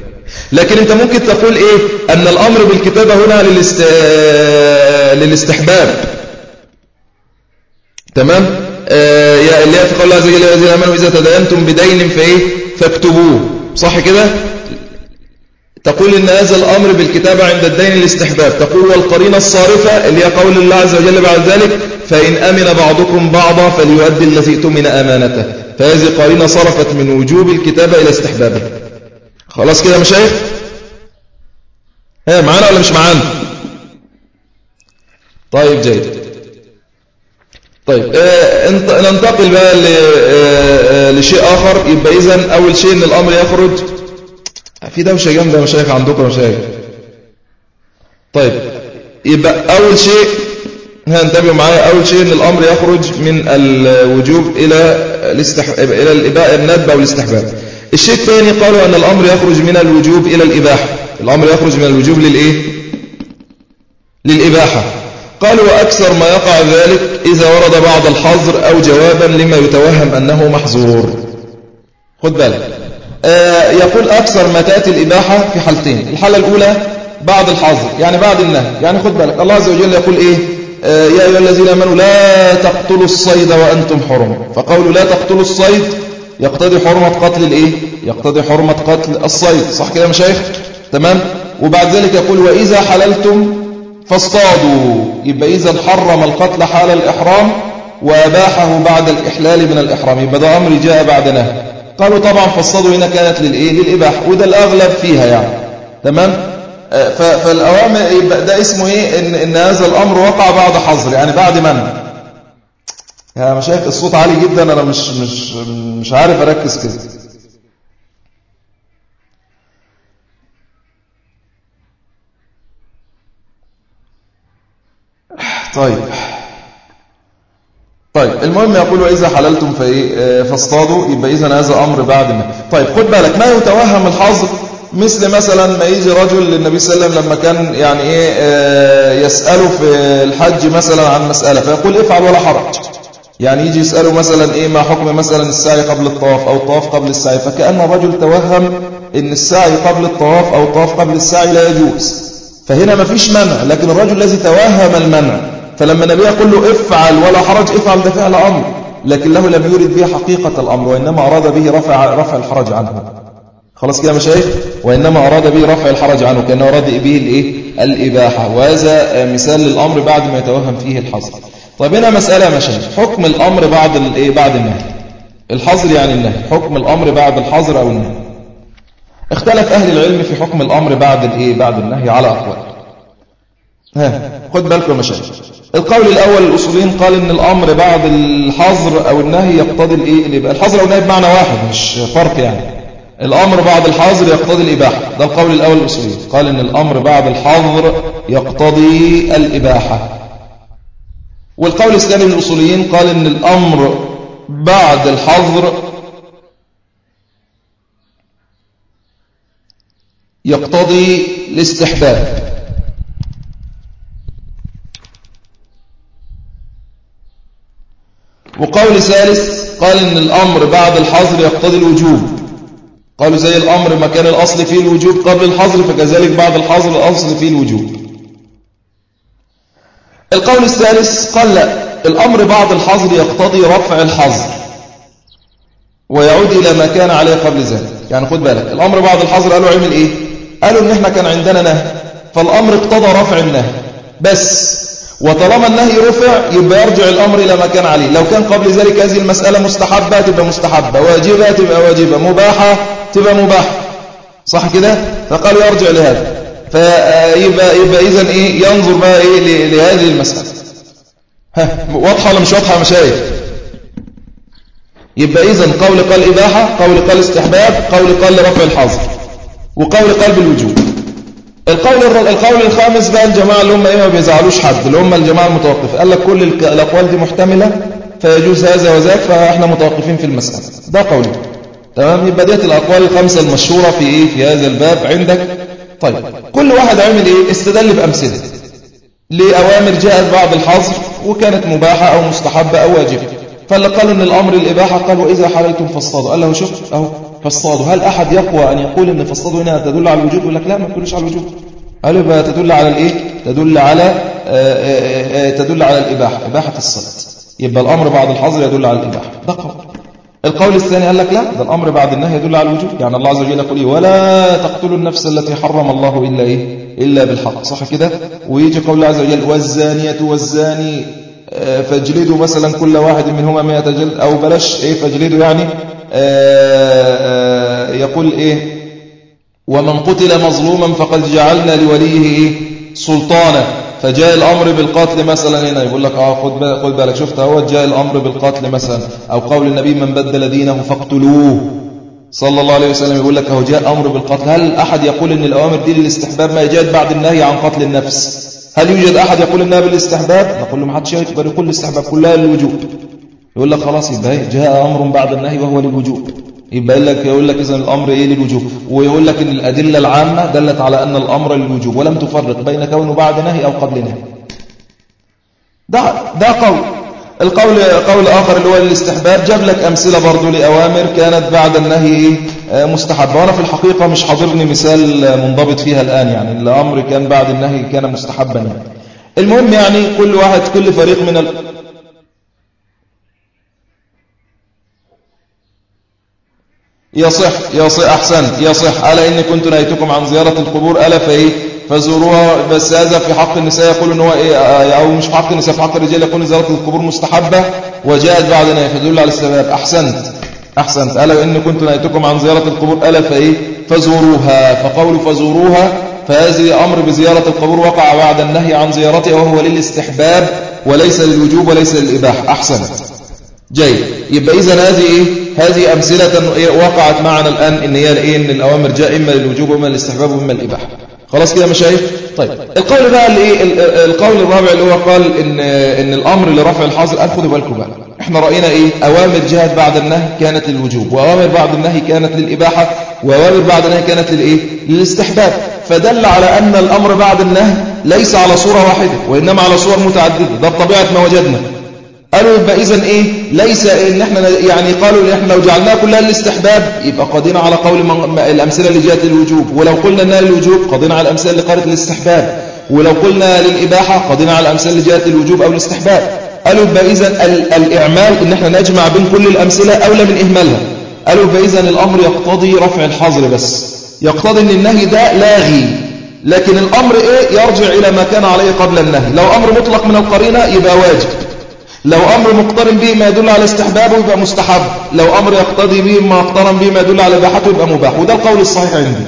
[SPEAKER 2] لكن انت ممكن تقول إيه؟ أن الأمر بالكتابة هنا للاست... للاستحباب. تمام؟ آه يا اللي هي في قول الله يا الذين آمنوا إذا تدينتم بدين فإيه؟ فاكتبوه. صح كده؟ تقول إن هذا الأمر بالكتابة عند الدين الاستحباب تقول والقرينة الصارفة اللي هي قول الله عز وجل بعد ذلك فإن أمن بعضكم بعضا فليؤدي الذي اؤتمن أمانته. فهذه قرينة صرفت من وجوب الكتابة إلى استحبابه. خلاص كده مشايخ؟ ها معانا ولا مش معانا؟ طيب جيد. طيب آه ننتقل بقى آه، آه، لشيء آخر. يبقى إذن أول شيء أن الأمر يخرج. في دوشة جامدة مشايخ عندكم مشايخ. طيب يبقى أول شيء انتبهوا معايا. أول شيء أن الأمر يخرج من الوجوب إلى الاستح... إلى الإباء الندبة والاستحباب الشيء الثاني قالوا أن الأمر يخرج من الوجوب إلى الإباحة. الأمر يخرج من الوجوب للإيه؟ للإباحة. قالوا وأكثر ما يقع ذلك إذا ورد بعض الحظر أو جوابا لما يتوهم أنه محظور. خد بالك. آه، يقول أكثر ما تأتي الإباحة في حالتين الحالة الأولى بعد الحظر يعني بعد النهي. يعني خد بالك. الله عز وجل يقول إيه؟ آه، يا أيها الذين آمنوا لا تقتلوا الصيد وأنتم حرم. فقولوا لا تقتلوا الصيد يقتضي حرمة قتل الإيه؟ يقتضي حرمة قتل الصيد. صح كده يا مشايخ؟ تمام؟ وبعد ذلك يقول وإذا حللتم فاصطادوا. يبقى إذا حرم القتل حال الإحرام وأباحه بعد الإحلال من الإحرام. يبقى ده أمر جاء بعد نهي قالوا طبعا فالصدر هنا كانت للإيه؟ للإباحة. وده الأغلب فيها يعني. تمام؟ آه، فالأوامر يبقى ده اسمه إيه؟ إن, إن هذا الأمر وقع بعد حظر. يعني بعد منع يا مشايخ الصوت عالي جدا أنا مش مش مش عارف أركز كده. طيب. طيب المهم يقول وإذا حللتم آه، فاصطادوا يبقى إذا هذا أمر بعد ما طيب خد بالك ما يتوهم الحظر؟ مثل مثلا ما يجي رجل للنبي صلى الله عليه وسلم لما كان يعني إيه آه، يسأله في الحج مثلا عن مسألة فيقول افعل ولا حرج. يعني يجي يسأله مثلا إيه ما حكم مثلا السعي قبل الطواف أو الطواف قبل السعي؟ فكأن الرجل توهم إن السعي قبل الطواف أو الطواف قبل السعي لا يجوز. فهنا ما فيش منع لكن الرجل الذي توهم المنع فلما النبي يقول له افعل ولا حرج افعل ده فعل أمر. لكن له لم يرد به حقيقة الأمر وإنما أراد به رفع, رفع الحرج عنه. خلاص كده مشايخ؟ وإنما أراد به رفع الحرج عنه كأنه أراد به الإيه؟ الإباحة. وهذا مثال للأمر بعد ما يتوهم فيه الحظر طيب هنا مسألة مشايخ حكم الأمر بعد الإيه؟ بعد النهي. الحظر يعني النهي. حكم الأمر بعد الحظر أو النهي. اختلف أهل العلم في حكم الأمر بعد الإيه؟ بعد النهي على أقوال. ها خد بالكم مشايخ القول الأول الأصوليين قال إن الأمر بعد الحظر أو النهي يقتضي الإيه الإباحة الحظر أو النهي بمعنى واحد مش فرق يعني. الأمر بعد الحظر يقتضي الإباحة. ده القول الأول الأصولي قال إن الأمر بعد الحظر يقتضي الإباحة. والقول الثاني من الأصوليين قال إن الأمر بعد الحظر يقتضي الاستحباب. وقول ثالث قال إن الأمر بعد الحظر يقتضي الوجوب. قالوا زي الأمر ما كان الأصل فيه الوجوب قبل الحظر فكذلك بعد الحظر الأصل فيه الوجوب. القول الثالث قال لا الأمر بعد الحظر يقتضي رفع الحظر ويعود إلى ما كان عليه قبل ذلك. يعني خد بالك الأمر بعد الحظر قالوا عمل إيه؟ قالوا إن إحنا كان عندنا نهي فالأمر اقتضى رفع النهي. بس وطالما النهي رفع يبقى يرجع الأمر إلى ما كان عليه. لو كان قبل ذلك هذه المسألة مستحبة تبقى مستحبة. واجبة تبقى واجبة. مباحة تبقى مباحة. صح كده؟ فقالوا يرجع لهذا. فيبقى يبقى إذن إيه؟ ينظر بقى إيه لهذه المسألة. ها واضحة ولا مش واضحة يا مشايخ؟ يبقى إذن قول قال إباحة قول قال استحباب قول قال رفع الحظر وقول قال بالوجوب. القول القول الخامس بقى الجماعة اللي هم إيه ما بيزعلوش حد اللي هم الجماعة المتوقفة. قال لك كل الأقوال دي محتملة فيجوز هذا وذاك فإحنا متوقفين في المسألة. ده قولي. تمام؟ يبقى ديت الأقوال الخمسة المشهورة في إيه؟ في هذا الباب عندك. طيب كل واحد عمل إيه؟ استدل بأمثلة. لأوامر جاءت بعد الحظر وكانت مباحة أو مستحبة أو واجبة. فاللي قالوا إن الأمر الإباحة قال وإذا حللتم فاصطادوا. قال له شوف أهو فاصطادوا. هل أحد يقوى أن يقول أن فاصطادوا هنا تدل على الوجوب؟ يقول لك لا ما تدلش على الوجوب. قالوا يبقى تدل على الإيه؟ تدل على آه، آه، آه، تدل على الإباحة إباحة الصلاة. يبقى الأمر بعد الحظر يدل على الإباحة. ده قول. القول الثاني قال لك لا ده الأمر بعد النهي يدل على الوجوب. يعني الله عز وجل يقول إيه؟ ولا تقتلوا النفس التي حرم الله إلا إيه؟ إلا بالحق. صح كده؟ ويجي قول الله عز وجل والزانية والزاني فاجلدوا مثلا كل واحد منهما مئة جلد. أو بلاش إيه فاجلدوا يعني؟ يقول إيه؟ ومن قتل مظلوما فقد جعلنا لوليه إيه؟ سلطانا. فجاء الأمر بالقتل مثلا. هنا يقول لك آه خد بالك, خد بالك. شفت هو جاء الأمر بالقتل مثلا. أو قول النبي من بدل دينه فاقتلوه. صلى الله عليه وسلم يقول لك هو جاء أمر بالقتل. هل أحد يقول أن الأوامر دي للاستحباب ما جاءت بعد النهي عن قتل النفس؟ هل يوجد أحد يقول إنها بالاستحباب؟ نقول له ما حدش يقبل يقول الاستحباب كلها للوجوب. يقول لك خلاص يبقى جاء أمر بعد النهي وهو للوجوب. يبقى لك يقول لك إذا الأمر إيه للوجوب؟ ويقول لك إن الأدلة العامة دلت على أن الأمر للوجوب ولم تفرق بين كونه بعد نهي أو قبل نهي. ده, ده قول. القول قول آخر اللي هو الاستحباب. جاب لك أمثلة برضو لأوامر كانت بعد النهي آه، مستحبة. وأنا في الحقيقة مش حاضرني مثال منضبط فيها الآن يعني. الأمر كان بعد النهي كان مستحبا يعني. المهم يعني كل واحد كل فريق من ال... يصح يصح أحسنت يصح. ألا إني كنت نهيتكم عن زيارة القبور؟ ألا فإيه فزوروها بس هذا في حق النساء. يقول إن هو إيه أو مش في حق النساء في حق الرجال يقول زيارة القبور مستحبة وجاءت بعد نهي على السبب. أحسنت أحسنت ألا إني كنت نهيتكم عن زيارة القبور؟ ألا فإيه فزوروها. فقول فزوروها فهذه أمر بزيارة القبور وقع بعد النهي عن زيارتها وهو للاستحباب وليس للوجوب وليس للإباحة. أحسنت جيد. يبقى إذا هذه إيه؟ هذه أمثلة وقعت معنا الآن إن هي إيه إن الأوامر جاء إما للوجوب وإما للاستحباب وإما للإباحة. خلاص كده مشايخ؟ طيب. القول بقى اللي إيه القول الرابع اللي هو قال إن إن الأمر لرفع الحاظر قال خدوا بالكم بقى إحنا رأينا إيه؟ أوامر جاءت بعد النهي كانت للوجوب وأوامر بعد النهي كانت للإباحة وأوامر بعد النهي كانت للإيه؟ للاستحباب. فدل على أن الأمر بعد النهي ليس على صورة واحدة وإنما على صور متعددة. ده بطبيعة ما وجدنا. قالوا يبقى إذن إيه؟ ليس إن إحنا يعني قالوا إن إحنا لو جعلناها كلها للاستحباب يبقى قضينا على قول الأمثلة اللي جاءت للوجوب. ولو قلنا إنها للوجوب قضينا على الأمثلة اللي قالت للاستحباب. ولو قلنا للإباحة قضينا على الأمثلة اللي جاءت للوجوب أو الاستحباب. قالوا يبقى إذن الإعمال إن إحنا نجمع بين كل الأمثلة أولى من إهمالها. قالوا يبقى إذن الأمر يقتضي رفع الحظر بس. يقتضي أن النهي ده لاغي لكن الأمر إيه؟ يرجع إلى ما كان عليه قبل النهي. لو أمر مطلق من القرينة يبقى واجب. لو أمر مقترن به ما يدل على استحبابه يبقى مستحب. لو أمر يقتضي به ما اقترن به ما يدل على إباحته يبقى مباح. وده القول الصحيح عندي.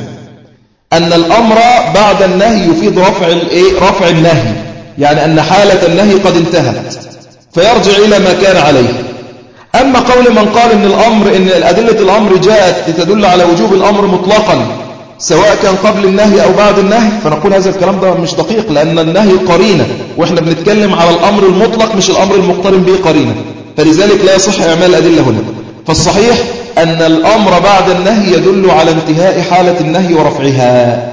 [SPEAKER 2] أن الأمر بعد النهي يفيد رفع الإيه؟ رفع النهي. يعني أن حالة النهي قد انتهت. فيرجع إلى ما كان عليه. أما قول من قال إن الأمر إن أدلة الأمر جاءت تدل على وجوب الأمر مطلقا سواء كان قبل النهي أو بعد النهي فنقول هذا الكلام ده مش دقيق لأن النهي قرينة وإحنا بنتكلم على الأمر المطلق مش الأمر المقترن به قرينة. فلذلك لا يصح إعمال الأدلة هنا. فالصحيح أن الأمر بعد النهي يدل على انتهاء حالة النهي ورفعها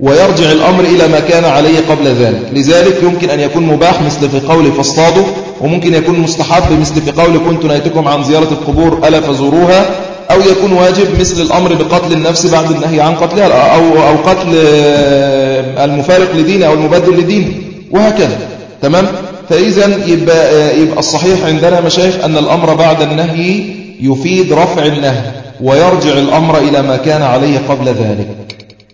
[SPEAKER 2] ويرجع الأمر إلى ما كان عليه قبل ذلك. لذلك يمكن أن يكون مباح مثل في قول فاصطادوا
[SPEAKER 1] وممكن يكون مستحب مثل في قول كنت نهيتكم عن زيارة القبور ألا فزوروها؟ أو يكون واجب مثل الأمر بقتل النفس بعد النهي عن قتلها أو, أو قتل المفارق لدينه أو المبدل لدينه وهكذا. تمام؟ فإذا يبقى, يبقى الصحيح عندنا مشايخ أن الأمر بعد النهي يفيد رفع النهي ويرجع الأمر إلى ما كان عليه قبل ذلك.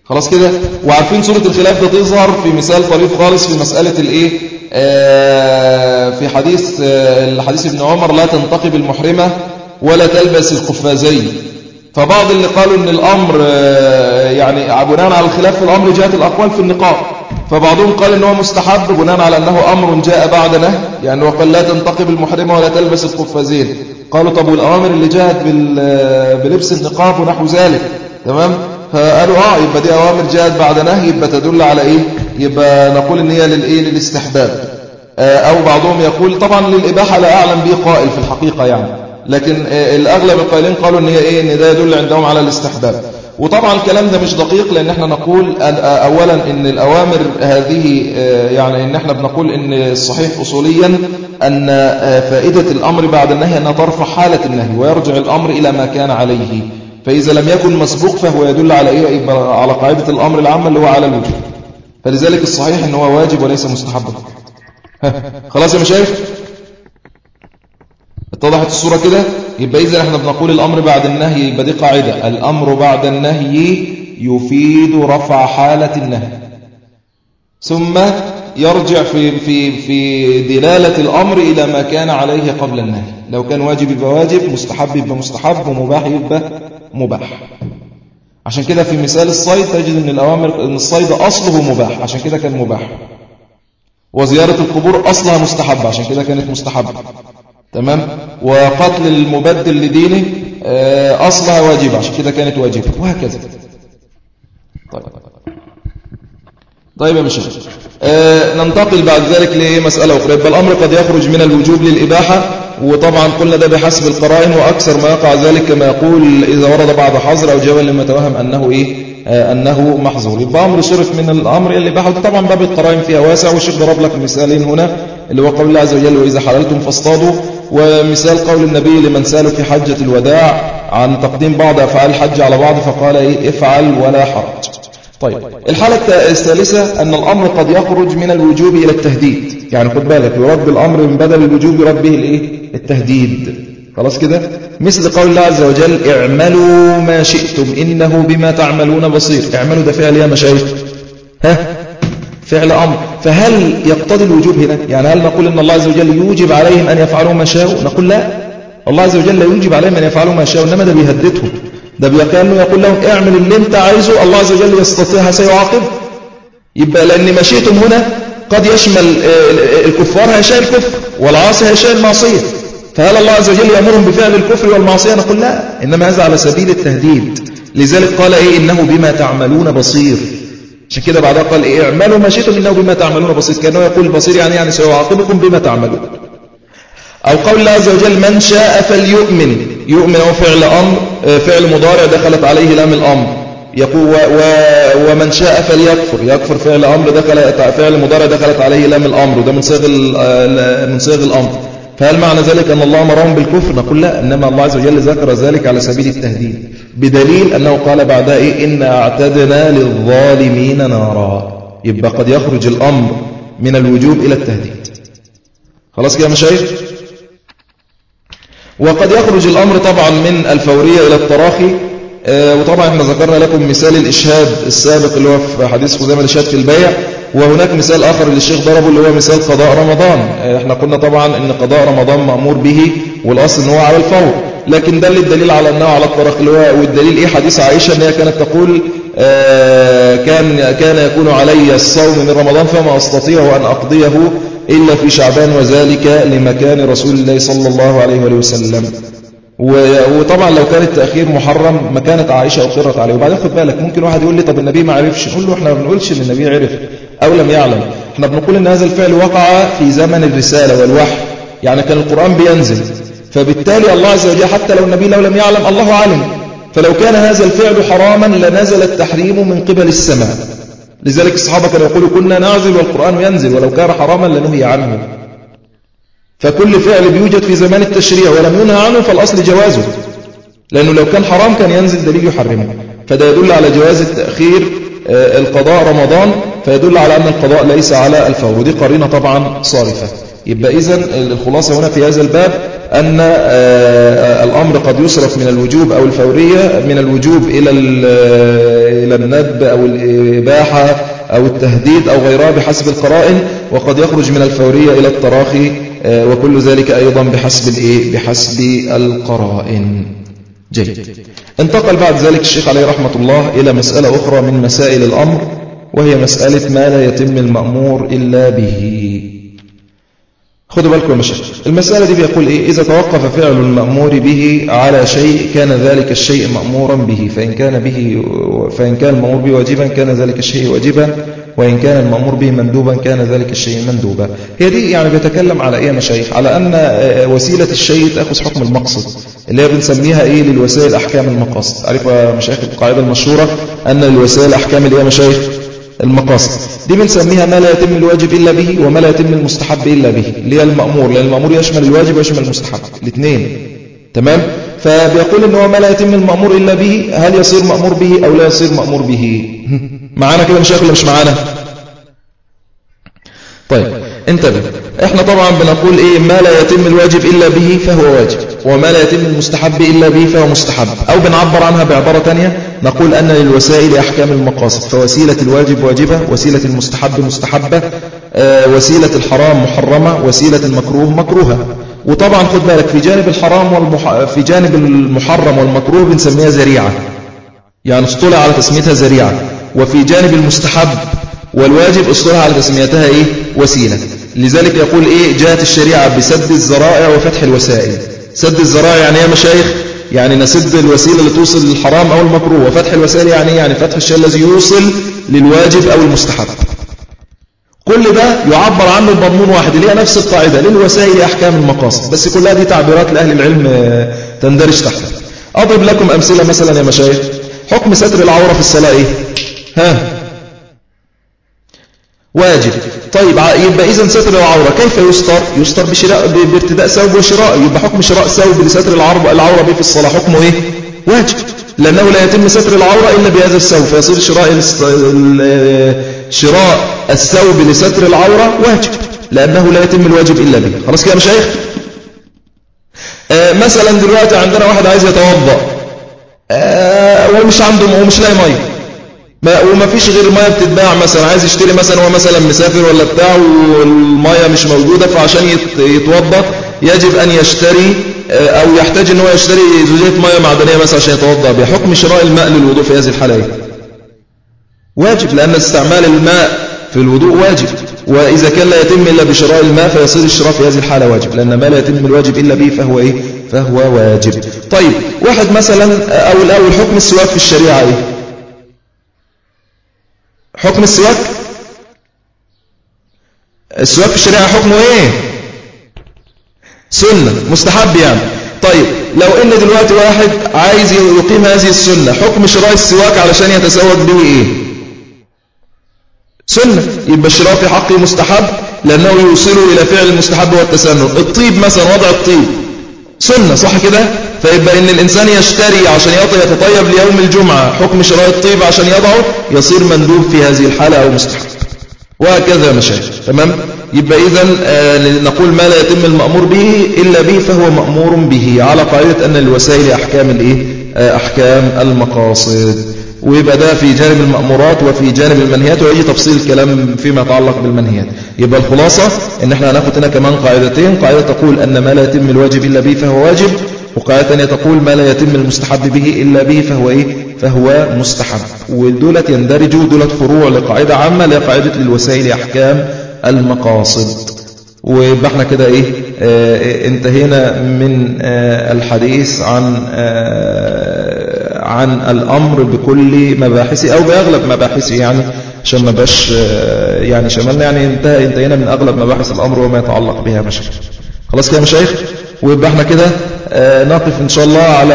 [SPEAKER 1] خلاص كده؟ وعارفين صورة الخلاف ده تظهر في مثال طريف خالص في مسألة الإيه؟ آه في حديث آه الحديث ابن عمر لا تنتقب المحرمة ولا تلبس القفازين. فبعض اللي قالوا إن الأمر آه يعني بناء على الخلاف في الأمر جاءت الأقوال في النقاب. فبعضهم قال ان هو مستحب بناء على أنه أمر جاء بعد نهي يعني هو قال لا تنتقب المحرمة ولا تلبس القفازين. قالوا طب والأوامر اللي جاءت بلبس النقاب ونحو ذلك. تمام؟ فقالوا آه يبقى دي أوامر جاءت بعد نهي يبقى تدل على إيه؟ يبقى نقول إن هي للإيه؟ للاستحباب. أو بعضهم يقول طبعا للإباحة لا أعلم به قائل في الحقيقة يعني. لكن الأغلب القائلين قالوا إن هي إيه إن ده يدل عندهم على الاستحباب. وطبعا الكلام ده مش دقيق لأن إحنا نقول اولا إن الأوامر هذه يعني إن إحنا بنقول إن الصحيح اصوليا أن فائدة الأمر بعد النهي أنها ترفع حالة النهي ويرجع الأمر إلى ما كان عليه. فإذا لم يكن مسبوق فهو يدل على إيه؟ يبقى على قاعدة الأمر العامة اللي هو على الوجوب فلذلك الصحيح أنه هو واجب وليس مستحب. خلاص يا مشايخ؟ اتضحت الصورة كده؟ يبقى إذا إحنا بنقول الأمر بعد النهي يبقى دي قاعدة. الأمر بعد النهي يفيد رفع حالة النهي. ثم يرجع في في في دلالة الأمر إلى ما كان عليه قبل النهي. لو كان واجب يبقى واجب مستحب يبقى مستحب ومباح يبقى مباح. عشان كده في مثال الصيد تجد إن الأوامر إن الصيد أصله مباح. عشان كده كان مباح. وزيارة القبور أصلها مستحب. عشان كده كانت مستحبة. تمام؟ وقتل المبدل لدينه أصلها واجب عشان كده كانت واجبة. وهكذا. طيب. طيب يا مشاهد آه ننتقل بعد ذلك لمسألة أخرى. يبقى الأمر قد يخرج من الوجوب للإباحة وطبعا قلنا ده بحسب القرائن وأكثر ما يقع ذلك كما يقول إذا ورد بعض حظر أو جوال لما توهم أنه إيه؟ آه أنه محظور. يبقى أمر صرف من الأمر الإباحة وطبعا باب القرائن فيها واسع والشيخ ضرب لك مثالين هنا. اللي هو قول الله عز وجل وإذا حللتم فاصطادوا. ومثال قول النبي لمن سأله في حجة الوداع عن تقديم بعض أفعال الحج على بعض فقال إيه؟ افعل ولا حرج. طيب الحالة الثالثة أن الأمر قد يخرج من الوجوب إلى التهديد. يعني خد بالك يرد الأمر من بدل الوجوب يرد به الإيه؟ التهديد. خلاص كده؟ مثل قول الله عز وجل اعملوا ما شئتم إنه بما تعملون بصير. اعملوا ده فعل يا مشايخ. ها؟ فعل أمر. فهل يقتضي الوجوب هنا؟ يعني هل نقول أن الله عز وجل يوجب عليهم أن يفعلوا ما شاءوا؟ نقول لا. الله عز وجل لا يوجب عليهم أن يفعلوا ما شاءوا إنما ده بيهددهم. ده كأنه يقول لهم اعمل اللي أنت عايزه الله عز وجل يستطيعها سيعاقب. يبقى لأن مشيتم هنا قد يشمل الكفار هيشاء الكفر والعاصي هيشاء المعصية. فهل الله عز وجل يأمرهم بفعل الكفر والمعصية؟ نقول لا. إنما هذا على سبيل التهديد. لذلك قال إيه؟ إنه بما تعملون بصير. عشان كده بعدها قال إيه اعملوا ما شئتم إنه بما تعملون بصير. كأنه يقول بصير يعني يعني سيعاقبكم بما تعملون. أو قول الله عز وجل من شاء فليؤمن. يؤمن هو فعل أمر فعل مضارع دخلت عليه لام الأمر. يقول و و ومن شاء فليكفر. يكفر فعل أمر دخل فعل مضارع دخلت عليه لام الأمر. وده من صيغ من صيغ الأمر. فهل معنى ذلك أن الله أمرهم بالكفر؟ نقول لا إنما الله عز وجل ذكر ذلك على سبيل التهديد بدليل أنه قال بعدها إيه؟ إنا اعتدنا للظالمين نارا. يبقى قد يخرج الأمر من الوجوب إلى التهديد. خلاص كده مشايخ؟ وقد يخرج الأمر طبعا من الفورية إلى التراخي. وطبعا إحنا ذكرنا لكم مثال الإشهاد السابق اللي هو في حديث خزامة الإشهاد في البيع. وهناك مثال آخر اللي الشيخ ضربه اللي هو مثال قضاء رمضان. إحنا قلنا طبعا إن قضاء رمضان مأمور به والأصل إن هو على الفور. لكن ده الدليل على أنه على التراخي اللي هو والدليل إيه؟ حديث عائشة أنها كانت تقول كان كان يكون علي الصوم من رمضان فما أستطيع أن أقضيه إلا في شعبان وذلك لمكان رسول الله صلى الله عليه وسلم. وطبعا لو كان التأخير محرم ما كانت عائشة أقرت عليه. وبعدين خد بالك ممكن واحد يقول لي طب النبي ما عرفش؟ نقول له إحنا ما بنقولش إن النبي عرف أو لم يعلم. إحنا بنقول إن هذا الفعل وقع في زمن الرسالة والوحي. يعني كان القرآن بينزل. فبالتالي الله عز وجل حتى لو النبي لو لم يعلم الله علم. فلو كان هذا الفعل حراما لنزل التحريم من قبل السماء. لذلك الصحابة كانوا يقولوا كنا نعزل والقرآن ينزل ولو كان حراما لنهي عنه.
[SPEAKER 2] فكل فعل بيوجد في زمان التشريع ولم ينهى عنه فالأصل جوازه. لأنه لو كان حرام كان ينزل دليل يحرمه. فده يدل على جواز التأخير آه، القضاء رمضان فيدل على أن القضاء ليس على الفور. ودي قرينة طبعا صارفة. يبقى إذن الخلاصة هنا في هذا الباب أن آه، الأمر قد يصرف من الوجوب أو الفورية من الوجوب إلى إلى الندب أو الإباحة أو التهديد أو غيرها بحسب القرائن وقد يخرج من الفورية إلى التراخي آه، وكل ذلك أيضا بحسب الإيه؟ بحسب القرائن. جيد. انتقل بعد ذلك الشيخ عليه رحمة الله إلى مسألة أخرى من مسائل الأمر وهي مسألة ما لا يتم المأمور إلا به. خدوا بالكم مشايخ. المسألة دي بيقول إيه؟ إذا توقف فعل المأمور به على شيء كان ذلك الشيء مأمورا به. فإن كان به فإن كان المأمور به واجبا كان ذلك الشيء واجبا. وإن كان المأمور به مندوبا كان ذلك الشيء مندوبا. هي دي يعني بيتكلم على إيه يا مشايخ؟ على أن وسيلة الشيء تأخذ حكم المقصد اللي هي بنسميها إيه؟ للوسائل أحكام المقاصد. عارف يا مشايخ القاعدة المشهورة أن الوسائل أحكام اللي هي مشايخ المقاصد. دي بنسميها ما لا يتم الواجب إلا به وما لا يتم المستحب إلا به اللي هي المأمور. لأن المأمور يشمل الواجب ويشمل المستحب. الاثنين. تمام؟ فبيقول ان هو ما لا يتم المأمور إلا به هل يصير مأمور به أو لا يصير مأمور به؟ معانا كده مش ولا مش معانا؟ طيب انتبه. إحنا طبعا بنقول إيه؟ ما لا يتم الواجب إلا به فهو واجب وما لا يتم المستحب إلا به فهو مستحب. أو بنعبر عنها بعبارة تانية نقول أن للوسائل أحكام المقاصد فوسيلة الواجب واجبة وسيلة المستحب مستحبة آه، وسيلة الحرام محرمة وسيلة المكروه مكروهة. وطبعا خد بالك في جانب الحرام والمح... في جانب المحرم والمكروه بنسميها ذريعة. يعني اصطلع على تسميتها ذريعة. وفي جانب المستحب والواجب اصطلع على تسميتها إيه؟ وسيلة. لذلك يقول إيه؟ جاءت الشريعة بسد الذرائع وفتح الوسائل. سد الذرائع يعني يا مشايخ؟ يعني نسد الوسيلة اللي توصل للحرام أو المكروه. وفتح الوسائل يعني يعني فتح الشيء الذي يوصل للواجب أو المستحب. كل ده يعبر عنه بمضمون واحد اللي هي نفس القاعدة للوسائل أحكام المقاصد. بس كلها دي تعبيرات لأهل العلم آه، تندرج تحتها أضرب لكم أمثلة مثلا يا مشايخ. حكم ستر العورة في الصلاة إيه؟ ها؟ واجب. طيب يبقى إذا ستر العورة كيف يستر؟ يستر بشراء بارتداء ثوب وشراء. يبقى حكم شراء ثوب لستر العورة العورة به في الصلاة حكمه إيه؟ واجب. لأنه لا يتم ستر العورة إلا بهذا الثوب فيصير شراء شراء الثوب لستر العورة واجب لأنه لا يتم الواجب إلا به. خلاص كده يا مشايخ؟ آه مثلا دلوقتي عندنا واحد عايز يتوضأ. آه ومش عنده ومش لاقي مية. ما وما فيش غير مية بتتباع مثلا. عايز يشتري مثلا هو مثلا مسافر ولا بتاع والمية مش موجودة فعشان يتوضأ يجب أن يشتري آه، أو يحتاج أن هو يشتري زجاجة مية معدنية مثلا عشان يتوضأ بها حكم شراء الماء للوضوء في هذه الحالة. إيه؟ واجب لأن استعمال الماء في الوضوء واجب وإذا كان لا يتم إلا بشراء الماء فيصير الشراء في هذه الحالة واجب لأن ما لا يتم الواجب إلا به فهو إيه؟ فهو واجب. طيب واحد مثلا أو الأول حكم السواك في الشريعة إيه؟ حكم السواك؟ السواك في الشريعة حكمه إيه؟ سنة مستحب يعني. طيب لو إن دلوقتي واحد عايز يقيم هذه السنة حكم شراء السواك علشان يتسوق به إيه؟ سنة يبقى الشراء في حقه مستحب لأنه يوصله إلى فعل المستحب والتسنن. الطيب مثلا وضع الطيب. سنة صح كده؟ فيبقى إن الإنسان يشتري عشان يتطيب ليوم الجمعة. حكم شراء الطيب عشان يضعه يصير مندوب في هذه الحالة أو مستحب. وهكذا مشاهد تمام؟ يبقى إذا آه، نقول ما لا يتم المأمور به إلا به فهو مأمور به. على قاعدة أن الوسائل أحكام الإيه؟ آه، أحكام المقاصد. ويبقى ده في جانب المأمورات وفي جانب المنهيات ويجي تفصيل الكلام فيما يتعلق بالمنهيات. يبقى الخلاصة إن إحنا هناخد هنا كمان قاعدتين. قاعدة تقول أن ما لا يتم الواجب إلا به فهو واجب وقاعدة ثانية تقول ما لا يتم المستحب به إلا به فهو إيه؟ فهو مستحب. ودولت يندرجوا دولت فروع لقاعدة عامة لقاعدة للوسائل أحكام المقاصد. ويبقى إحنا كده إيه؟ آه انتهينا من آه الحديث عن آه عن الأمر بكل مباحثه أو بأغلب مباحثه يعني عشان ما باش آه يعني شملنا يعني انتهى انتهينا من أغلب مباحث الأمر وما يتعلق بها مشايخ. خلاص كده يا مشايخ؟ ويبقى إحنا كده آه، نقف إن شاء الله على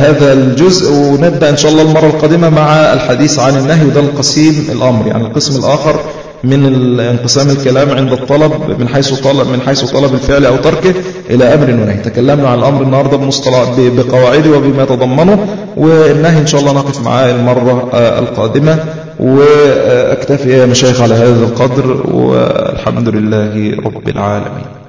[SPEAKER 2] هذا الجزء ونبدأ إن شاء الله المرة القادمة مع الحديث عن النهي وده القسيم الأمر يعني القسم الآخر من انقسام الكلام عند الطلب من حيث طلب من حيث طلب الفعل أو تركه إلى أمر ونهي. تكلمنا عن الأمر النهاردة بقواعده وبما يتضمنه والنهي إن شاء الله نقف معاه المرة القادمة. وأكتفي يا مشايخ على هذا القدر والحمد لله رب العالمين.